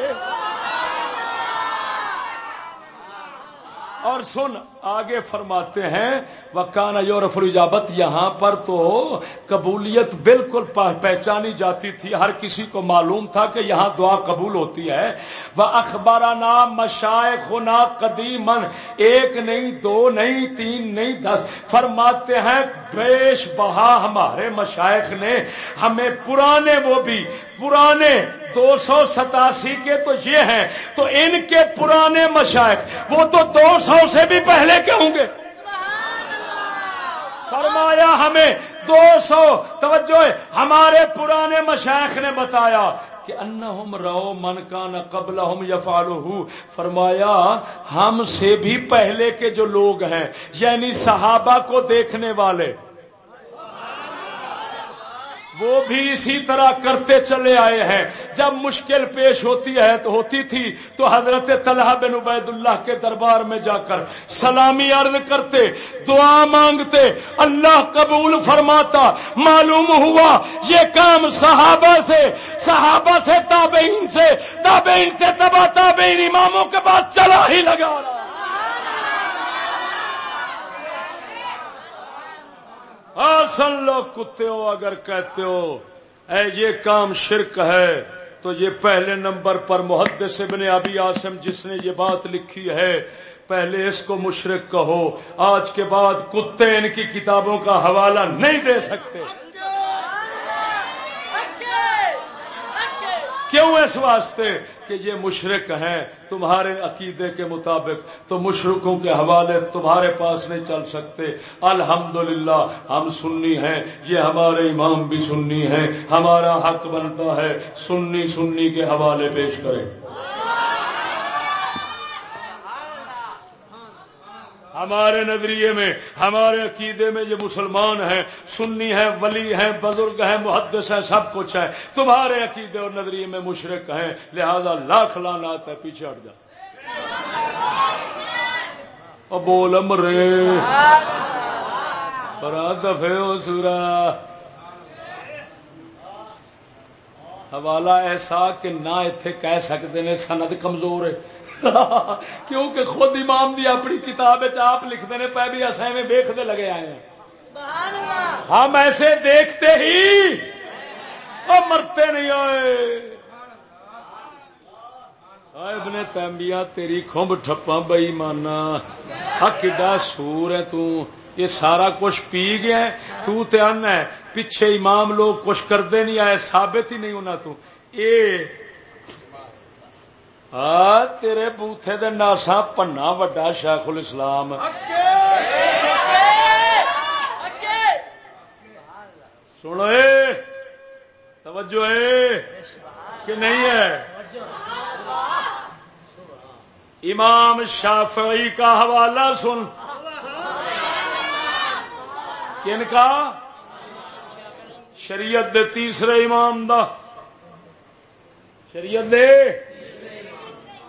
اور سن۔ آگے فرماتے ہیں وکانا یورف الجابت یہاں پر تو قبولیت بالکل پہچانی جاتی تھی، ہر کسی کو معلوم تھا کہ یہاں دعا قبول ہوتی ہے۔ وہ اخبار نام مشائے خنا قدیمن ایک نہیں، دو نہیں، تین نہیں، دس۔ فرماتے ہیں، بیش بہا ہمارے مشائق نے ہمیں پرانے وہ بھی، پرانے دو سو ستاسی کے تو یہ ہیں۔ تو ان کے پرانے مشائق وہ تو دو سو سے بھی پہلے کے ہوں گے۔ فرمایا ہمیں دو سو توجہ ہمارے پرانے مشائق نے بتایا کہ انہم رو من کا نہ قبل ہم یفالو فرمایا ہم سے بھی پہلے کے جو لوگ ہیں یعنی صحابہ کو دیکھنے والے وہ بھی اسی طرح کرتے چلے آئے ہیں۔ جب مشکل پیش ہوتی ہے تو ہوتی تھی، تو حضرت طلحہ بن عبید اللہ کے دربار میں جا کر سلامی عرض کرتے، دعا مانگتے، اللہ قبول فرماتا۔ معلوم ہوا یہ کام صحابہ سے صحابہ سے تابعین سے تابعین سے تبا تابعین اماموں کے پاس چلا ہی لگا رہا۔ آسن لوگ کتے ہو، اگر کہتے ہو، اے یہ کام شرک ہے، تو یہ پہلے نمبر پر محدث ابن ابی آسم جس نے یہ بات لکھی ہے، پہلے اس کو مشرق کہو، آج کے بعد کتے ان کی کتابوں کا حوالہ نہیں دے سکتے۔ کیوں اس واسطے کہ یہ مشرق ہیں تمہارے عقیدے کے مطابق؟ تو مشرقوں کے حوالے تمہارے پاس نہیں چل سکتے۔ الحمدللہ، ہم سنی ہیں، یہ ہمارے امام بھی سنی ہیں، ہمارا حق بنتا ہے سنی سنی کے حوالے پیش کریں۔ ہمارے نظریے میں، ہمارے عقیدے میں یہ مسلمان ہیں، سنی ہیں، ولی ہیں، بزرگ ہیں، محدث ہیں، سب کچھ ہے تمہارے عقیدے اور نظریے میں مشرق ہیں، لہذا لاکھ لانات ہے پیچھے ہٹ جا۔ بول امرے۔ برا دفے ہو سورا حوالہ ایسا کہ نہ اتنے کہہ سکتے ہیں، سند کمزور ہے۔ کیونکہ خود امام دی اپنی کتاب آپ لکھتے ہیں پہ بھی اصل میں دیکھتے لگے آئے ہیں۔ ہم ایسے دیکھتے ہی وہ مرتے نہیں ہوئے ابن تیمبیا تیری کھمب ٹھپا بئی مانا کڈا سور ہے تو۔ یہ سارا کچھ پی گیا ہے۔ تو تے ان ہے۔ پیچھے امام لوگ کچھ کرتے نہیں آئے ثابت ہی نہیں ہونا تو۔ اے تیرے بوتھے دے ناسا پنا وڈا شیخ الاسلام۔ سنو توجہ ہے کہ نہیں ہے امام شافعی کا حوالہ سن۔ کن کا؟ شریعت دے تیسرے امام دا۔ شریعت دے؟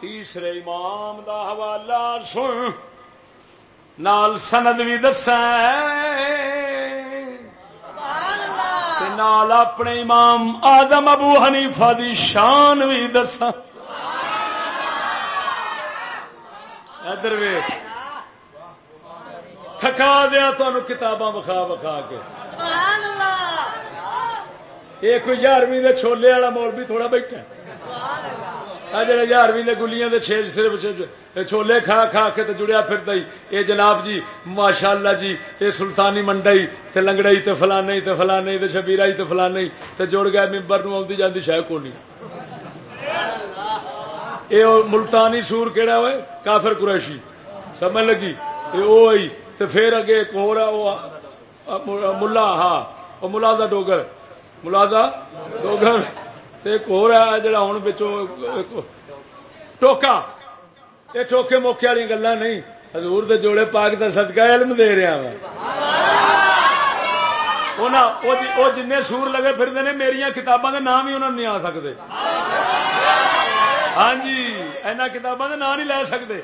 تیسرے امام دا حوالہ سن۔ نال سند بھی دسا نال اپنے امام آزم ابو حنیفہ دی شان بھی دسا ادھر ویخ تھکا دیا تمہیں کتاباں بکھا بکھا کے۔ یہ کوئی یارویں چھولے والا مول بھی تھوڑا بیٹھا جڑے یارویں دے گلیاں دے چھ صرف چھولے کھا کھا کے تے جڑیا پھردا ہی اے جناب جی ماشاءاللہ جی اے سلطانی منڈائی تے لنگڑائی تے فلانے تے فلانے تے شبیرائی تے فلانے تے جوڑ گیا ممبر نو اوندی جاندی شے کوئی اے ملتانی سور کیڑا ہوئے؟ کافر قریشی۔ سمجھ لگی؟ اے او تے پھر اگے ایک ہو رہا ملا ہاں وہ ملا دا ڈوگر۔ ملازا ڈوگر۔ ایک ہو رہا ہے جڑا ہوں ٹوکا یہ ٹوکے موقع والی گلا نہیں حضور دے جوڑے پاک کا صدقہ علم دے رہا وا جن سور لگے پھرتے ہیں میری کتاباں کے نام ہی انہوں نہیں آ سکتے ہاں جی اینا کتاباں کے نام نہیں لے سکتے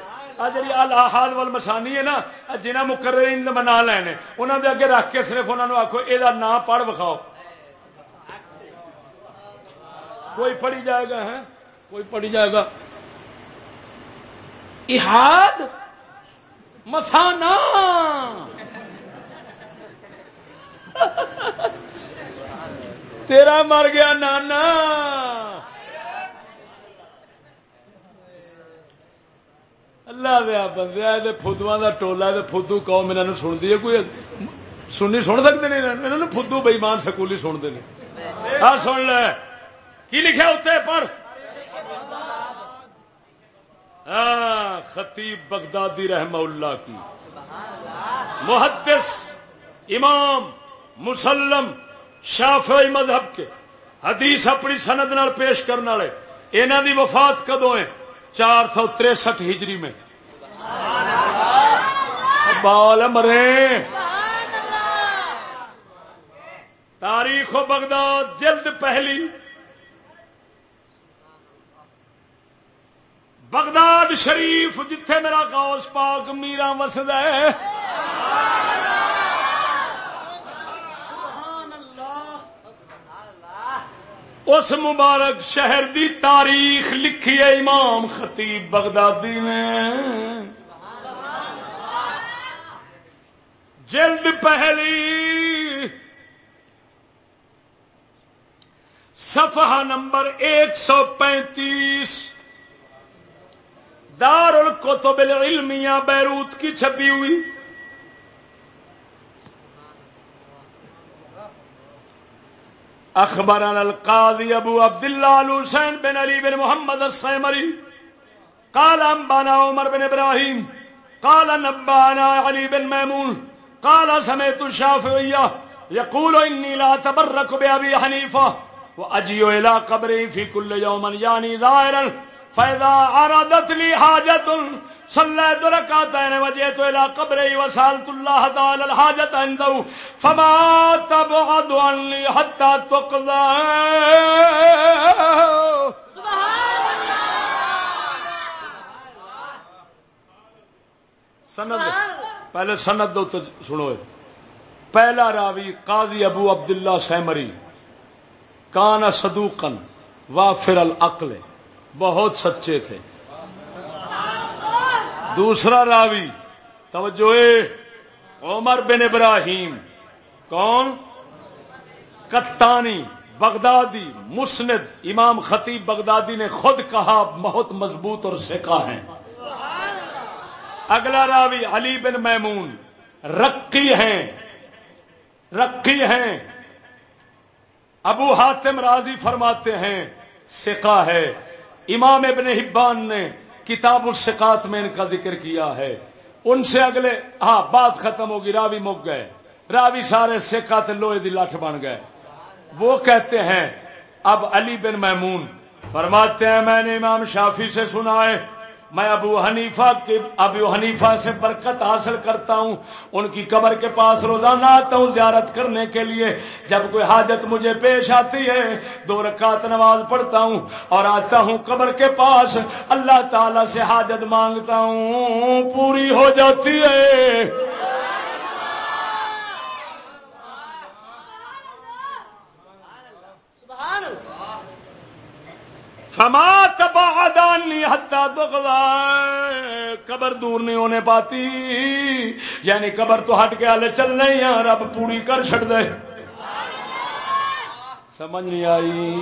جی الحاد وال مسانی ہے نا جنہیں مقرر منا لینے انہوں دے اگے رکھ کے صرف انہوں نے آخو یہ نام پڑھ بکھاؤ کوئی پڑھی جائے گا ہے کوئی پڑھی جائے گا۔ احاد مسانا تیرا مر گیا نانا۔ اللہ دیا بندے فدو کا ٹولا فدو قوم انہوں سنتی ہے۔ کوئی سنی سن سکتے نہیں فدو بئیمان سکولی سنتے ہیں ہاں سن لے۔ کی لکھا اتنے پر؟ ہاں، خطیب بغدادی رحم اللہ کی۔ محدث امام مسلم شافعی مذہب کے۔ حدیث اپنی سند نال پیش کرنے والے۔ یہاں دی وفات کدو ہے؟ چار سو تریسٹھ ہجری میں۔ بال مرے۔ تاریخ و بغداد جلد پہلی۔ بغداد شریف جتھے میرا غوث پاک میرا وسد ہے۔ اس مبارک شہر دی تاریخ لکھی ہے امام خطیب بغدادی نے۔ جلد پہلی صفحہ نمبر ایک سو پینتیس۔ دار الکتب العلمیہ بیروت کی چھپی ہوئی؟ اخبر القاضی ابو عبد اللہ حسین بن علی بن محمد السیمری، قال انبانا عمر بن ابراہیم، قال نبانا علی بن میمون، قال سمیت الشافعیہ، یقول انی لا تبرک بی ابی حنیفہ واجیو الى قبری فی کل یومن یعنی ظاہرا فیضا عرضت لی حاجت صلیت رکعتین وجہت الى قبری وسالت اللہ تعالی الحاجت اندو فما تبعد عنی حتی تقضا سند. پہلے سند دو سنو پہلا راوی قاضی ابو عبداللہ سیمری. کان صدوقا وافر العقل. بہت سچے تھے۔ دوسرا راوی، توجہ عمر بن ابراہیم، کون؟ کتانی بغدادی مسند امام خطیب بغدادی نے خود کہا، بہت مضبوط اور سکھا ہے اگلا راوی، علی بن میمون، رقی ہیں۔ رقی ہیں۔ ابو حاتم راضی فرماتے ہیں سکھا ہے۔ امام ابن حبان نے کتاب السقات میں ان کا ذکر کیا ہے۔ ان سے اگلے ہاں بات ختم ہوگی، راوی مک گئے۔ راوی سارے سکات لوہے دی لٹھ بن گئے۔ وہ کہتے ہیں، اب علی بن محمون فرماتے ہیں، میں نے امام شافی سے سنا ہے میں ابو حنیفہ کے ابو حنیفہ سے برکت حاصل کرتا ہوں۔ ان کی قبر کے پاس روزانہ آتا ہوں زیارت کرنے کے لیے۔ جب کوئی حاجت مجھے پیش آتی ہے، دو رکعت نماز پڑھتا ہوں اور آتا ہوں قبر کے پاس، اللہ تعالی سے حاجت مانگتا ہوں، پوری ہو جاتی ہے سبحان اللہ فما تبعدانی حتی دغلا قبر دور نہیں ہونے پاتی۔ یعنی قبر تو ہٹ کے آلے چل نہیں ہے رب پوری کر چھڑ دے۔ سمجھ نہیں آئی۔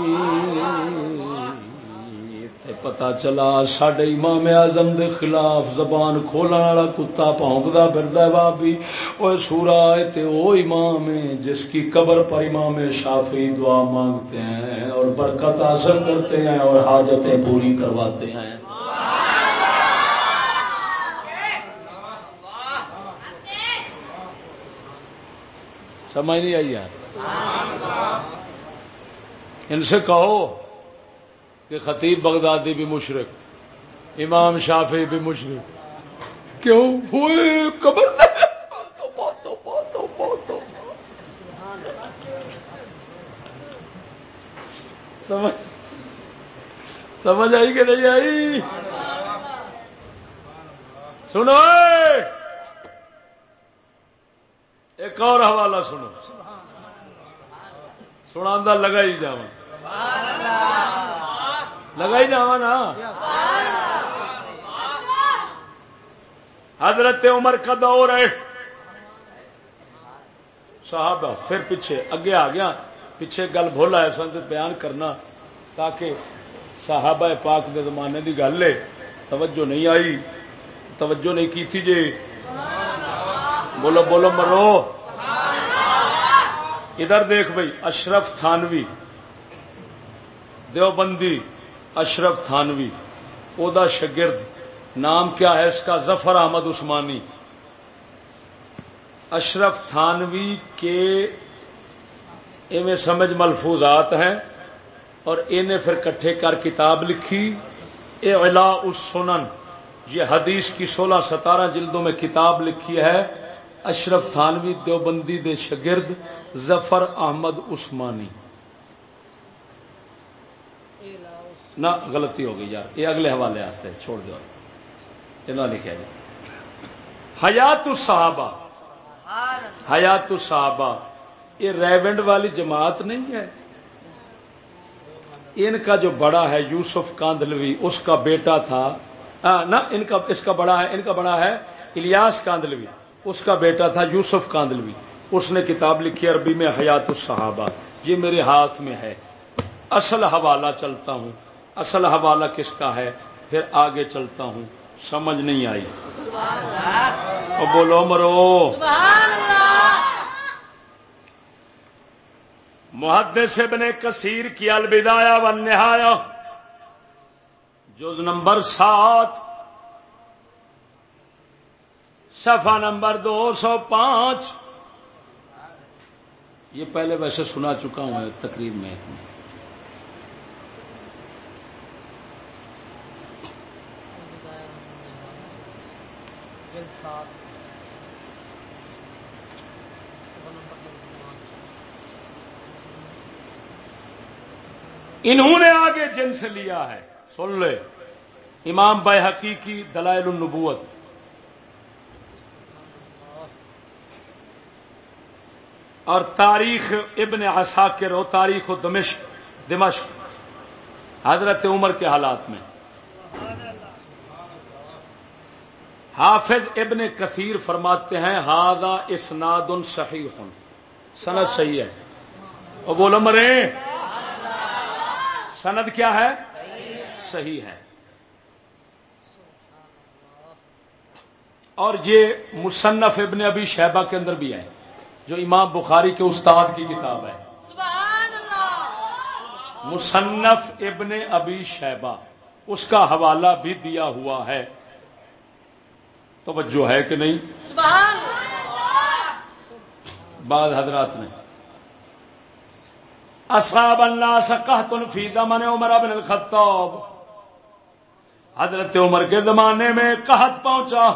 پتا چلا سڈے امام اعظم دے خلاف زبان کھولن والا کتا پونکدا پھردا ہے بابی اوے سورا تے او امام ہے جس کی قبر پر امام شافعی دعا مانگتے ہیں اور برکت حاصل کرتے ہیں اور حاجتیں پوری کرواتے ہیں۔ سمجھ نہیں آئی یار؟ ان سے کہو۔ کہ خطیب بغدادی بھی مشرق، امام شافی بھی مشرق۔ کیوں؟ ہوئے، قبر سمجھ سمجھ آئی کہ نہیں آئی؟ سنو۔ ایک اور حوالہ سنو۔ سنا لگا ہی جاؤ لگا ہی جاوا نا۔ حضرت عمر کا دور ہے۔ صحابہ پھر پیچھے اگے آ گیا۔ پیچھے گل بھولا ہے سن بیان کرنا تاکہ صحابہ پاک دے زمانے دی گل ہے۔ توجہ نہیں آئی۔ توجہ نہیں کی تھی جی۔ بولو بولو، مرو۔ ادھر دیکھ بھائی، اشرف تھانوی۔ دیوبندی۔ اشرف تھانوی، او دا شگرد نام کیا ہے اس کا؟ ظفر احمد عثمانی۔ اشرف تھانوی کے ایویں سمجھ ملفوظات ہیں اور انہیں پھر کٹھے کر کتاب لکھی اے علا السنن۔ یہ حدیث کی سولہ ستارہ جلدوں میں کتاب لکھی ہے۔ اشرف تھانوی دیوبندی دے شگرد ظفر احمد عثمانی۔ نہ غلطی ہو گئی یار، یہ اگلے حوالے آستے چھوڑ دو۔ یہ لکھا جائے۔ حیات الصحابہ حیات الصحابہ، یہ ریونڈ والی جماعت نہیں ہے۔ ان کا جو بڑا ہے، یوسف کاندلوی، اس کا بیٹا تھا۔ نہ، ان کا، اس کا بڑا ہے، ان کا بڑا ہے الیاس کاندلوی۔ اس کا بیٹا تھا یوسف کاندلوی۔ اس نے کتاب لکھی عربی میں حیات الصحابہ۔ یہ میرے ہاتھ میں ہے۔ اصل حوالہ چلتا ہوں۔ اصل حوالہ کس کا ہے؟ پھر آگے چلتا ہوں۔ سمجھ نہیں آئی۔ اور بولو مرو۔ محدث ابن کثیر کی البدایا و نہایا جز نمبر سات۔ صفحہ نمبر دو سو پانچ۔ یہ پہلے ویسے سنا چکا ہوں تقریب میں۔ انہوں نے آگے جن سے لیا ہے۔ سن لے۔ امام بے حقیقی دلائل النبوت۔ اور تاریخ ابن عساکر و تاریخ و دمشق۔ دمشق۔ حضرت عمر کے حالات میں۔ حافظ ابن کثیر فرماتے ہیں ہاضا اسناد صحیح. ہن سند صحیح ہے۔ اور بولو مرے، سند کیا ہے؟ صحیح ہے۔ اور یہ مصنف ابن ابی شہبہ کے اندر بھی ہے، جو امام بخاری کے استاد کی کتاب ہے۔ مصنف ابن ابی شہبہ، اس کا حوالہ بھی دیا ہوا ہے۔ توجہ ہے کہ نہیں؟ سبحان بعد حضرات نے اصحاب اللہ سکہت فی زمن عمر بن الخطاب۔ حضرت عمر کے زمانے میں قحط پہنچا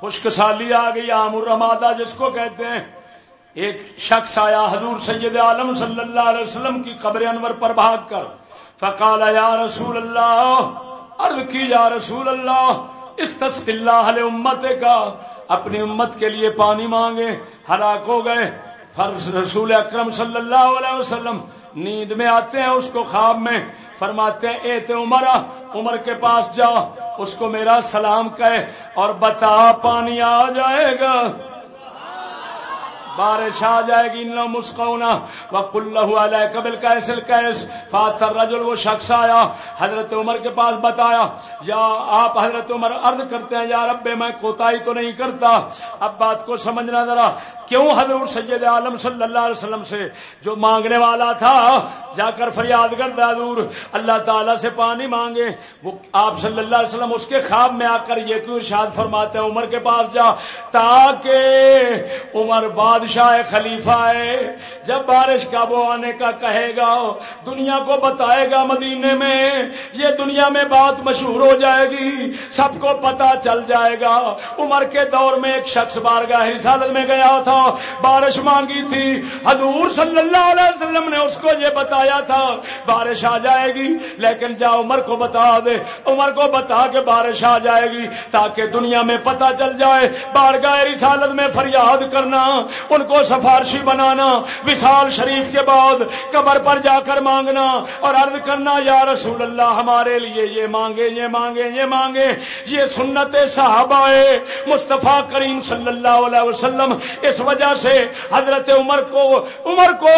خشک سالی آ گئی آمر رمادہ جس کو کہتے ہیں۔ ایک شخص آیا حضور سید عالم صلی اللہ علیہ وسلم کی قبر انور پر بھاگ کر، فقال، یا رسول اللہ، عرض کی، یا رسول اللہ اس اللہ علیہ امت کا، اپنی امت کے لیے پانی مانگے، ہلاک ہو گئے۔ رسول اکرم صلی اللہ علیہ وسلم نیند میں آتے ہیں، اس کو خواب میں فرماتے ہیں، اے تے عمر عمر کے پاس جا، اس کو میرا سلام کہے اور بتا پانی آ جائے گا۔ بارش آ جائے گی نہ مسکونا وک علیہ قبل کیسل کیس فاتر رجل وہ شخص آیا، حضرت عمر کے پاس بتایا، یا آپ حضرت عمر عرض کرتے ہیں، یا رب میں کوتا تو نہیں کرتا۔ اب بات کو سمجھنا ذرا۔ کیوں حضور سید عالم صلی اللہ علیہ وسلم سے جو مانگنے والا تھا، جا کر فریاد کر حضور، اللہ تعالیٰ سے پانی مانگے۔ وہ آپ صلی اللہ علیہ وسلم اس کے خواب میں آ کر یہ کیوں ارشاد فرماتے ہیں، عمر کے پاس جا، تاکہ عمر بادشاہ خلیفہ ہے۔ جب بارش کا وہ آنے کا کہے گا، دنیا کو بتائے گا مدینے میں، یہ دنیا میں بات مشہور ہو جائے گی، سب کو پتا چل جائے گا۔ عمر کے دور میں ایک شخص بارگاہ رسالت میں گیا تھا بارش مانگی تھی۔ حضور صلی اللہ علیہ وسلم نے اس کو یہ بتایا تھا، بارش آ جائے گی، لیکن جا عمر کو بتا دے۔ عمر کو بتا کے بارش آ جائے گی، تاکہ دنیا میں پتا چل جائے۔ بارگاہ رسالت میں فریاد کرنا، ان کو سفارشی بنانا وشال شریف کے بعد قبر پر جا کر مانگنا اور عرض کرنا، یا رسول اللہ، ہمارے لیے یہ مانگے یہ مانگے یہ مانگے۔ یہ سنت صحابہ مصطفیٰ کریم صلی اللہ علیہ وسلم اس وجہ سے حضرت عمر کو عمر کو،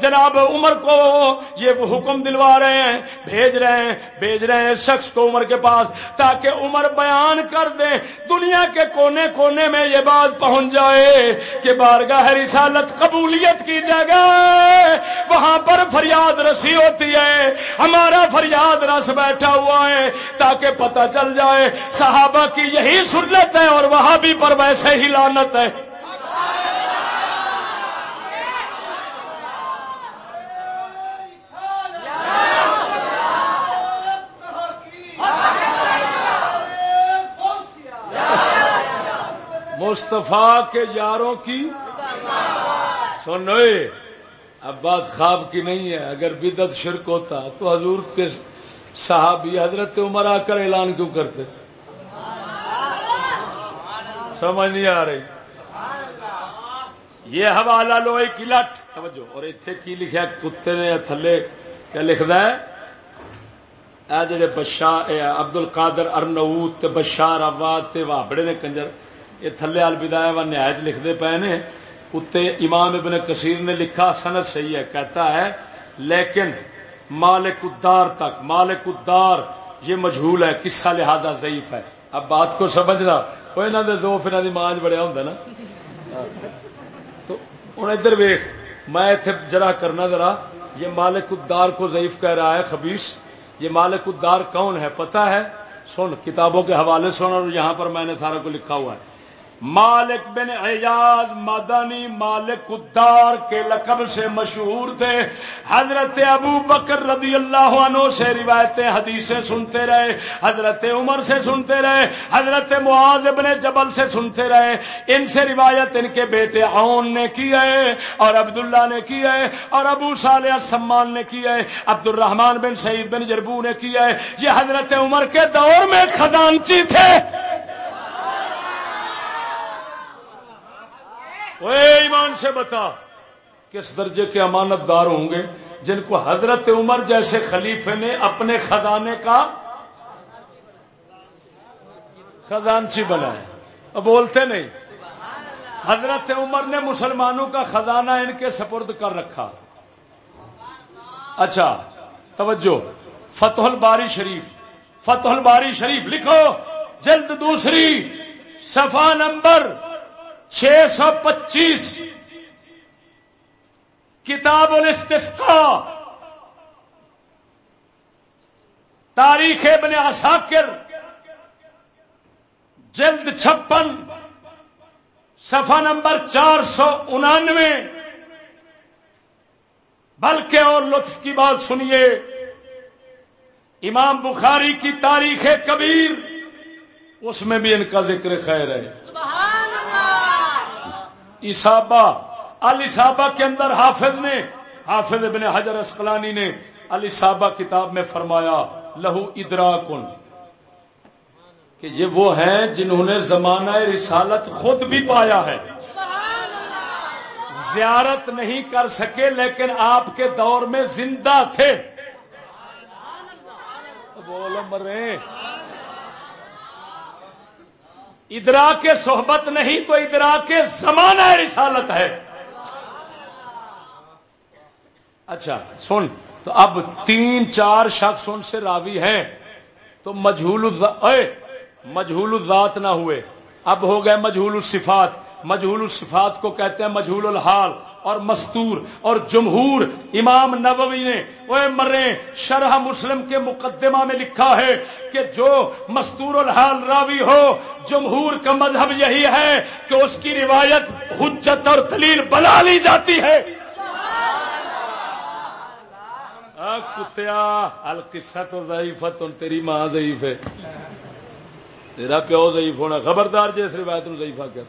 جناب عمر کو یہ حکم دلوا رہے ہیں، بھیج رہے ہیں، بھیج رہے ہیں شخص کو عمر کے پاس تاکہ عمر بیان کر دے، دنیا کے کونے کونے میں یہ بات پہنچ جائے کہ بارگاہ رسالت قبولیت کی جگہ وہاں پر فریاد رسی ہوتی ہے، ہمارا فریاد رس بیٹھا ہوا ہے تاکہ پتہ چل جائے، صحابہ کی یہی سنت ہے اور وہاں بھی پر ویسے ہی لانت ہے۔ مصطفیٰ کے یاروں کی سنو اب بات خواب کی نہیں ہے۔ اگر بدت شرک ہوتا تو حضور کے صحابی حضرت عمر آ کر اعلان کیوں کرتے؟ سمجھ نہیں آ رہی۔ یہ حوالہ لو ایک لٹ۔ توجہ، اور اتنے کی لکھا کتے نے تھلے کیا لکھتا ہے؟ اے جڑے بشار ابد ال کادر ارنوت بشار آباد تے وابڑے نے کنجر یہ تھلے الوداع و نہایت لکھتے پے نے۔ اتنے امام ابن کثیر نے لکھا سنت صحیح ہے، کہتا ہے، لیکن مالک الدار تک، مالک الدار یہ مجھول ہے، قصہ لہذا ضعیف ہے۔ اب بات کو سمجھنا، وہ یہاں کے زوف یہاں کی مانج بڑیا ہوں نا۔ ہوں ادھر ویخ میں اتنے جرا کرنا ذرا۔ یہ مالک الدار کو ضعیف کہہ رہا ہے خبیص۔ یہ مالک الدار کون ہے؟ پتا ہے؟ سن، کتابوں کے حوالے سن اور یہاں پر میں نے سارا کو لکھا ہوا ہے۔ مالک بن اعجاز مدنی مالک الدار کے لقب سے مشہور تھے۔ حضرت ابو بکر رضی اللہ عنہ سے روایتیں حدیثیں سنتے رہے، حضرت عمر سے سنتے رہے، حضرت معاذ ابن جبل سے سنتے رہے۔ ان سے روایت ان کے بیٹے اون نے کی ہے اور عبداللہ نے کی ہے اور ابو صالح سمان نے کی ہے عبد الرحمان بن سعید بن جربو نے کی ہے۔ یہ حضرت عمر کے دور میں خزانچی تھے۔ ایمان سے بتا کس درجے کے امانت دار ہوں گے جن کو حضرت عمر جیسے خلیفے نے اپنے خزانے کا خزانچی بنایا۔ بولتے نہیں۔ حضرت عمر نے مسلمانوں کا خزانہ ان کے سپرد کر رکھا۔ اچھا توجہ۔ فتح الباری شریف۔ فتح الباری شریف لکھو۔ جلد دوسری صفا نمبر چھ سو پچیس کتاب الاستسقاء تاریخ ابن عساکر، جلد چھپن، صفحہ نمبر چار سو انانوے۔ بلکہ اور لطف کی بات سنیے، امام بخاری کی تاریخ کبیر، اس میں بھی ان کا ذکر خیر ہے۔ اللہ اسابا الصابہ کے اندر حافظ نے، حافظ ابن حجر اسقلانی نے الصابہ کتاب میں فرمایا، لہو ادراکن، کہ یہ وہ ہیں جنہوں نے زمانہ رسالت خود بھی پایا ہے۔ زیارت نہیں کر سکے، لیکن آپ کے دور میں زندہ تھے۔ بولو مرے۔ ادرا کے صحبت نہیں تو ادرا کے زمانہ رسالت ہے۔ اچھا سن، تو اب تین، چار شخص ان سے راوی ہیں۔ تو مجہول اے، مجہول الذات نہ ہوئے۔ اب ہو گئے مجہول الصفات۔ مجہول الصفات کو کہتے ہیں مجہول الحال۔ اور مستور اور جمہور امام نبوی نے وہ مرے، شرح مسلم کے مقدمہ میں لکھا ہے کہ جو مستور الحال راوی ہو، جمہور کا مذہب یہی ہے کہ اس کی روایت حجت اور دلیل بنا لی جاتی ہے۔ کتیا القصہ تو ضعیفت تیری ماں ضعیف ہے۔ تیرا پیو ضعیف ہونا، خبردار جی اس روایت نو ضعیفہ کر۔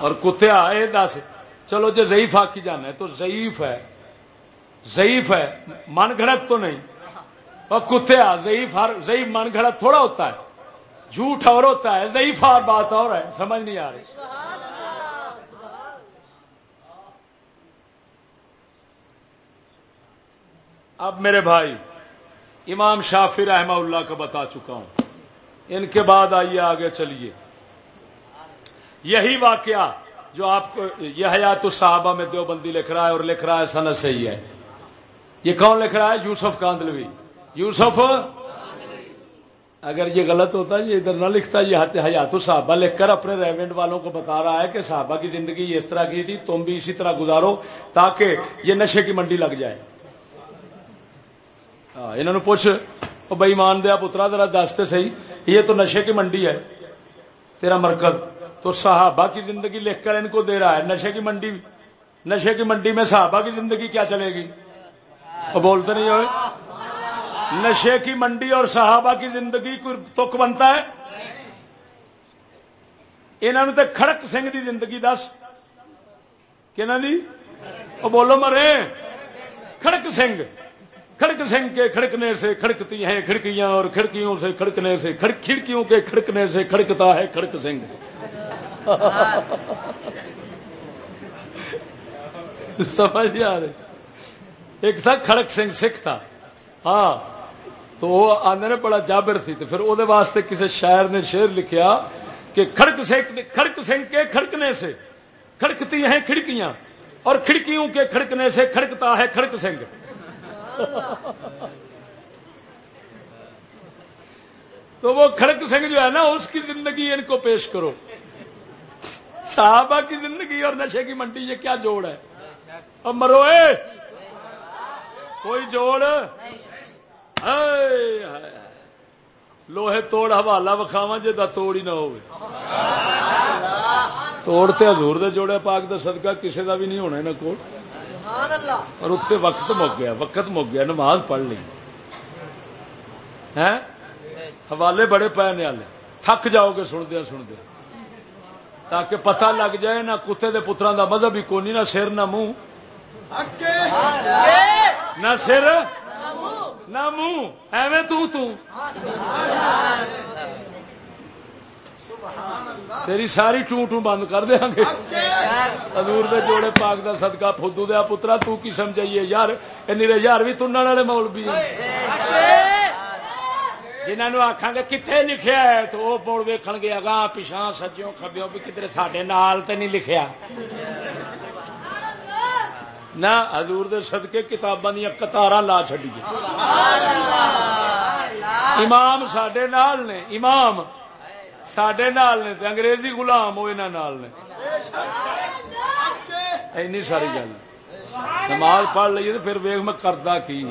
اور کتیا یہ دس۔ چلو جی ضعیف آکی جانا ہے تو ضعیف ہے۔ ضعیف ہے۔ من گھڑت تو نہیں۔ اور کتیا ضعیف ہر، ضعیف من گھڑت تھوڑا ہوتا ہے۔ جھوٹ اور ہوتا ہے، ضعیف اور بات اور ہے۔ سمجھ نہیں آ رہی۔ اب میرے بھائی، امام شافی رحمہ اللہ کا بتا چکا ہوں۔ ان کے بعد آئیے آگے چلیے۔ یہی واقعہ جو آپ کو یہ حیات الصحابہ میں دیوبندی لکھ رہا ہے اور لکھ رہا ہے سنت صحیح ہے۔ یہ کون لکھ رہا ہے؟ یوسف کاندلوی۔ یوسف؟ اگر یہ غلط ہوتا یہ ادھر نہ لکھتا، یہ حیات الصحابہ لکھ کر اپنے ریونٹ والوں کو بتا رہا ہے کہ صحابہ کی زندگی اس طرح کی تھی، تم بھی اسی طرح گزارو تاکہ یہ نشے کی منڈی لگ جائے۔ ہاں، انہوں نے پوچھ بھائی مان دیا پترا ذرا دستے صحیح، یہ تو نشے کی منڈی ہے، تیرا مرکز۔ تو صحابہ کی زندگی لکھ کر ان کو دے رہا ہے۔ نشے کی منڈی، نشے کی منڈی میں صحابہ کی زندگی کیا چلے گی؟ وہ بولتے نہیں ہوئے؟ نشے کی منڈی اور صحابہ کی زندگی کوئی تک بنتا ہے؟ انہوں نے تو کھڑک سنگھ دی زندگی دس۔ کہ دی جی؟ وہ بولو مرے، کھڑک سنگھ۔ کھڑک سنگھ کے کھڑکنے سے کھڑکتی ہیں کھڑکیاں اور کھڑکیوں سے کھڑکنے سے کھڑکیوں کے کھڑکنے سے کھڑکتا ہے کھڑک سنگھ۔ سمجھ آ رہے ایک تھا کھڑک سنگھ سکھ تھا۔ ہاں تو وہ آدھے نے بڑا جابر تھی، تو پھر وہ واسطے کسی شاعر نے شعر لکھیا کہ کھڑک سنگھ کھڑک سنگھ کے کھڑکنے سے۔ کھڑکتی ہیں کھڑکیاں، اور کھڑکیوں کے کھڑکنے سے کھڑکتا ہے کھڑک سنگھ۔ تو وہ کھڑک سنگھ جو ہے نا، اس کی زندگی ان کو پیش کرو۔ صحابہ کی زندگی اور نشے کی منڈی، یہ کیا جوڑ ہے؟ اب مرو، اے! کوئی جوڑ؟ لوہے توڑ حوالہ وکھاوا جا توڑ ہی نہ ہو توڑ تے حضور دے جوڑے، پاک دا صدقہ کسے دا بھی نہیں ہونا یہاں کو اور اتنے وقت مک گیا، وقت مک گیا، نماز پڑھ لی۔ ہیں؟ حوالے بڑے پے والے تھک جاؤ گے سندیا سنتے تاکہ پتہ لگ جائے نہ کتے دے پترا دا مذہب ہی کونی نہ سر نہ منہ۔ نہ سر نہ منہ۔ ایویں تو تو۔ تیری ساری ٹوں ٹوں بند کر دیا گے حضور دے جوڑے پاک دا صدقہ فدو دیا پترا تو کی سمجھائیے؟ یار نیرے یار بھی تننے والے مولوی ہیں۔ جنہوں آخان گے کتنے لکھیا ہے؟ تو وہ مڑ ویکھ گے اگاں پچھا سجوں کبیوں بھی کدھر ساڈے نال تے نہیں لکھیا. نہ حضور دے صدقے کتاباں دیا قطاراں لا چھڈیے امام ساڈے نال نے امام سڈے نال نے انگریزی غلام وہ یہاں نال نے۔ اینی ساری گل۔ نماز پڑھ لیے تو پھر ویگ میں کردا کی۔